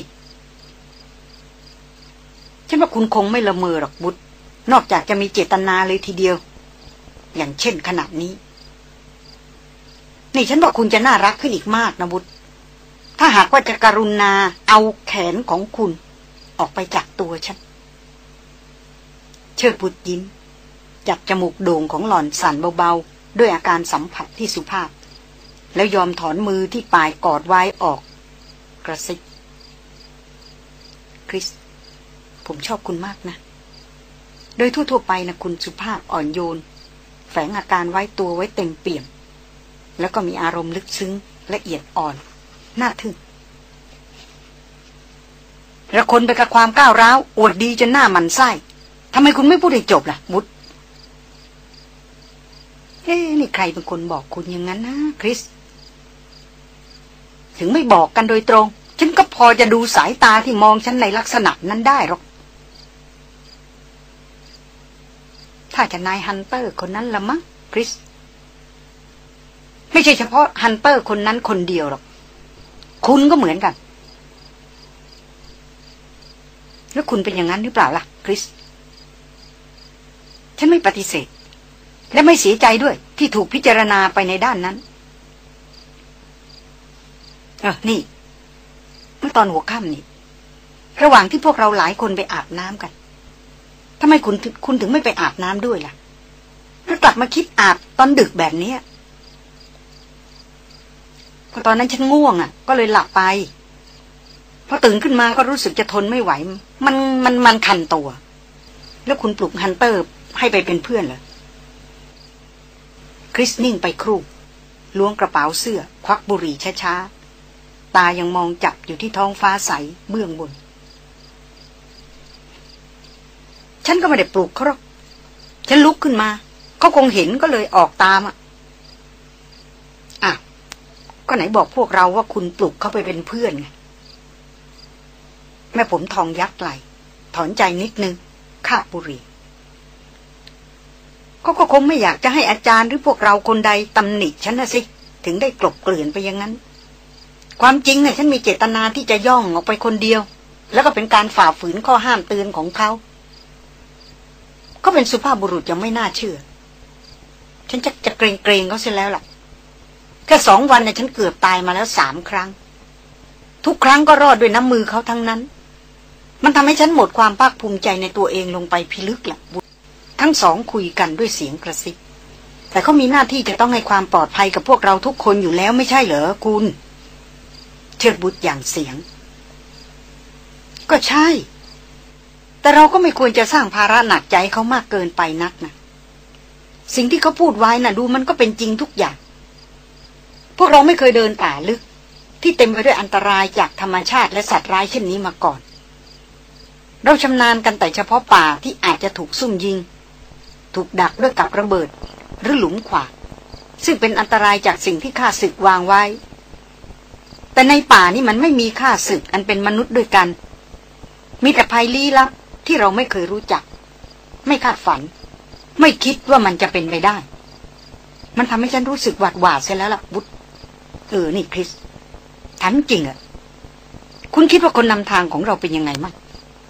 ฉันว่าคุณคงไม่ละเมอหรอกบุตร นอกจากจะมีเจตนาเลยทีเดียว อย่างเช่นขนาดนี้ นี่ฉันบอกคุณจะน่ารักขึ้นอีกมากนะบุตร ถ้าหากว่าจะกรุณาเอาแขนของคุณ ออกไปจากตัวฉัน เชิดบุตรยิ้ม จับจมูกโด่งของหล่อนสั่นเบาๆ ด้วยอาการสัมผัสที่สุภาพ แล้วยอมถอนมือที่ปลายกอดไว้ออก กระซิบคริส ผมชอบคุณมากนะ โดยทั่วๆไปนะคุณสุภาพอ่อนโยน แฝงอาการไว้ตัวไว้เต็มเปี่ยม แล้วก็มีอารมณ์ลึกซึ้งละเอียดอ่อน น่าทึ่งระคนไปกับความก้าวร้าวอวดดีจนหน้ามันไส้ทำไมคุณไม่พูดให้จบล่ะ บุตรเอ๊นี่ใครเป็นคนบอกคุณอย่างนั้นนะคริส ถึงไม่บอกกันโดยตรง ฉันก็พอจะดูสายตาที่มองฉันในลักษณะนั้นได้หรอก ถ้าจะนาย hunter คนนั้นละมั้งคริส ไม่ใช่เฉพาะ hunter คนนั้นคนเดียวหรอก คุณก็เหมือนกัน แล้วคุณเป็นอย่างนั้นหรือเปล่าล่ะ คริส ฉันไม่ปฏิเสธ และไม่เสียใจด้วย ที่ถูกพิจารณาไปในด้านนั้น เออ นี่ เมื่อตอนหัวค่ำนี่ ระหว่างที่พวกเราหลายคนไปอาบน้ำกันทำไมคุณคุณถึงไม่ไปอาบน้ำด้วยล่ะแล้วกลับมาคิดอาบตอนดึกแบบนี้ ตอนนั้นฉันง่วงอะ ก็เลยหลับไปพอตื่นขึ้นมาก็รู้สึกจะทนไม่ไหว มันมันมันคันตัว แล้วคุณปลุกฮันเตอร์ให้ไปเป็นเพื่อนเหรอคริสนิ่งไปครู่ล้วงกระเป๋าเสื้อ ควักบุหรี่ช้าๆ ตายังมองจับอยู่ที่ท้องฟ้าใสเบื้องบน ฉันก็ไม่ได้ปลุกเขาหรอก ฉันลุกขึ้นมา เขาคงเห็นก็เลยออกตามอะอะ ก็ไหนบอกพวกเราว่าคุณปลุกเขาไปเป็นเพื่อนไงแม่ผมทองยักไหลถอนใจนิดนึงคาบุรีเขาก็คงไม่อยากจะให้อาจารย์หรือพวกเราคนใดตำหนิฉันนะสิ ถึงได้กลบเกลื่อนไปอย่างนั้น ความจริงเนี่ยฉันมีเจตนาที่จะย่องออกไปคนเดียว แล้วก็เป็นการฝ่าฝืนข้อห้ามเตือนของเขาเขาเป็นสุภาพบุรุษยังไม่น่าเชื่อ ฉันจะจะเกรงเกรงเขาเสียแล้วล่ะ แค่สองวันเนี่ยฉันเกือบตายมาแล้วสามครั้ง ทุกครั้งก็รอดด้วยน้ำมือเขาทั้งนั้น มันทำให้ฉันหมดความภาคภูมิใจในตัวเองลงไปพิลึกละบุทั้งสองคุยกันด้วยเสียงกระซิบแต่เขามีหน้าที่จะต้องให้ความปลอดภัยกับพวกเราทุกคนอยู่แล้วไม่ใช่เหรอคุณ เชิดบุตรอย่างเสียง ก็ใช่ แต่เราก็ไม่ควรจะสร้างภาระหนักใจเขามากเกินไปนักนะสิ่งที่เขาพูดไว้นะ่ะ ดูมันก็เป็นจริงทุกอย่าง พวกเราไม่เคยเดินป่าลึก ที่เต็มไปด้วยอันตรายจากธรรมชาติและสัตว์ร้ายเช่นนี้มาก่อน เราชำนาญกันแต่เฉพาะป่าที่อาจจะถูกซุ่มยิง ถูกดักด้วยกับระเบิด หรือหลุมขวากซึ่งเป็นอันตรายจากสิ่งที่ข้าศึกวางไว้ แต่ในป่านี่มันไม่มีข้าศึกอันเป็นมนุษย์ด้วยกัน มีแต่ภัยลี้ลับที่เราไม่เคยรู้จัก ไม่คาดฝัน ไม่คิดว่ามันจะเป็นไปได้ มันทำให้ฉันรู้สึกหวาดหวาดเสียแล้วล่ะบุตร เออ นี่คริสถามจริงอะคุณคิดว่าคนนำทางของเราเป็นยังไงมั้ง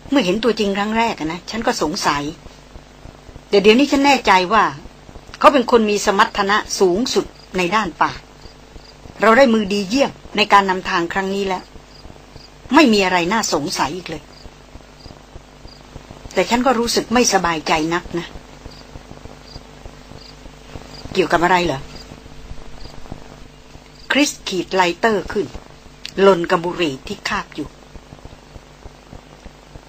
เมื่อเห็นตัวจริงครั้งแรกนะ ฉันก็สงสัยแต่เดี๋ยวนี้ฉันแน่ใจว่า เขาเป็นคนมีสมรรถนะสูงสุดในด้านป่า เราได้มือดีเยี่ยมในการนำทางครั้งนี้แล้ว ไม่มีอะไรน่าสงสัยอีกเลย แต่ฉันก็รู้สึกไม่สบายใจนักนะ เกี่ยวกับอะไรเหรอ คริสขีด lighter ขึ้นลนบุหรี่ที่คาบอยู่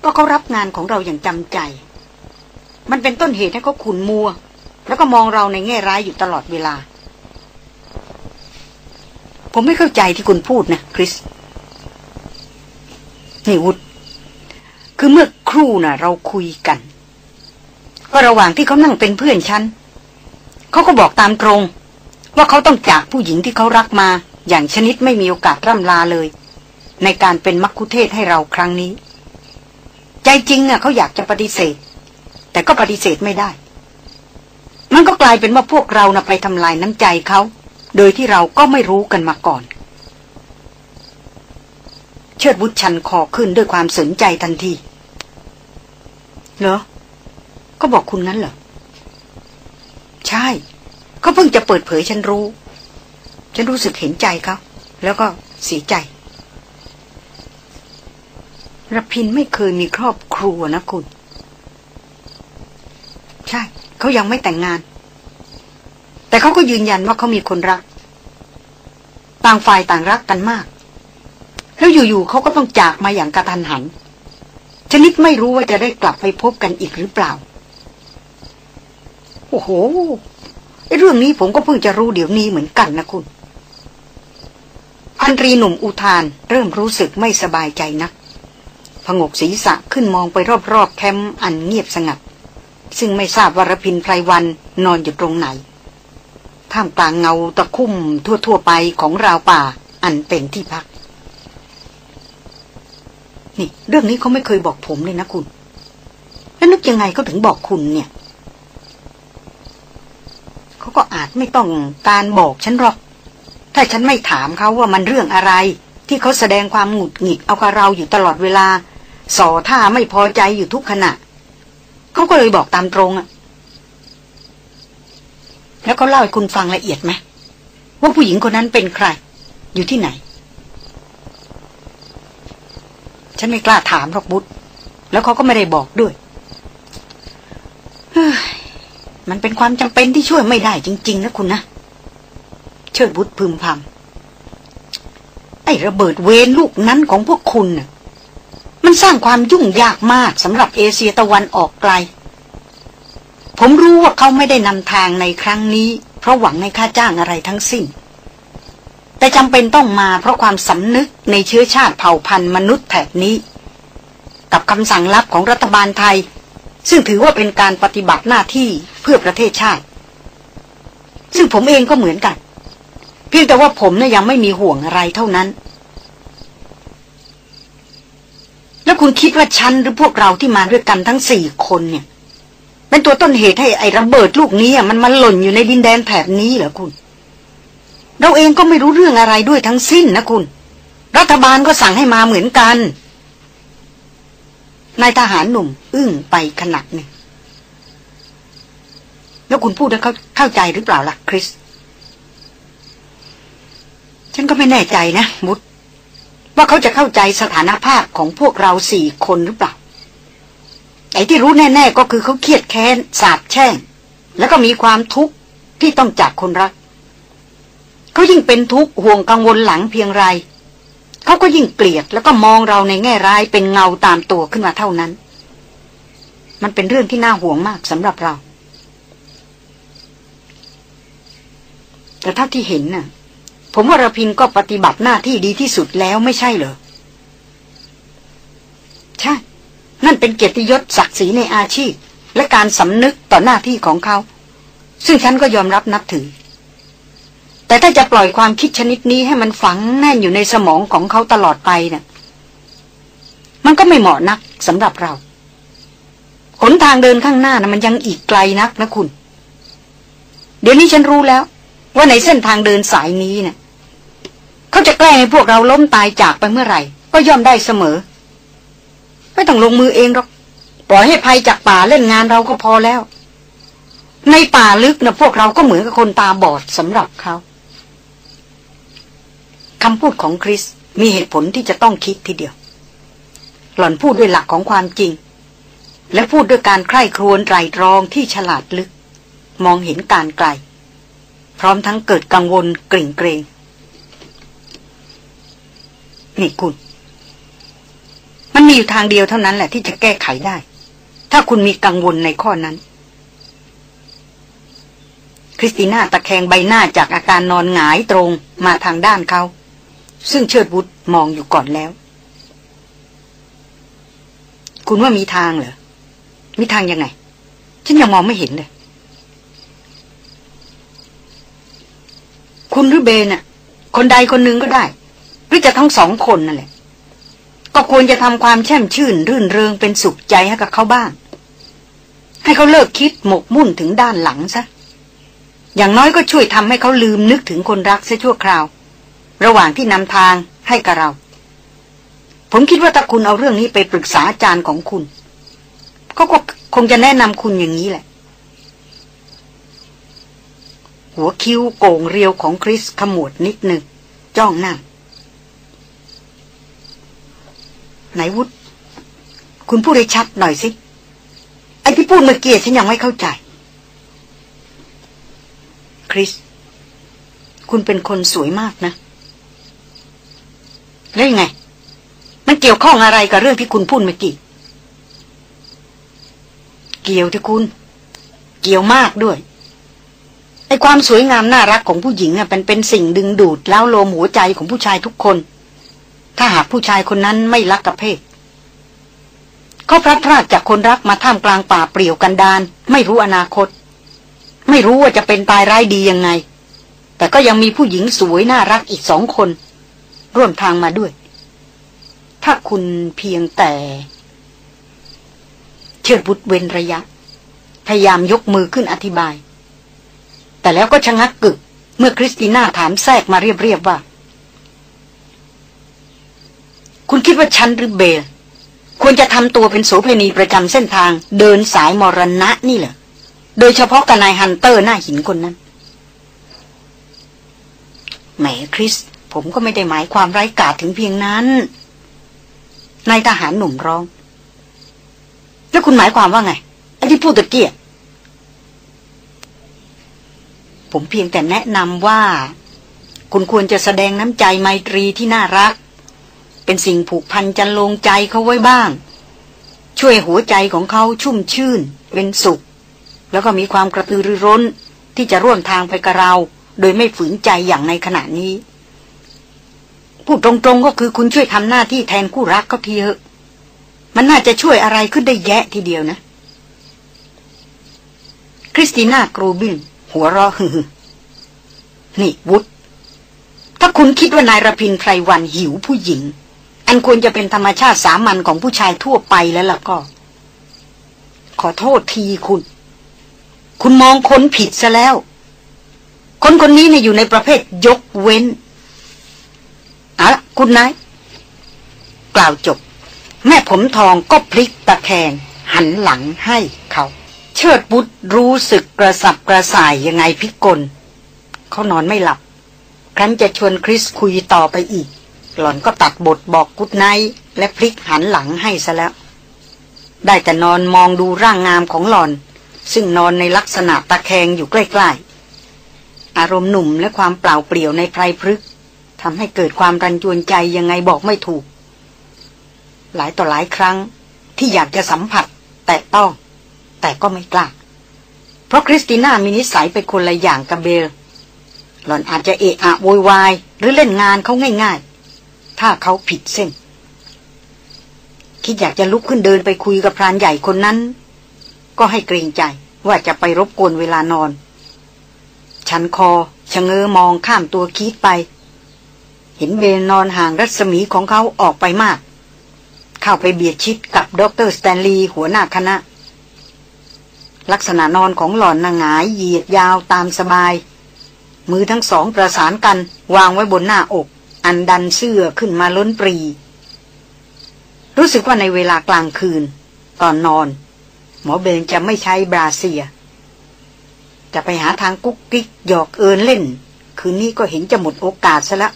ก็เขารับงานของเราอย่างจำใจ มันเป็นต้นเหตุให้เขาขุ่นมัว แล้วก็มองเราในแง่ร้ายอยู่ตลอดเวลา ผมไม่เข้าใจที่คุณพูดนะคริส นี่วุฒคือเมื่อครู่นะ่ะ เราคุยกัน ก็ระหว่างที่เขานั่งเป็นเพื่อนฉันเขาก็บอกตามตรง ว่าเขาต้องจากผู้หญิงที่เขารักมา อย่างชนิดไม่มีโอกาสร่ำลาเลย ในการเป็นมักคุเทศให้เราครั้งนี้ ใจจริงอะเขาอยากจะปฏิเสธ แต่ก็ปฏิเสธไม่ได้ มันก็กลายเป็นว่าพวกเรานะ่ะไปทำลายน้ำใจเขา โดยที่เราก็ไม่รู้กันมาก่อน เชิดบุตรชันคอขึ้นด้วยความสนใจทันทีเหรอ ก็บอกคุณงั้นเหรอ ใช่ เขาเพิ่งจะเปิดเผยฉันรู้ ฉันรู้สึกเห็นใจเขาแล้วก็เสียใจรพินไม่เคยมีครอบครัวนะคุณ ใช่ เขายังไม่แต่งงาน แต่เขาก็ยืนยันว่าเขามีคนรัก ต่างฝ่ายต่างรักกันมาก แล้วอยู่ๆเขาก็ต้องจากมาอย่างกระทันหัน ชนิดไม่รู้ว่าจะได้กลับไปพบกันอีกหรือเปล่า โอ้โห เรื่องนี้ผมก็เพิ่งจะรู้เดี๋ยวนี้เหมือนกันนะคุณ พันตรีหนุ่มอุทานเริ่มรู้สึกไม่สบายใจนักผงกศีรษะขึ้นมองไปรอบๆแคมป์อันเงียบสงัด ซึ่งไม่ทราบวรพินไพรวันนอนอยู่ตรงไหน ท่ามกลางเงาตะคุ่มทั่วๆไปของราวป่าอันเป็นที่พัก นี่ เรื่องนี้เขาไม่เคยบอกผมเลยนะคุณ แล้วนึกยังไงเขาถึงบอกคุณเนี่ย เขาก็อาจไม่ต้องการบอกฉันหรอก ถ้าฉันไม่ถามเขาว่ามันเรื่องอะไร ที่เขาแสดงความหงุดหงิดเอากับเราอยู่ตลอดเวลา ส่อท่าไม่พอใจอยู่ทุกขณะ เขาก็เลยบอกตามตรงอะแล้วก็เล่าให้คุณฟังละเอียดไหมว่าผู้หญิงคนนั้นเป็นใคร อยู่ที่ไหน ฉันไม่กล้าถามหรอกบุตรแล้วเขาก็ไม่ได้บอกด้วย มันเป็นความจำเป็นที่ช่วยไม่ได้จริง ๆ นะคุณนะ เชิดบุตรพึมพำไอ้ระเบิดเวนลูกนั้นของพวกคุณน่ะมันสร้างความยุ่งยากมากสำหรับเอเชียตะวันออกไกล ผมรู้ว่าเขาไม่ได้นำทางในครั้งนี้ เพราะหวังในค่าจ้างอะไรทั้งสิ้น แต่จำเป็นต้องมาเพราะความสำนึกในเชื้อชาติเผ่าพันธุ์มนุษย์แถบนี้ กับคำสั่งลับของรัฐบาลไทย ซึ่งถือว่าเป็นการปฏิบัติหน้าที่ เพื่อประเทศชาติ ซึ่งผมเองก็เหมือนกัน เพียงแต่ว่าผมนะ่ยยังไม่มีห่วงอะไรเท่านั้น แล้วคุณคิดว่าฉันหรือพวกเราที่มาด้วยกันทั้งสี่คนเนี่ย เป็นตัวต้นเหตุให้ไอ้ระเบิดลูกนี้มันมาหล่นอยู่ในดินแดนแถบนี้เหรอคุณ เราเองก็ไม่รู้เรื่องอะไรด้วยทั้งสิ้นนะคุณ รัฐบาลก็สั่งให้มาเหมือนกันนายทหารหนุ่ม อึ้งไปขนาดหนึ่ง แล้วคุณพูดแล้วเขาเข้าใจหรือเปล่าล่ะคริส ฉันก็ไม่แน่ใจนะมุดว่าเขาจะเข้าใจสถานภาพของพวกเราสี่คนหรือเปล่า ไอ้ที่รู้แน่ ๆ ก็คือเขาเครียดแค้น สาบแช่ง แล้วก็มีความทุกข์ที่ต้องจากคนรัก เขายิ่งเป็นทุกข์ห่วงกังวลหลังเพียงไร เขาก็ยิ่งเกลียดแล้วก็มองเราในแง่ร้ายเป็นเงาตามตัวขึ้นมาเท่านั้น มันเป็นเรื่องที่น่าห่วงมากสำหรับเรา แต่ถ้าที่เห็นน่ะ ผมว่าระพินก็ปฏิบัติหน้าที่ดีที่สุดแล้วไม่ใช่เหรอ ใช่ นั่นเป็นเกียรติยศศักดิ์ศรีในอาชีพ และการสำนึกต่อหน้าที่ของเขา ซึ่งฉันก็ยอมรับนับถือ แต่ถ้าจะปล่อยความคิดชนิดนี้ให้มันฝังแน่นอยู่ในสมองของเขาตลอดไปเนะ่ะมันก็ไม่เหมาะนักสำหรับเราหนทางเดินข้างหน้านะมันยังอีกไกลนักนะคุณ เดี๋ยวนี้ฉันรู้แล้ว ว่าในเส้นทางเดินสายนี้เนะี่ยเขาจะแกล้งให้พวกเราล้มตายจากไปเมื่อไหร่ ก็ย่อมได้เสมอ ไม่ต้องลงมือเองหรอก ปล่อยให้ภัยจากป่าเล่นงานเราก็พอแล้ว ในป่าลึกนะพวกเราก็เหมือนกับคนตาบอดสำหรับเขาคำพูดของคริสมีเหตุผลที่จะต้องคิดทีเดียว หล่อนพูดด้วยหลักของความจริง และพูดด้วยการใคร่ครวญไตรตรองที่ฉลาดลึก มองเห็นการไกล พร้อมทั้งเกิดกังวลกริ่งเกรงนี่คุณ มันมีอยู่ทางเดียวเท่านั้นแหละที่จะแก้ไขได้ ถ้าคุณมีกังวลในข้อนั้น คริสติน่าตะแคงใบหน้าจากอาการนอนหงายตรงมาทางด้านเขา ซึ่งเชิดวุฒมองอยู่ก่อนแล้ว คุณว่ามีทางเหรอ มีทางยังไง ฉันยังมองไม่เห็นเลย คุณหรือเบนอะคนใดคนหนึ่งก็ได้ หรือจะทั้งสองคนนั่นแหละ ก็ควรจะทำความแช่มชื่น รื่นเริงเป็นสุขใจให้กับเขาบ้าง ให้เขาเลิกคิดหมกมุ่นถึงด้านหลังซะ อย่างน้อยก็ช่วยทำให้เขาลืมนึกถึงคนรักเสียชั่วคราว ระหว่างที่นำทางให้กับเรา ผมคิดว่าถ้าคุณเอาเรื่องนี้ไปปรึกษาอาจารย์ของคุณเขาก็คงจะแนะนำคุณอย่างนี้แหละ หัวคิ้วโก่งเรียวของคริสขมวดนิดหนึ่งจ้องหน้าไหนวุฒคุณพูดให้ชัดหน่อยสิ ไอ้ที่พูดเมื่อกี้ฉันยังไม่เข้าใจ คริส คุณเป็นคนสวยมากนะ แล้วยังไง มันเกี่ยวข้องอะไรกับเรื่องที่คุณพูดเมื่อกี้ เกี่ยวที่คุณ เกี่ยวมากด้วย ไอ้ความสวยงามน่ารักของผู้หญิงอะเป็นเป็นสิ่งดึงดูดแล้วโลมหัวใจของผู้ชายทุกคน ถ้าหากผู้ชายคนนั้นไม่รักกับเพศเขาพลัดพรากจากคนรักมาท่ามกลางป่าเปลี่ยวกันดานไม่รู้อนาคต ไม่รู้ว่าจะเป็นตายร้ายดียังไง แต่ก็ยังมีผู้หญิงสวยน่ารักอีกสองคน ร่วมทางมาด้วย ถ้าคุณเพียงแต่ เชิดบุตรเวนระยะ พยายามยกมือขึ้นอธิบาย แต่แล้วก็ชะงักกึก เมื่อคริสติน่าถามแทรกมาเรียบๆว่า คุณคิดว่าฉันหรือเบล ควรจะทำตัวเป็นโสเภณีประจำเส้นทาง เดินสายมรณะนี่เหรอ โดยเฉพาะกับนายฮันเตอร์หน้าหินคนนั้น แหมคริส ผมก็ไม่ได้หมายความไร้กาจถึงเพียงนั้นนายทหารหนุ่มร้อง แล้วคุณหมายความว่าไงไอ้ที่พูดตะเกีย ผมเพียงแต่แนะนำว่า คุณควรจะแสดงน้ำใจไมตรีที่น่ารัก เป็นสิ่งผูกพันจันลงใจเขาไว้บ้าง ช่วยหัวใจของเขาชุ่มชื่น เป็นสุข แล้วก็มีความกระตือรือร้นที่จะร่วมทางไปกับเรา โดยไม่ฝืนใจอย่างในขณะนี้พูดตรงๆก็คือคุณช่วยทำหน้าที่แทนคู่รักเขาทีเถอะ มันน่าจะช่วยอะไรขึ้นได้แยะทีเดียวนะ คริสติน่ากรูบิน หัวเราะฮึนี่วุฒถ้าคุณคิดว่านายรพินไพรวันหิวผู้หญิง อันควรจะเป็นธรรมชาติสามัญของผู้ชายทั่วไปแล้วล่ะก็ ขอโทษทีคุณ คุณมองคนผิดซะแล้ว คนคนนี้เนี่ยอยู่ในประเภทยกเว้นอะคุณนายกล่าวจบ แม่ผมทองก็พลิกตะแคงหันหลังให้ เชิดบุตรรู้สึกกระสับกระส่ายยังไงพิกลเขานอนไม่หลับ ครั้นจะชวนคริสคุยต่อไปอีก หล่อนก็ตัดบทบอกกุดไนและพลิกหันหลังให้ซะแล้ว ได้แต่นอนมองดูร่างงามของหล่อน ซึ่งนอนในลักษณะตะแคงอยู่ใกล้ๆ อารมณ์หนุ่มและความเปล่าเปลี่ยวในไพรพฤกทำให้เกิดความรันจวนใจยังไงบอกไม่ถูก หลายต่อหลายครั้งที่อยากจะสัมผัส แต่ต้อง แต่ก็ไม่กล้า เพราะคริสติน่ามีนิสัยเป็นคนละอย่างกับเบล หล่อนอาจจะเอะอะโวยวายหรือเล่นงานเขาง่าย ๆ ถ้าเขาผิดเส้น คิดอยากจะลุกขึ้นเดินไปคุยกับพรานใหญ่คนนั้น ก็ให้เกรงใจว่าจะไปรบกวนเวลานอน ฉันคอชะเง้อมองข้ามตัวคิดไป เห็นเบนนอนห่างรัศมีของเขาออกไปมาก เข้าไปเบียดชิดกับดรสแตนลีย์หัวหน้าคณะ ลักษณะนอนของหล่อนนอนหงายเหยียดยาวตามสบาย มือทั้งสองประสานกันวางไว้บนหน้าอก อันดันเสื้อขึ้นมาล้นปรี่ รู้สึกว่าในเวลากลางคืน ตอนนอน หมอเบนจะไม่ใช้บราเซีย จะไปหาทางกุ๊กกิ๊กหยอกเอินเล่น คืนนี้ก็เห็นจะหมดโอกาสซะละ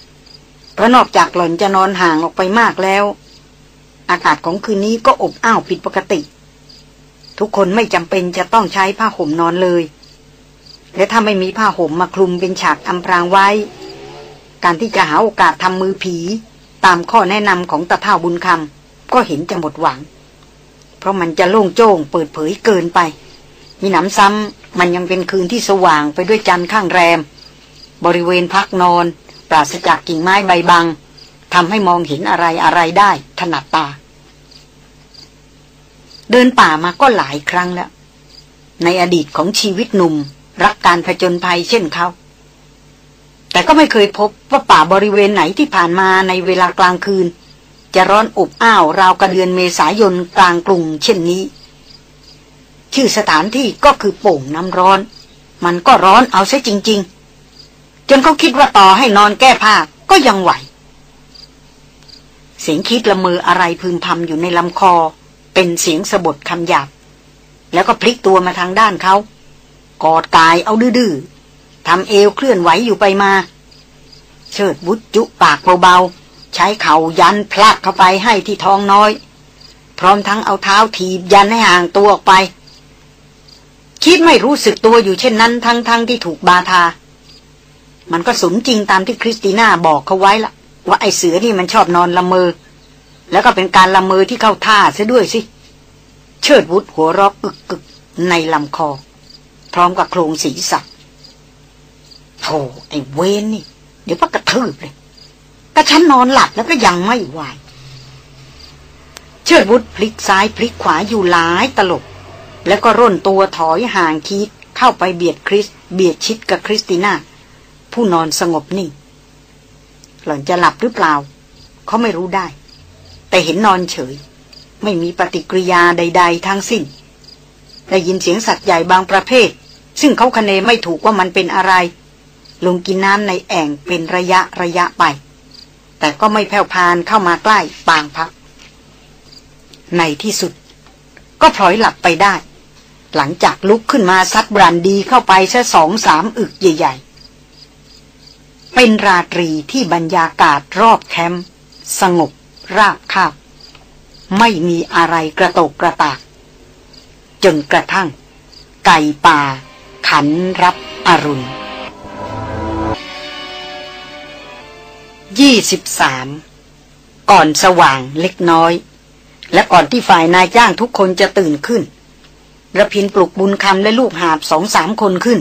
เพราะนอกจากหล่อนจะนอนห่างออกไปมากแล้ว อากาศของคืนนี้ก็อบอ้าวผิดปกติ ทุกคนไม่จำเป็นจะต้องใช้ผ้าห่มนอนเลย และถ้าไม่มีผ้าห่มมาคลุมเป็นฉากอำพรางไว้ การที่จะหาโอกาสทำมือผี ตามข้อแนะนำของตาเท่าบุญคำก็เห็นจะหมดหวัง เพราะมันจะโล่งโจ้งเปิดเผยเกินไป มีหนำซ้ำมันยังเป็นคืนที่สว่างไปด้วยจันทร์ข้างแรม บริเวณพักนอน ปราศจากกิ่งไม้ใบบังทำให้มองเห็นอะไรอะไรได้ถนัดตา เดินป่ามาก็หลายครั้งแล้ว ในอดีตของชีวิตหนุ่ม รักการผจญภัยเช่นเขา แต่ก็ไม่เคยพบว่าป่าบริเวณไหนที่ผ่านมาในเวลากลางคืน จะร้อนอบอ้าวราวกระเดือนเมษายนกลางกรุงเช่นนี้ ชื่อสถานที่ก็คือโป่งน้ำร้อน มันก็ร้อนเอาซะจริง ๆ จนเขาคิดว่าต่อให้นอนแก้ผ้าก็ยังไหวเสียงคิดละเมออะไรพึมพำอยู่ในลำคอ เป็นเสียงสะบดคำหยาบ แล้วก็พลิกตัวมาทางด้านเขา กอดกายเอาดื้อๆทำเอวเคลื่อนไหวอยู่ไปมา เชิดบุจุปากเบาๆ ใช้เข่ายันพลักเข้าไปให้ที่ท้องน้อย พร้อมทั้งเอาเท้าถีบยันให้ห่างตัวออกไป คิดไม่รู้สึกตัวอยู่เช่นนั้นทั้งๆทที่ถูกบาทา มันก็สมจริงตามที่คริสติน่าบอกเขาไว้ละว่าไอเสือนี่มันชอบนอนละเมอ แล้วก็เป็นการละเมอที่เข้าท่าซะด้วยสิ เชิดวุฒหัวรอกกึกกึกในลำคอ พร้อมกับโครงศีรษะโธ่ไอ้เวนนี่ เดี๋ยวพักกระทืบเลยก็ฉันนอนหลับแล้วก็ยังไม่ไหวเชิดวุฒพลิกซ้ายพลิกขวาอยู่หลายตลบ แล้วก็ร่นตัวถอยห่างคิดเข้าไปเบียดคริส เบียดชิดกับคริสติน่า ผู้นอนสงบนิ่ง หล่อนจะหลับหรือเปล่า เขาไม่รู้ได้ แต่เห็นนอนเฉย ไม่มีปฏิกิริยาใด ๆ ทั้งสิ้น ได้ยินเสียงสัตว์ใหญ่บางประเภท ซึ่งเขาคเนไม่ถูกว่ามันเป็นอะไร ลงกินน้ำในแอ่งเป็นระยะระยะไป แต่ก็ไม่แผ่วพานเข้ามาใกล้ปางพัก ในที่สุด ก็พลอยหลับไปได้ หลังจากลุกขึ้นมาซัดบรันดีเข้าไปซะสองสามอึกใหญ่ ๆ เป็นราตรีที่บรรยากาศรอบแคมป์สงบ ราบคาบไม่มีอะไรกระตกกระตาก จนกระทั่ง ไก่ป่า ขันรับอรุณยี่สิบสามก่อนสว่างเล็กน้อย และก่อนที่ฝ่ายนายจ้างทุกคนจะตื่นขึ้นระพินปลุกบุญคำและลูกหาบสองสามคนขึ้น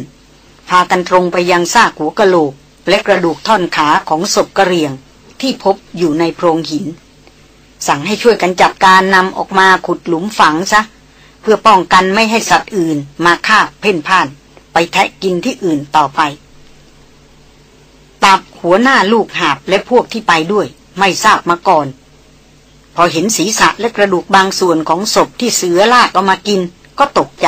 พากันตรงไปยังซากหัวกะโหลก และกระดูกท่อนขาของศพกระเรียงที่พบอยู่ในโพรงหิน สั่งให้ช่วยกันจัดการนำออกมาขุดหลุมฝังซะ เพื่อป้องกันไม่ให้สัตว์อื่นมาฆ่าเพ่นพ่าน ไปแทะกินที่อื่นต่อไป ตับหัวหน้าลูกหาบและพวกที่ไปด้วย ไม่ทราบมาก่อน พอเห็นศีรษะและกระดูกบางส่วนของศพที่เสือลากเอามากินก็ตกใจ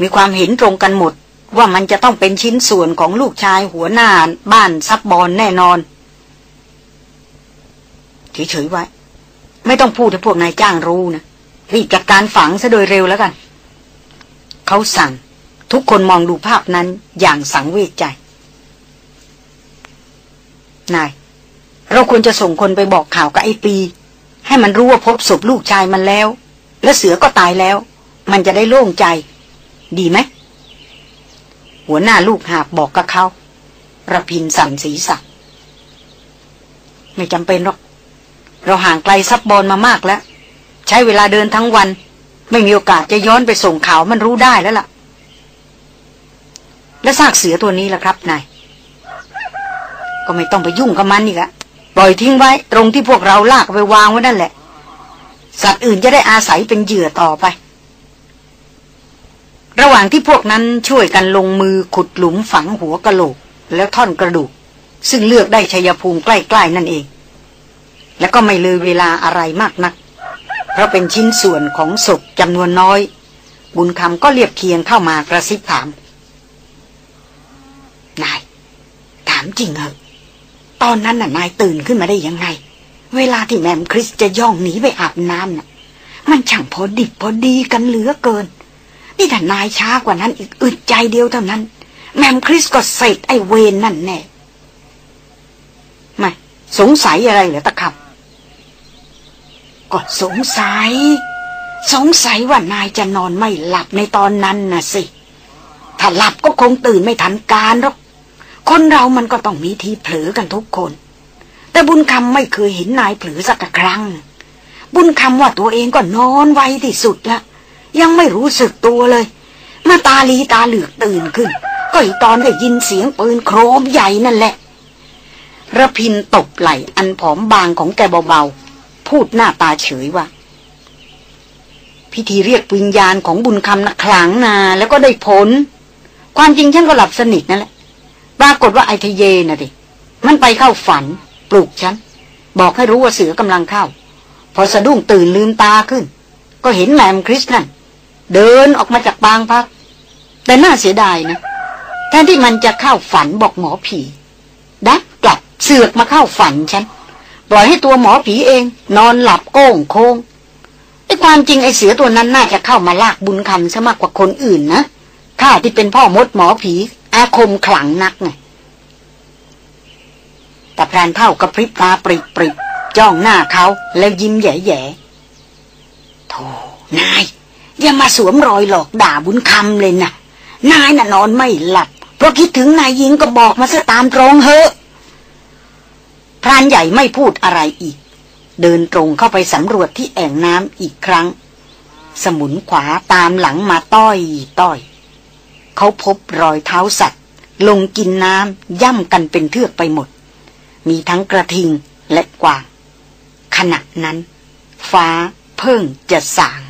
มีความเห็นตรงกันหมดว่ามันจะต้องเป็นชิ้นส่วนของลูกชายหัวหน้าบ้านซับบอลแน่นอนเฉยๆไว้ ไม่ต้องพูดให้พวกนายจ้างรู้นะรีบจัดการฝังซะโดยเร็วแล้วกัน เขาสั่ง ทุกคนมองดูภาพนั้นอย่างสังเวชใจ นาย เราควรจะส่งคนไปบอกข่าวกับไอ้ปี ให้มันรู้ว่าพบศพลูกชายมันแล้ว และเสือก็ตายแล้ว มันจะได้โล่งใจ ดีไหม หัวหน้าลูกหาบบอกกับเขาระพินสั่นสีสักไม่จำเป็นหรอก เราห่างไกลซับบอลมามากแล้ว ใช้เวลาเดินทั้งวัน ไม่มีโอกาสจะย้อนไปส่งข่าวมันรู้ได้แล้วล่ะ แล้วซากเสือตัวนี้ล่ะครับนายก็ไม่ต้องไปยุ่งกับมันอีกอะปล่อยทิ้งไว้ตรงที่พวกเราลากไปวางไว้นั่นแหละ สัตว์อื่นจะได้อาศัยเป็นเหยื่อต่อไประหว่างที่พวกนั้นช่วยกันลงมือขุดหลุมฝังหัวกะโหลก แล้วท่อนกระดูก ซึ่งเลือกได้ชัยภูมิใกล้ ๆ นั่นเอง แล้วก็ไม่เลยเวลาอะไรมากนัก เพราะเป็นชิ้นส่วนของศพจำนวนน้อย บุญคำก็เรียบเคียงเข้ามากระซิบถาม นาย ถามจริงเหรอตอนนั้นน่ะนายตื่นขึ้นมาได้ยังไง เวลาที่แมมคริสจะย่องหนีไปอาบน้ำน่ะ มันช่างพอดิบพอดีกันเหลือเกิน นี่ถ้านายช้ากว่านั้นอีกอึดใจเดียวเท่านั้น แมมคริสก็เสร็จไอเวนนั่นแน่ไม่สงสัยอะไรเหรอตะขับ ก็สงสัย สงสัยว่านายจะนอนไม่หลับในตอนนั้นน่ะสิ ถ้าหลับก็คงตื่นไม่ทันการหรอก คนเรามันก็ต้องมีทีเผลอกันทุกคน แต่บุญคำไม่เคยเห็นนายเผลอสักครั้ง บุญคำว่าตัวเองก็นอนไวที่สุดละยังไม่รู้สึกตัวเลย มาตาลีตาเหลือกตื่นขึ้น ก็อีตอนได้ยินเสียงปืนโครมใหญ่นั่นแหละระพินตบไหลอันผอมบางของแกเบา พูดหน้าตาเฉยว่า พิธีเรียกวิญญาณของบุญคำนักขลังนาแล้วก็ได้ผล ความจริงฉันก็หลับสนิทนั่นแหละปรากฏว่าไอทเยน่ะดิมันไปเข้าฝัน ปลุกฉัน บอกให้รู้ว่าเสือกำลังเข้า พอสะดุ้งตื่นลืมตาขึ้น ก็เห็นแมมคริสนั่นเดินออกมาจากบางพัก แต่น่าเสียดายนะแทนที่มันจะเข้าฝันบอกหมอผีดักกลับเสือกมาเข้าฝันฉัน ปล่อยให้ตัวหมอผีเอง นอนหลับโก้งโคงไอ้ความจริงไอ้เสือตัวนั้นน่าจะเข้ามาลากบุญคำซะมากกว่าคนอื่นนะข้าที่เป็นพ่อมดหมอผี อาคมขลังนักไงแต่พรานเท่ากระพริบตาปริบปริบจ้องหน้าเขาแล้วยิ้มแย่แย่โธ่นาย อย่ามาสวมรอยหลอกด่าบุญคำเลยนะนายน่ะนอนไม่หลับ เพราะคิดถึงนายหญิงก็บอกมาซะตามตรงเถอะ รานใหญ่ไม่พูดอะไรอีก เดินตรงเข้าไปสำรวจที่แอ่งน้ำอีกครั้ง สมุนขวาตามหลังมาต้อยต้อย เขาพบรอยเท้าสัตว์ ลงกินน้ำย่ำกันเป็นเทือกไปหมด มีทั้งกระทิงและกวาง ขณะนั้น ฟ้าเพิ่งจะสาง